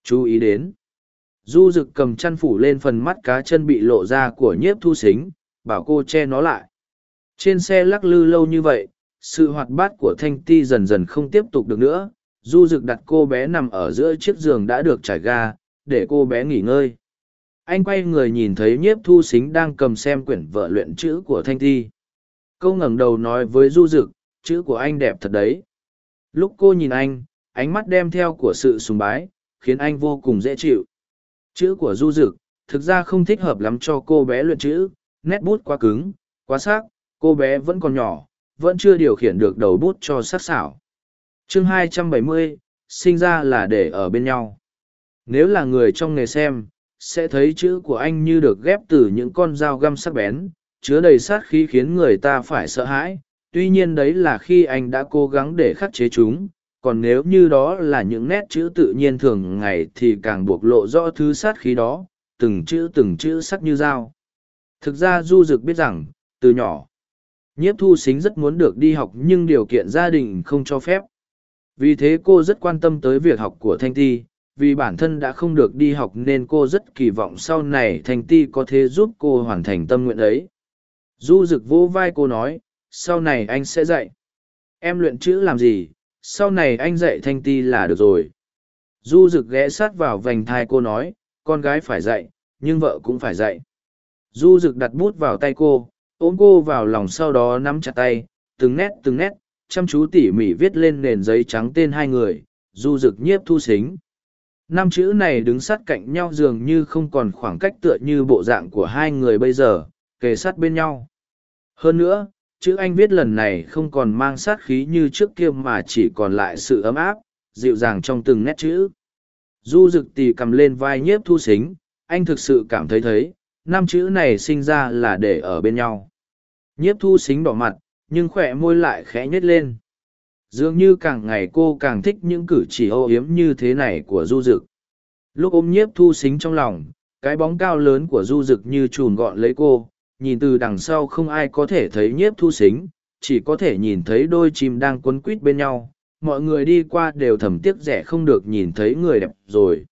Speaker 1: chú ý đến. Du rực cầm chăn phủ lên phần mắt cá chân bị lộ ra của nhiếp thu xính, bảo cô che nó lại. Trên xe lắc lư lâu như vậy, sự hoạt bát của thanh ti dần dần không tiếp tục được nữa. Du rực đặt cô bé nằm ở giữa chiếc giường đã được trải ga, để cô bé nghỉ ngơi. Anh quay người nhìn thấy nhiếp thu xính đang cầm xem quyển vợ luyện chữ của thanh ti. Câu ngẩng đầu nói với du dực, chữ của anh đẹp thật đấy. Lúc cô nhìn anh ánh mắt đem theo của sự sùng bái khiến anh vô cùng dễ chịu. Chữ của du dực thực ra không thích hợp lắm cho cô bé luyện chữ nét bút quá cứng quá sắc. cô bé vẫn còn nhỏ vẫn chưa điều khiển được đầu bút cho sắc sảo. Chương 270, sinh ra là để ở bên nhau. Nếu là người trong nghề xem sẽ thấy chữ của anh như được ghép từ những con dao găm sắc bén chứa đầy sát khí khiến người ta phải sợ hãi. Tuy nhiên đấy là khi anh đã cố gắng để khắc chế chúng còn nếu như đó là những nét chữ tự nhiên thường ngày thì càng buộc lộ rõ thứ sát khí đó từng chữ từng chữ sắc như dao. Thực ra du dực biết rằng từ nhỏ nhiếp thu xính rất muốn được đi học nhưng điều kiện gia đình không cho phép. Vì thế cô rất quan tâm tới việc học của thanh ti vì bản thân đã không được đi học nên cô rất kỳ vọng sau này thanh ti có thể giúp cô hoàn thành tâm nguyện ấy. Du rực vỗ vai cô nói, sau này anh sẽ dạy. Em luyện chữ làm gì, sau này anh dạy thanh ti là được rồi. Du rực ghé sát vào vành thai cô nói, con gái phải dạy, nhưng vợ cũng phải dạy. Du rực đặt bút vào tay cô, ôm cô vào lòng sau đó nắm chặt tay, từng nét từng nét, chăm chú tỉ mỉ viết lên nền giấy trắng tên hai người, du rực nhiếp thu xính. Năm chữ này đứng sát cạnh nhau dường như không còn khoảng cách tựa như bộ dạng của hai người bây giờ, kề sát bên nhau. Hơn nữa, chữ anh viết lần này không còn mang sát khí như trước kia mà chỉ còn lại sự ấm áp, dịu dàng trong từng nét chữ. Du rực tì cầm lên vai nhiếp thu xính, anh thực sự cảm thấy thấy, năm chữ này sinh ra là để ở bên nhau. Nhiếp thu xính đỏ mặt, nhưng khỏe môi lại khẽ nhếch lên. Dường như càng ngày cô càng thích những cử chỉ ô yếm như thế này của du dực. lúc ôm nhiếp thu xính trong lòng cái bóng cao lớn của du rực như chùn gọn lấy cô nhìn từ đằng sau không ai có thể thấy nhiếp thu xính, chỉ có thể nhìn thấy đôi chim đang quấn quít bên nhau. Mọi người đi qua đều thầm tiếc rẻ không được nhìn thấy người đẹp rồi.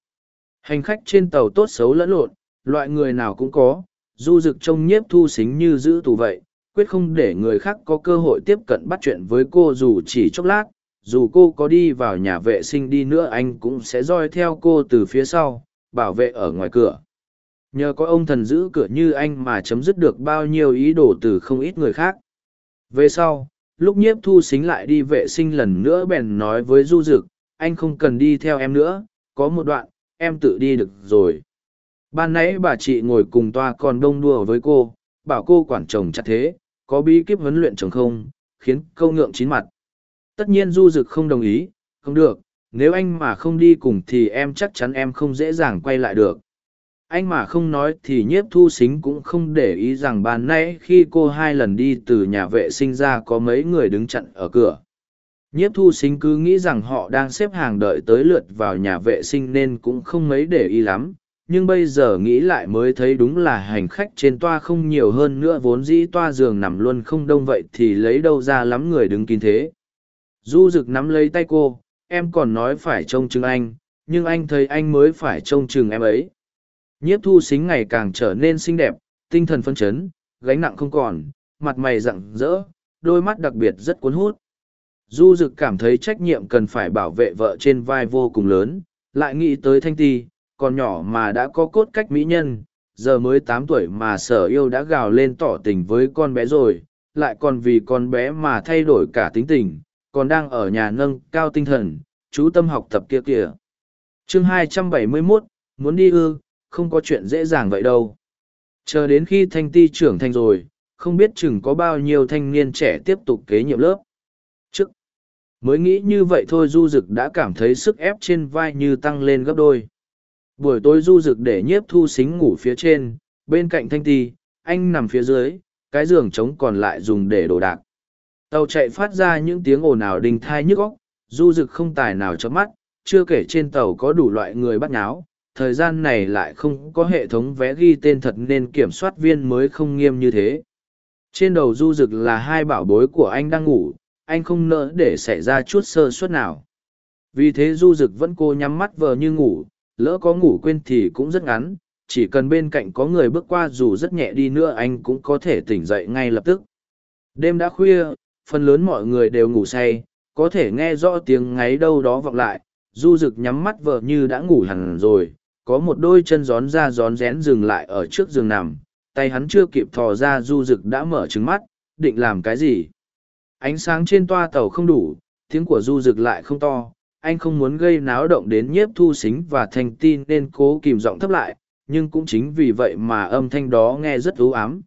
Speaker 1: Hành khách trên tàu tốt xấu lẫn lộn, loại người nào cũng có, du rực trông nhiếp thu xính như giữ tù vậy, quyết không để người khác có cơ hội tiếp cận bắt chuyện với cô dù chỉ chốc lát, dù cô có đi vào nhà vệ sinh đi nữa anh cũng sẽ roi theo cô từ phía sau, bảo vệ ở ngoài cửa nhờ có ông thần giữ cửa như anh mà chấm dứt được bao nhiêu ý đồ từ không ít người khác. Về sau, lúc nhiếp thu xính lại đi vệ sinh lần nữa bèn nói với du dực, anh không cần đi theo em nữa, có một đoạn, em tự đi được rồi. Ban nãy bà chị ngồi cùng toa còn đông đùa với cô, bảo cô quản chồng chặt thế, có bí kíp huấn luyện chồng không, khiến câu ngượng chín mặt. Tất nhiên du dực không đồng ý, không được, nếu anh mà không đi cùng thì em chắc chắn em không dễ dàng quay lại được anh mà không nói thì nhiếp thu xính cũng không để ý rằng ban nãy khi cô hai lần đi từ nhà vệ sinh ra có mấy người đứng chặn ở cửa. Nhiếp thu xính cứ nghĩ rằng họ đang xếp hàng đợi tới lượt vào nhà vệ sinh nên cũng không mấy để ý lắm. Nhưng bây giờ nghĩ lại mới thấy đúng là hành khách trên toa không nhiều hơn nữa, vốn dĩ toa giường nằm luôn không đông vậy thì lấy đâu ra lắm người đứng kín thế. Du rực nắm lấy tay cô, em còn nói phải trông chừng anh, nhưng anh thấy anh mới phải trông chừng em ấy nhiếp thu xính ngày càng trở nên xinh đẹp tinh thần phân chấn gánh nặng không còn mặt mày rặng rỡ đôi mắt đặc biệt rất cuốn hút. Du Dực cảm thấy trách nhiệm cần phải bảo vệ vợ trên vai vô cùng lớn lại nghĩ tới thanh ti còn nhỏ mà đã có cốt cách mỹ nhân giờ mới tám tuổi mà sở yêu đã gào lên tỏ tình với con bé rồi lại còn vì con bé mà thay đổi cả tính tình còn đang ở nhà nâng cao tinh thần chú tâm học tập kia kìa. Chương 271, muốn đi ư không có chuyện dễ dàng vậy đâu. Chờ đến khi thanh ti trưởng thành rồi, không biết chừng có bao nhiêu thanh niên trẻ tiếp tục kế nhiệm lớp. Trước, mới nghĩ như vậy thôi du dực đã cảm thấy sức ép trên vai như tăng lên gấp đôi. Buổi tối du dực để nhiếp thu xính ngủ phía trên, bên cạnh thanh ti, anh nằm phía dưới, cái giường trống còn lại dùng để đồ đạc. Tàu chạy phát ra những tiếng ồn ào đình thai nhức óc, du dực không tài nào cho mắt, chưa kể trên tàu có đủ loại người bắt nháo, thời gian này lại không có hệ thống vé ghi tên thật nên kiểm soát viên mới không nghiêm như thế. Trên đầu du rực là hai bảo bối của anh đang ngủ, anh không nỡ để xảy ra chút sơ suất nào. Vì thế du rực vẫn cố nhắm mắt vờ như ngủ, lỡ có ngủ quên thì cũng rất ngắn, chỉ cần bên cạnh có người bước qua dù rất nhẹ đi nữa anh cũng có thể tỉnh dậy ngay lập tức. Đêm đã khuya, phần lớn mọi người đều ngủ say, có thể nghe rõ tiếng ngáy đâu đó vọng lại, du rực nhắm mắt vờ như đã ngủ hẳn rồi, có một đôi chân gión ra gión rén dừng lại ở trước giường nằm, tay hắn chưa kịp thò ra du rực đã mở trứng mắt, định làm cái gì? Ánh sáng trên toa tàu không đủ, tiếng của du rực lại không to, anh không muốn gây náo động đến nhiếp thu xính và thanh tin nên cố kìm giọng thấp lại, nhưng cũng chính vì vậy mà âm thanh đó nghe rất ưu ám.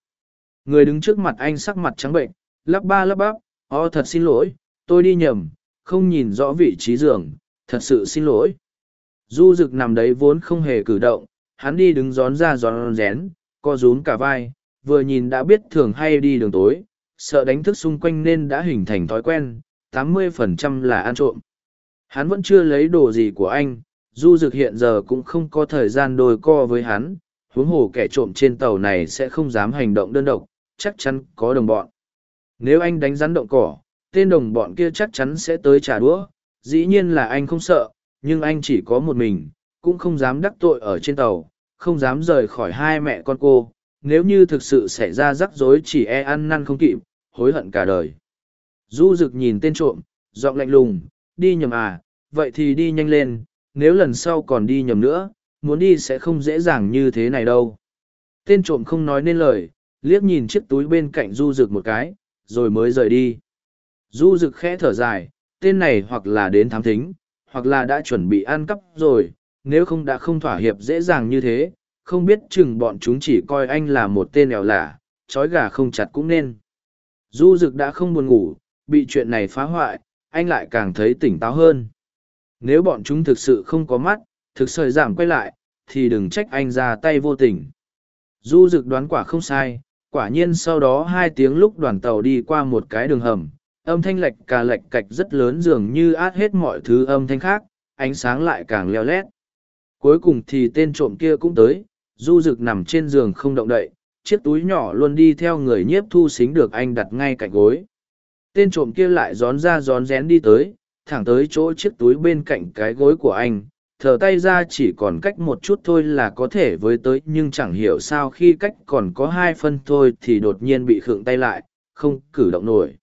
Speaker 1: Người đứng trước mặt anh sắc mặt trắng bệnh, lắp ba lắp bắp o thật xin lỗi, tôi đi nhầm, không nhìn rõ vị trí giường, thật sự xin lỗi. Du rực nằm đấy vốn không hề cử động, hắn đi đứng gión ra gión rén, co rúm cả vai, vừa nhìn đã biết thường hay đi đường tối, sợ đánh thức xung quanh nên đã hình thành thói quen, tám mươi phần trăm là ăn trộm. Hắn vẫn chưa lấy đồ gì của anh, du dực hiện giờ cũng không có thời gian đôi co với hắn, huống hồ kẻ trộm trên tàu này sẽ không dám hành động đơn độc, chắc chắn có đồng bọn. Nếu anh đánh rắn động cỏ, tên đồng bọn kia chắc chắn sẽ tới trả đũa, dĩ nhiên là anh không sợ, nhưng anh chỉ có một mình, cũng không dám đắc tội ở trên tàu, không dám rời khỏi hai mẹ con cô. Nếu như thực sự xảy ra rắc rối chỉ e ăn năn không kịp, hối hận cả đời. Du rực nhìn tên trộm, giọng lạnh lùng, đi nhầm à vậy thì đi nhanh lên, nếu lần sau còn đi nhầm nữa, muốn đi sẽ không dễ dàng như thế này đâu. Tên trộm không nói nên lời, liếc nhìn chiếc túi bên cạnh du rực một cái, rồi mới rời đi. Du rực khẽ thở dài, tên này hoặc là đến thám thính hoặc là đã chuẩn bị ăn cắp rồi, nếu không đã không thỏa hiệp dễ dàng như thế, không biết chừng bọn chúng chỉ coi anh là một tên ẻo lả, trói gà không chặt cũng nên. Du Dực đã không buồn ngủ, bị chuyện này phá hoại, anh lại càng thấy tỉnh táo hơn. Nếu bọn chúng thực sự không có mắt, thực sự giảm quay lại, thì đừng trách anh ra tay vô tình. Du Dực đoán quả không sai, quả nhiên sau đó hai tiếng lúc đoàn tàu đi qua một cái đường hầm, âm thanh lệch cà lệch cạch rất lớn dường như át hết mọi thứ âm thanh khác, ánh sáng lại càng leo lét. Cuối cùng thì tên trộm kia cũng tới, du rực nằm trên giường không động đậy, chiếc túi nhỏ luôn đi theo người nhiếp thu xính được anh đặt ngay cạnh gối. Tên trộm kia lại rón ra rón rén đi tới, thẳng tới chỗ chiếc túi bên cạnh cái gối của anh, thở tay ra chỉ còn cách một chút thôi là có thể với tới, nhưng chẳng hiểu sao khi cách còn có hai phân thôi thì đột nhiên bị khựng tay lại, không cử động nổi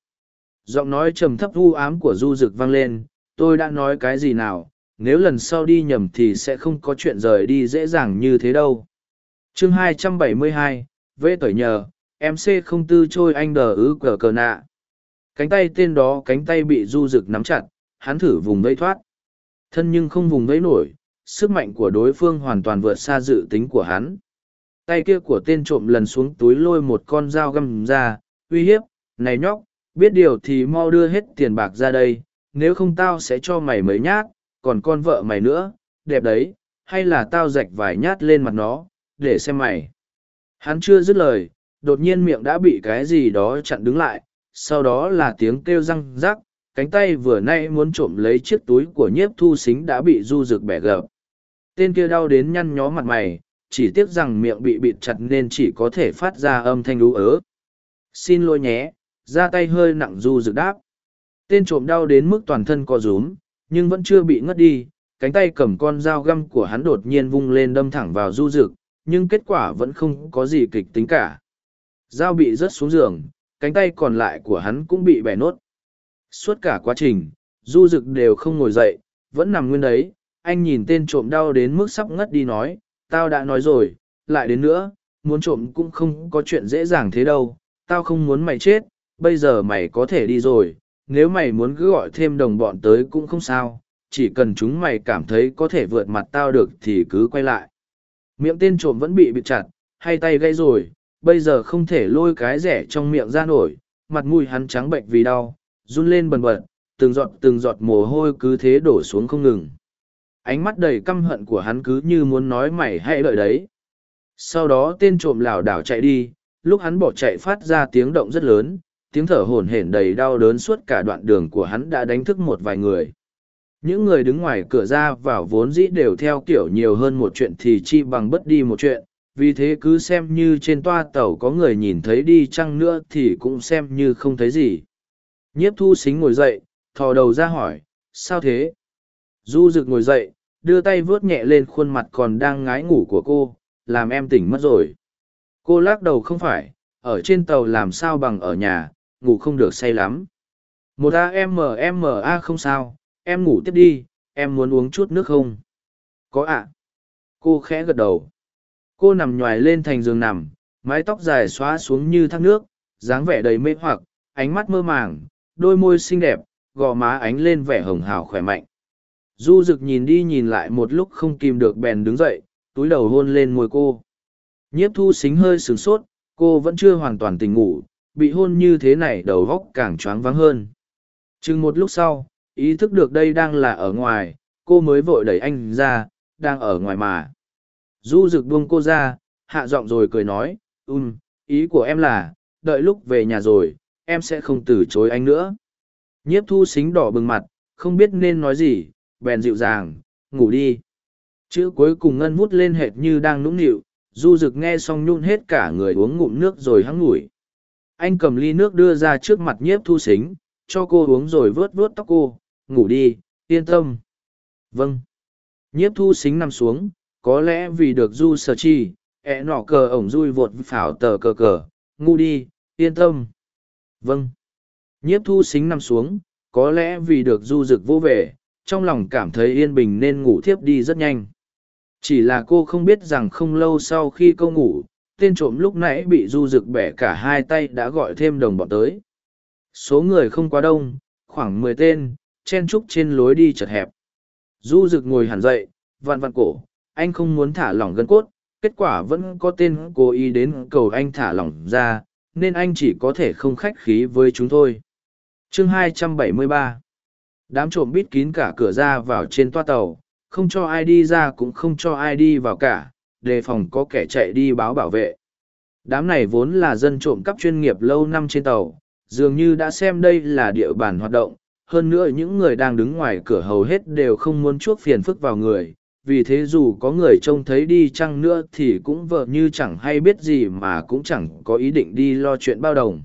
Speaker 1: giọng nói trầm thấp u ám của du rực vang lên tôi đã nói cái gì nào? Nếu lần sau đi nhầm thì sẽ không có chuyện rời đi dễ dàng như thế đâu. Chương 272, vê tởi nhờ mc không tư trôi anh đờ ứ cờ cờ nạ. Cánh tay tên đó cánh tay bị du rực nắm chặt hắn thử vùng vây thoát. Thân nhưng không vùng vây nổi sức mạnh của đối phương hoàn toàn vượt xa dự tính của hắn. Tay kia của tên trộm lần xuống túi lôi một con dao găm ra uy hiếp này nhóc biết điều thì mau đưa hết tiền bạc ra đây, nếu không tao sẽ cho mày mấy nhát, còn con vợ mày nữa, đẹp đấy, hay là tao rạch vài nhát lên mặt nó, để xem mày. Hắn chưa dứt lời, đột nhiên miệng đã bị cái gì đó chặn đứng lại, sau đó là tiếng kêu răng rắc, cánh tay vừa nay muốn trộm lấy chiếc túi của nhiếp thu xính đã bị du rực bẻ gập. Tên kia đau đến nhăn nhó mặt mày, chỉ tiếc rằng miệng bị bịt chặt nên chỉ có thể phát ra âm thanh lú ớ. Xin lỗi nhé ra tay hơi nặng du rực đáp. Tên trộm đau đến mức toàn thân co rúm, nhưng vẫn chưa bị ngất đi, cánh tay cầm con dao găm của hắn đột nhiên vung lên đâm thẳng vào du rực, nhưng kết quả vẫn không có gì kịch tính cả. Dao bị rớt xuống giường, cánh tay còn lại của hắn cũng bị bẻ nốt. Suốt cả quá trình, du rực đều không ngồi dậy, vẫn nằm nguyên đấy. Anh nhìn tên trộm đau đến mức sắp ngất đi nói, tao đã nói rồi, lại đến nữa, muốn trộm cũng không có chuyện dễ dàng thế đâu, tao không muốn mày chết bây giờ mày có thể đi rồi, nếu mày muốn cứ gọi thêm đồng bọn tới cũng không sao, chỉ cần chúng mày cảm thấy có thể vượt mặt tao được thì cứ quay lại. Miệng tên trộm vẫn bị bịt chặt hay tay gây rồi, bây giờ không thể lôi cái rẻ trong miệng ra nổi, mặt mũi hắn trắng bệnh vì đau, run lên bần bật, từng giọt từng giọt mồ hôi cứ thế đổ xuống không ngừng. Ánh mắt đầy căm hận của hắn cứ như muốn nói mày hãy đợi đấy. Sau đó tên trộm lảo đảo chạy đi, lúc hắn bỏ chạy phát ra tiếng động rất lớn tiếng thở hổn hển đầy đau đớn suốt cả đoạn đường của hắn đã đánh thức một vài người. Những người đứng ngoài cửa ra vào vốn dĩ đều theo kiểu nhiều hơn một chuyện thì chi bằng bất đi một chuyện. Vì thế cứ xem như trên toa tàu có người nhìn thấy đi chăng nữa thì cũng xem như không thấy gì. Nhiếp thu xính ngồi dậy, thò đầu ra hỏi, sao thế? Du rực ngồi dậy, đưa tay vớt nhẹ lên khuôn mặt còn đang ngái ngủ của cô, làm em tỉnh mất rồi. Cô lắc đầu, không phải, ở trên tàu làm sao bằng ở nhà ngủ không được say lắm. Một a a không sao, em ngủ tiếp đi, em muốn uống chút nước không? Có ạ. Cô khẽ gật đầu. Cô nằm nhoài lên thành giường nằm, mái tóc dài xóa xuống như thác nước, dáng vẻ đầy mê hoặc, ánh mắt mơ màng, đôi môi xinh đẹp, gò má ánh lên vẻ hồng hào khỏe mạnh. Du rực nhìn đi nhìn lại một lúc không kìm được bèn đứng dậy, túi đầu hôn lên môi cô. Nhiếp thu xính hơi sướng sốt, cô vẫn chưa hoàn toàn tỉnh ngủ bị hôn như thế này đầu góc càng choáng váng hơn. Chừng một lúc sau, ý thức được đây đang là ở ngoài, cô mới vội đẩy anh ra, đang ở ngoài mà. Du rực buông cô ra, hạ giọng rồi cười nói, ừm, ý của em là, đợi lúc về nhà rồi, em sẽ không từ chối anh nữa. Nhiếp thu xính đỏ bừng mặt, không biết nên nói gì, bèn dịu dàng, ngủ đi. Chữ cuối cùng ngân vút lên hệt như đang nũng nịu, du rực nghe xong nhún hết cả người uống ngụm nước rồi hắng ngủi anh cầm ly nước đưa ra trước mặt nhiếp thu xính, cho cô uống rồi vớt vớt tóc cô, ngủ đi, yên tâm. Vâng. Nhiếp thu xính nằm xuống, có lẽ vì được du sở chi, ẹ nọ cờ ổng dui vột phảo tờ cờ cờ, ngu đi, yên tâm. Vâng. Nhiếp thu xính nằm xuống, có lẽ vì được du rực vô về trong lòng cảm thấy yên bình nên ngủ thiếp đi rất nhanh. Chỉ là cô không biết rằng không lâu sau khi câu ngủ tên trộm lúc nãy bị du rực bẻ cả hai tay đã gọi thêm đồng bọn tới. Số người không quá đông, khoảng mười tên, chen trúc trên lối đi chật hẹp. Du rực ngồi hẳn dậy, vặn vặn cổ, anh không muốn thả lỏng gân cốt, kết quả vẫn có tên cố ý đến cầu anh thả lỏng ra, nên anh chỉ có thể không khách khí với chúng thôi. Chương 273 đám trộm bít kín cả cửa ra vào trên toa tàu, không cho ai đi ra cũng không cho ai đi vào cả đề phòng có kẻ chạy đi báo bảo vệ. Đám này vốn là dân trộm cắp chuyên nghiệp lâu năm trên tàu, dường như đã xem đây là địa bàn hoạt động, hơn nữa những người đang đứng ngoài cửa hầu hết đều không muốn chuốc phiền phức vào người, vì thế dù có người trông thấy đi chăng nữa thì cũng vợ như chẳng hay biết gì mà cũng chẳng có ý định đi lo chuyện bao đồng.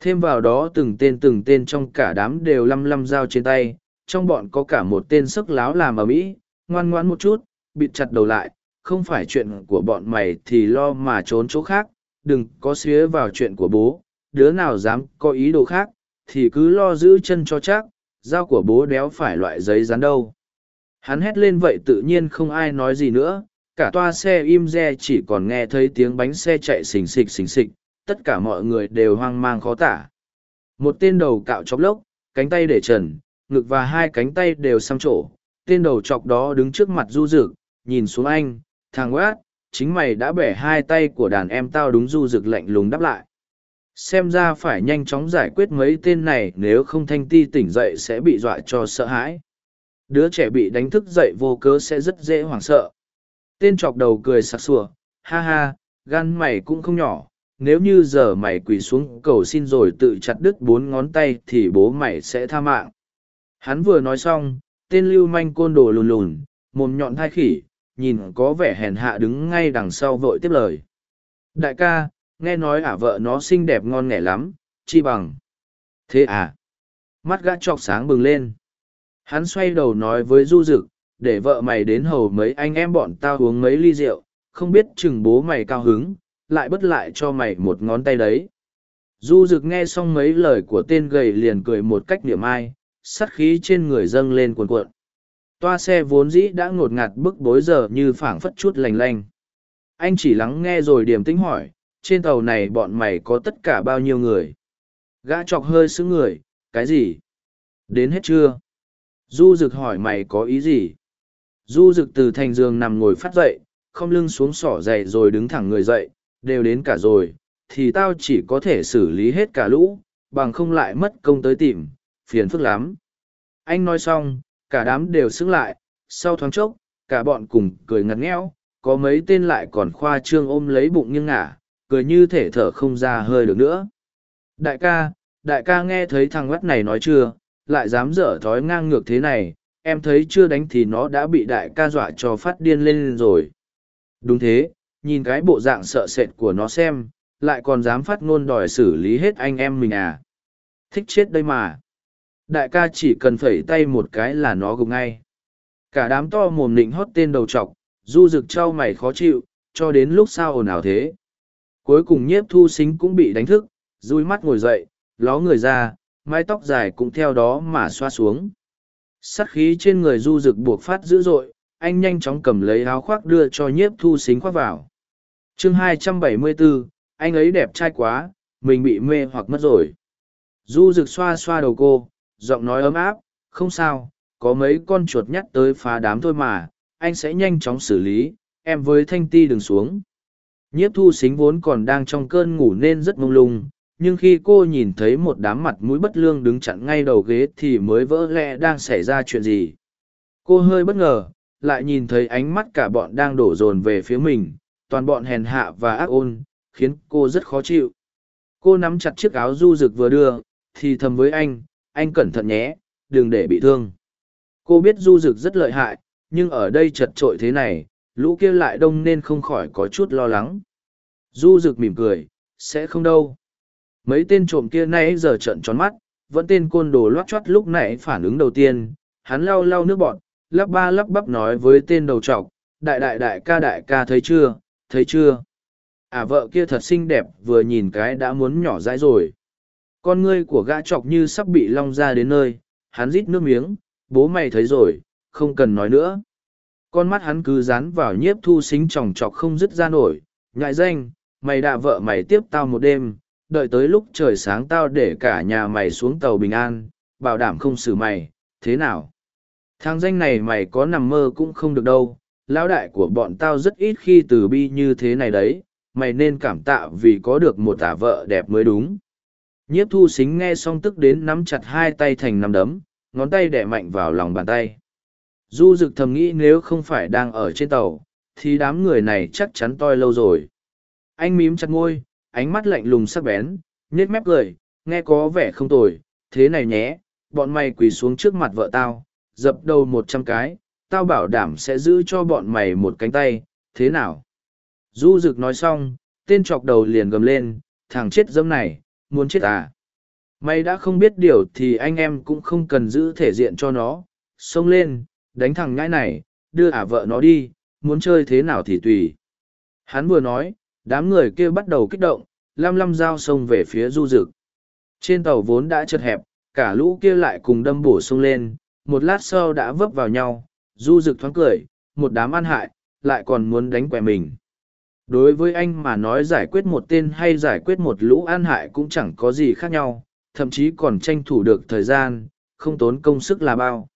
Speaker 1: Thêm vào đó từng tên từng tên trong cả đám đều lăm lăm dao trên tay, trong bọn có cả một tên sức láo làm ở mỹ, ngoan ngoãn một chút, bịt chặt đầu lại không phải chuyện của bọn mày thì lo mà trốn chỗ khác, đừng có xía vào chuyện của bố, đứa nào dám có ý đồ khác, thì cứ lo giữ chân cho chắc, dao của bố đéo phải loại giấy rán đâu. Hắn hét lên vậy tự nhiên không ai nói gì nữa, cả toa xe im re chỉ còn nghe thấy tiếng bánh xe chạy xình xịch xình xịch, tất cả mọi người đều hoang mang khó tả. Một tên đầu cạo chóc lốc, cánh tay để trần, ngực và hai cánh tay đều xăm trổ, tên đầu chọc đó đứng trước mặt du rực nhìn xuống anh thằng quát chính mày đã bẻ hai tay của đàn em tao đúng du rực lạnh lùng đáp lại. Xem ra phải nhanh chóng giải quyết mấy tên này, nếu không thanh ti tỉnh dậy sẽ bị dọa cho sợ hãi. Đứa trẻ bị đánh thức dậy vô cớ sẽ rất dễ hoảng sợ. Tên chọc đầu cười sặc sủa ha ha, gan mày cũng không nhỏ, nếu như giờ mày quỳ xuống cầu xin rồi tự chặt đứt bốn ngón tay thì bố mày sẽ tha mạng. Hắn vừa nói xong, tên lưu manh côn đồ lùn lùn, mồm nhọn thai khỉ nhìn có vẻ hèn hạ đứng ngay đằng sau vội tiếp lời. Đại ca, nghe nói ả vợ nó xinh đẹp ngon nghẻ lắm, chi bằng. Thế à? Mắt gã chọc sáng bừng lên. Hắn xoay đầu nói với du dực, để vợ mày đến hầu mấy anh em bọn tao uống mấy ly rượu, không biết chừng bố mày cao hứng, lại bất lại cho mày một ngón tay đấy. Du dực nghe xong mấy lời của tên gầy liền cười một cách niệm ai sắt khí trên người dâng lên cuồn cuộn toa xe vốn dĩ đã ngột ngạt bức bối giờ như phảng phất chút lành lanh. Anh chỉ lắng nghe rồi điềm tĩnh hỏi, trên tàu này bọn mày có tất cả bao nhiêu người? Gã chọc hơi xứ người, cái gì? Đến hết chưa? Du rực hỏi mày có ý gì? Du rực từ thành giường nằm ngồi phát dậy, không lưng xuống sỏ dậy rồi đứng thẳng người dậy, đều đến cả rồi, thì tao chỉ có thể xử lý hết cả lũ, bằng không lại mất công tới tìm, phiền phức lắm. Anh nói xong cả đám đều xứng lại, sau thoáng chốc, cả bọn cùng cười ngặt nghẽo, có mấy tên lại còn khoa trương ôm lấy bụng nghiêng ngả, cười như thể thở không ra hơi được nữa. Đại ca đại ca nghe thấy thằng mắt này nói chưa, lại dám dở thói ngang ngược thế này, em thấy chưa đánh thì nó đã bị đại ca dọa cho phát điên lên rồi. Đúng thế, nhìn cái bộ dạng sợ sệt của nó xem, lại còn dám phát ngôn đòi xử lý hết anh em mình à. Thích chết đây mà đại ca chỉ cần phẩy tay một cái là nó gục ngay. Cả đám to mồm nịnh hót tên đầu t r ọ c du rực trao mày khó chịu cho đến lúc sao ồn ào thế. Cuối cùng nhiếp thu xính cũng bị đánh thức dui mắt ngồi dậy ló người ra mái tóc dài cũng theo đó mà xoa xuống. Sắt khí trên người du rực buộc phát dữ dội anh nhanh chóng cầm lấy áo khoác đưa cho nhiếp thu xính khoác vào. Chương 274, anh ấy đẹp trai quá mình bị mê hoặc mất rồi. Du rực xoa xoa đầu cô giọng nói ấm áp, không sao, có mấy con chuột nhắt tới phá đám thôi mà, anh sẽ nhanh chóng xử lý, em với thanh ti đừng xuống. Nhiếp thu xính vốn còn đang trong cơn ngủ nên rất mông lung, nhưng khi cô nhìn thấy một đám mặt mũi bất lương đứng chặn ngay đầu ghế thì mới vỡ lẽ đang xảy ra chuyện gì. Cô hơi bất ngờ, lại nhìn thấy ánh mắt cả bọn đang đổ dồn về phía mình, toàn bọn hèn hạ và ác ôn, khiến cô rất khó chịu. Cô nắm chặt chiếc áo du rực vừa đưa, thì thầm với anh anh cẩn thận nhé, đừng để bị thương. Cô biết du rực rất lợi hại, nhưng ở đây chật trội thế này, lũ kia lại đông nên không khỏi có chút lo lắng. Du rực mỉm cười, sẽ không đâu. Mấy tên trộm kia nay giờ trận tròn mắt, vẫn tên côn đồ loát choát lúc nãy phản ứng đầu tiên, hắn lau lau nước bọn lắp ba lắp bắp nói với tên đầu t đại đại đại ca đại ca thấy chưa thấy chưa? À vợ kia thật xinh đẹp, vừa nhìn cái đã muốn nhỏ dãi rồi con ngươi của gã chọc như sắp bị long ra đến nơi, hắn rít nước miếng, bố mày thấy rồi, không cần nói nữa. Con mắt hắn cứ dán vào nhiếp thu xính chòng chọc không dứt ra nổi, ngại danh, mày đạ vợ mày tiếp tao một đêm, đợi tới lúc trời sáng tao để cả nhà mày xuống tàu bình an, bảo đảm không xử mày, thế nào? Thang danh này mày có nằm mơ cũng không được đâu, lão đại của bọn tao rất ít khi từ bi như thế này đấy, mày nên cảm tạ vì có được một tả vợ đẹp mới đúng nhiếp thu xính nghe xong tức đến nắm chặt hai tay thành nắm đấm ngón tay đẻ mạnh vào lòng bàn tay du rực thầm nghĩ nếu không phải đang ở trên tàu thì đám người này chắc chắn toi lâu rồi anh mím chặt ngôi ánh mắt lạnh lùng sắc bén nhếch mép cười nghe có vẻ không tồi thế này nhé bọn mày quỳ xuống trước mặt vợ tao dập đầu một trăm cái tao bảo đảm sẽ giữ cho bọn mày một cánh tay, thế nào? Du rực nói xong, tên chọc đầu liền gầm lên, thằng chết dâm này, muốn chết à? Mày đã không biết điều thì anh em cũng không cần giữ thể diện cho nó, xông lên, đánh thằng ngãi này, đưa ả vợ nó đi, muốn chơi thế nào thì tùy. Hắn vừa nói, đám người kia bắt đầu kích động, lăm lăm dao xông về phía du rực. Trên tàu vốn đã chật hẹp, cả lũ kia lại cùng đâm bổ sung lên, một lát sau đã vấp vào nhau, du rực thoáng cười, một đám ăn hại, lại còn muốn đánh quẻ mình. Đối với anh mà nói giải quyết một tên hay giải quyết một lũ an hại cũng chẳng có gì khác nhau, thậm chí còn tranh thủ được thời gian, không tốn công sức là bao.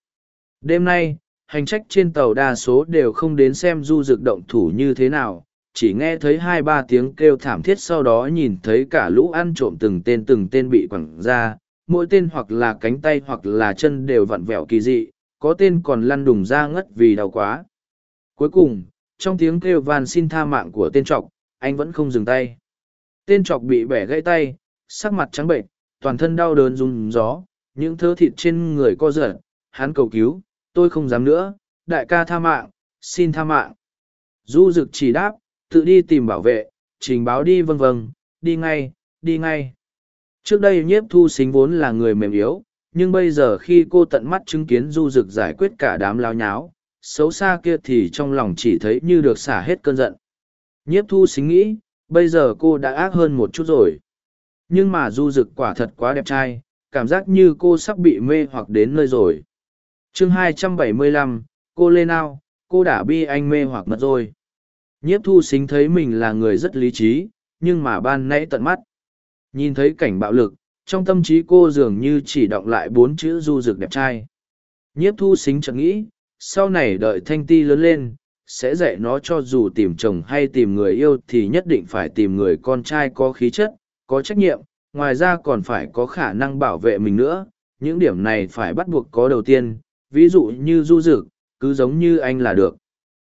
Speaker 1: Đêm nay, hành trách trên tàu đa số đều không đến xem du rực động thủ như thế nào, chỉ nghe thấy hai ba tiếng kêu thảm thiết sau đó nhìn thấy cả lũ ăn trộm từng tên từng tên bị quẳng ra, mỗi tên hoặc là cánh tay hoặc là chân đều vặn vẹo kỳ dị, có tên còn lăn đùng ra ngất vì đau quá. Cuối cùng, trong tiếng kêu van xin tha mạng của tên trọc, anh vẫn không dừng tay. Tên trọc bị bẻ gãy tay, sắc mặt trắng bệnh, toàn thân đau đớn rung gió, những thớ thịt trên người co giật, hắn cầu cứu, tôi không dám nữa, đại ca tha mạng, xin tha mạng. Du dực chỉ đáp, tự đi tìm bảo vệ, trình báo đi vâng vâng, đi ngay, đi ngay. Trước đây nhiếp thu xính vốn là người mềm yếu, nhưng bây giờ khi cô tận mắt chứng kiến du dực giải quyết cả đám lao nháo, xấu xa kia thì trong lòng chỉ thấy như được xả hết cơn giận. Nhiếp thu xính nghĩ, bây giờ cô đã ác hơn một chút rồi. Nhưng mà du dực quả thật quá đẹp trai, cảm giác như cô sắp bị mê hoặc đến nơi rồi. chương 275, cô lên ao, cô đã bi anh mê hoặc mất rồi. Nhiếp thu xính thấy mình là người rất lý trí, nhưng mà ban nãy tận mắt. Nhìn thấy cảnh bạo lực, trong tâm trí cô dường như chỉ đọng lại bốn chữ du dực đẹp trai. Nhiếp thu xính chợt nghĩ, sau này đợi thanh ti lớn lên, sẽ dạy nó cho dù tìm chồng hay tìm người yêu thì nhất định phải tìm người con trai có khí chất, có trách nhiệm, ngoài ra còn phải có khả năng bảo vệ mình nữa. Những điểm này phải bắt buộc có đầu tiên, ví dụ như du dực, cứ giống như anh là được.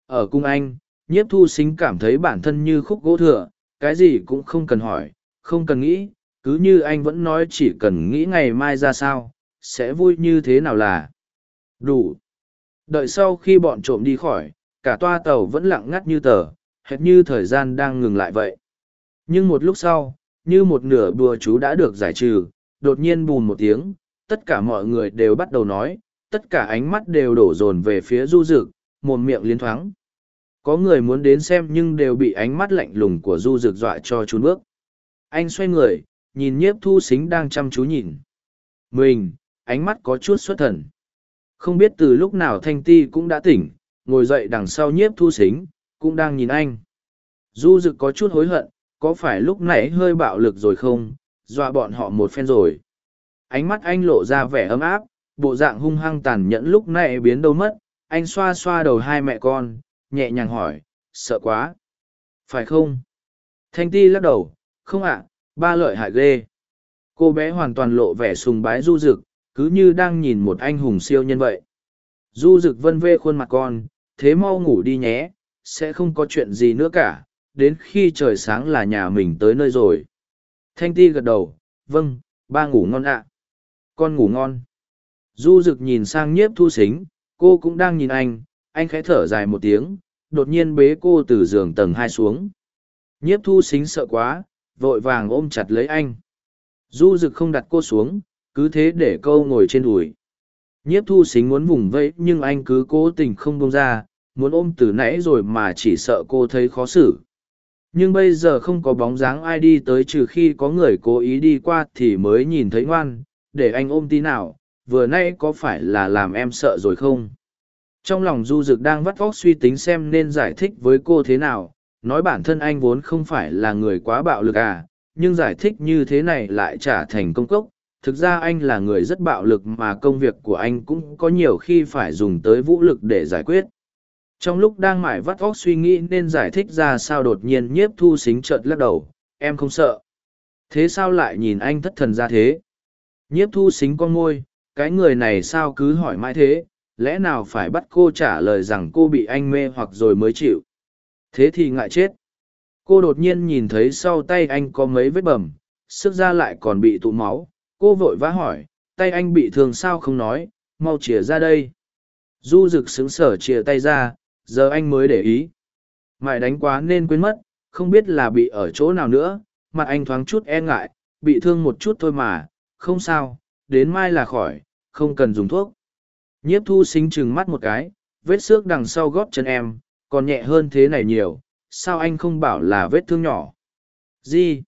Speaker 1: Ở cung anh, nhiếp thu xính cảm thấy bản thân như khúc gỗ thừa, cái gì cũng không cần hỏi, không cần nghĩ, cứ như anh vẫn nói chỉ cần nghĩ ngày mai ra sao, sẽ vui như thế nào là đủ. Đợi sau khi bọn trộm đi khỏi, cả toa tàu vẫn lặng ngắt như tờ, hệt như thời gian đang ngừng lại vậy. Nhưng một lúc sau, như một nửa bùa chú đã được giải trừ, đột nhiên bùn một tiếng, tất cả mọi người đều bắt đầu nói, tất cả ánh mắt đều đổ dồn về phía du dực, một miệng liên thoáng. Có người muốn đến xem nhưng đều bị ánh mắt lạnh lùng của du dực dọa cho trốn bước. Anh xoay người, nhìn nhiếp thu xính đang chăm chú nhìn. Mình, ánh mắt có chút xuất thần. Không biết từ lúc nào thanh ti cũng đã tỉnh, ngồi dậy đằng sau nhiếp thu xính, cũng đang nhìn anh. Du dực có chút hối hận, có phải lúc nãy hơi bạo lực rồi không, dọa bọn họ một phen rồi. Ánh mắt anh lộ ra vẻ ấm áp, bộ dạng hung hăng tàn nhẫn lúc nãy biến đâu mất, anh xoa xoa đầu hai mẹ con, nhẹ nhàng hỏi, sợ quá. Phải không? Thanh ti lắc đầu, không ạ, ba lợi hại ghê. Cô bé hoàn toàn lộ vẻ sùng bái du dực, cứ như đang nhìn một anh hùng siêu nhân vậy. Du rực vân vê khuôn mặt con, thế mau ngủ đi nhé, sẽ không có chuyện gì nữa cả, đến khi trời sáng là nhà mình tới nơi rồi. Thanh ti gật đầu, vâng, ba ngủ ngon ạ. Con ngủ ngon. Du rực nhìn sang nhiếp thu xính, cô cũng đang nhìn anh, anh khẽ thở dài một tiếng, đột nhiên bế cô từ giường tầng hai xuống. Nhiếp thu xính sợ quá, vội vàng ôm chặt lấy anh. Du rực không đặt cô xuống, cứ thế để câu ngồi trên đùi. Nhiếp thu xính muốn vùng vẫy, nhưng anh cứ cố tình không bông ra, muốn ôm từ nãy rồi mà chỉ sợ cô thấy khó xử. Nhưng bây giờ không có bóng dáng ai đi tới, trừ khi có người cố ý đi qua thì mới nhìn thấy ngoan, để anh ôm tí nào, vừa nay có phải là làm em sợ rồi không? Trong lòng du dực đang vắt vóc suy tính xem nên giải thích với cô thế nào, nói bản thân anh vốn không phải là người quá bạo lực à nhưng giải thích như thế này lại trả thành công cốc thực ra anh là người rất bạo lực mà công việc của anh cũng có nhiều khi phải dùng tới vũ lực để giải quyết. Trong lúc đang mải vắt óc suy nghĩ nên giải thích ra sao đột nhiên nhiếp thu xính trợt lắc đầu, em không sợ. Thế sao lại nhìn anh thất thần ra thế? Nhiếp thu xính con môi, cái người này sao cứ hỏi mãi thế? Lẽ nào phải bắt cô trả lời rằng cô bị anh mê hoặc rồi mới chịu? Thế thì ngại chết. Cô đột nhiên nhìn thấy sau tay anh có mấy vết bầm, sức ra lại còn bị tụ máu cô vội vã hỏi tay anh bị thương sao không nói mau chìa ra đây Du rực xứng sở chìa tay ra, giờ anh mới để ý. Mãi đánh quá nên quên mất, không biết là bị ở chỗ nào nữa, mặt anh thoáng chút e ngại, bị thương một chút thôi mà, không sao, đến mai là khỏi, không cần dùng thuốc. Nhiếp thu xính chừng mắt một cái, vết xước đằng sau gót chân em, còn nhẹ hơn thế này nhiều, sao anh không bảo là vết thương nhỏ? Gì?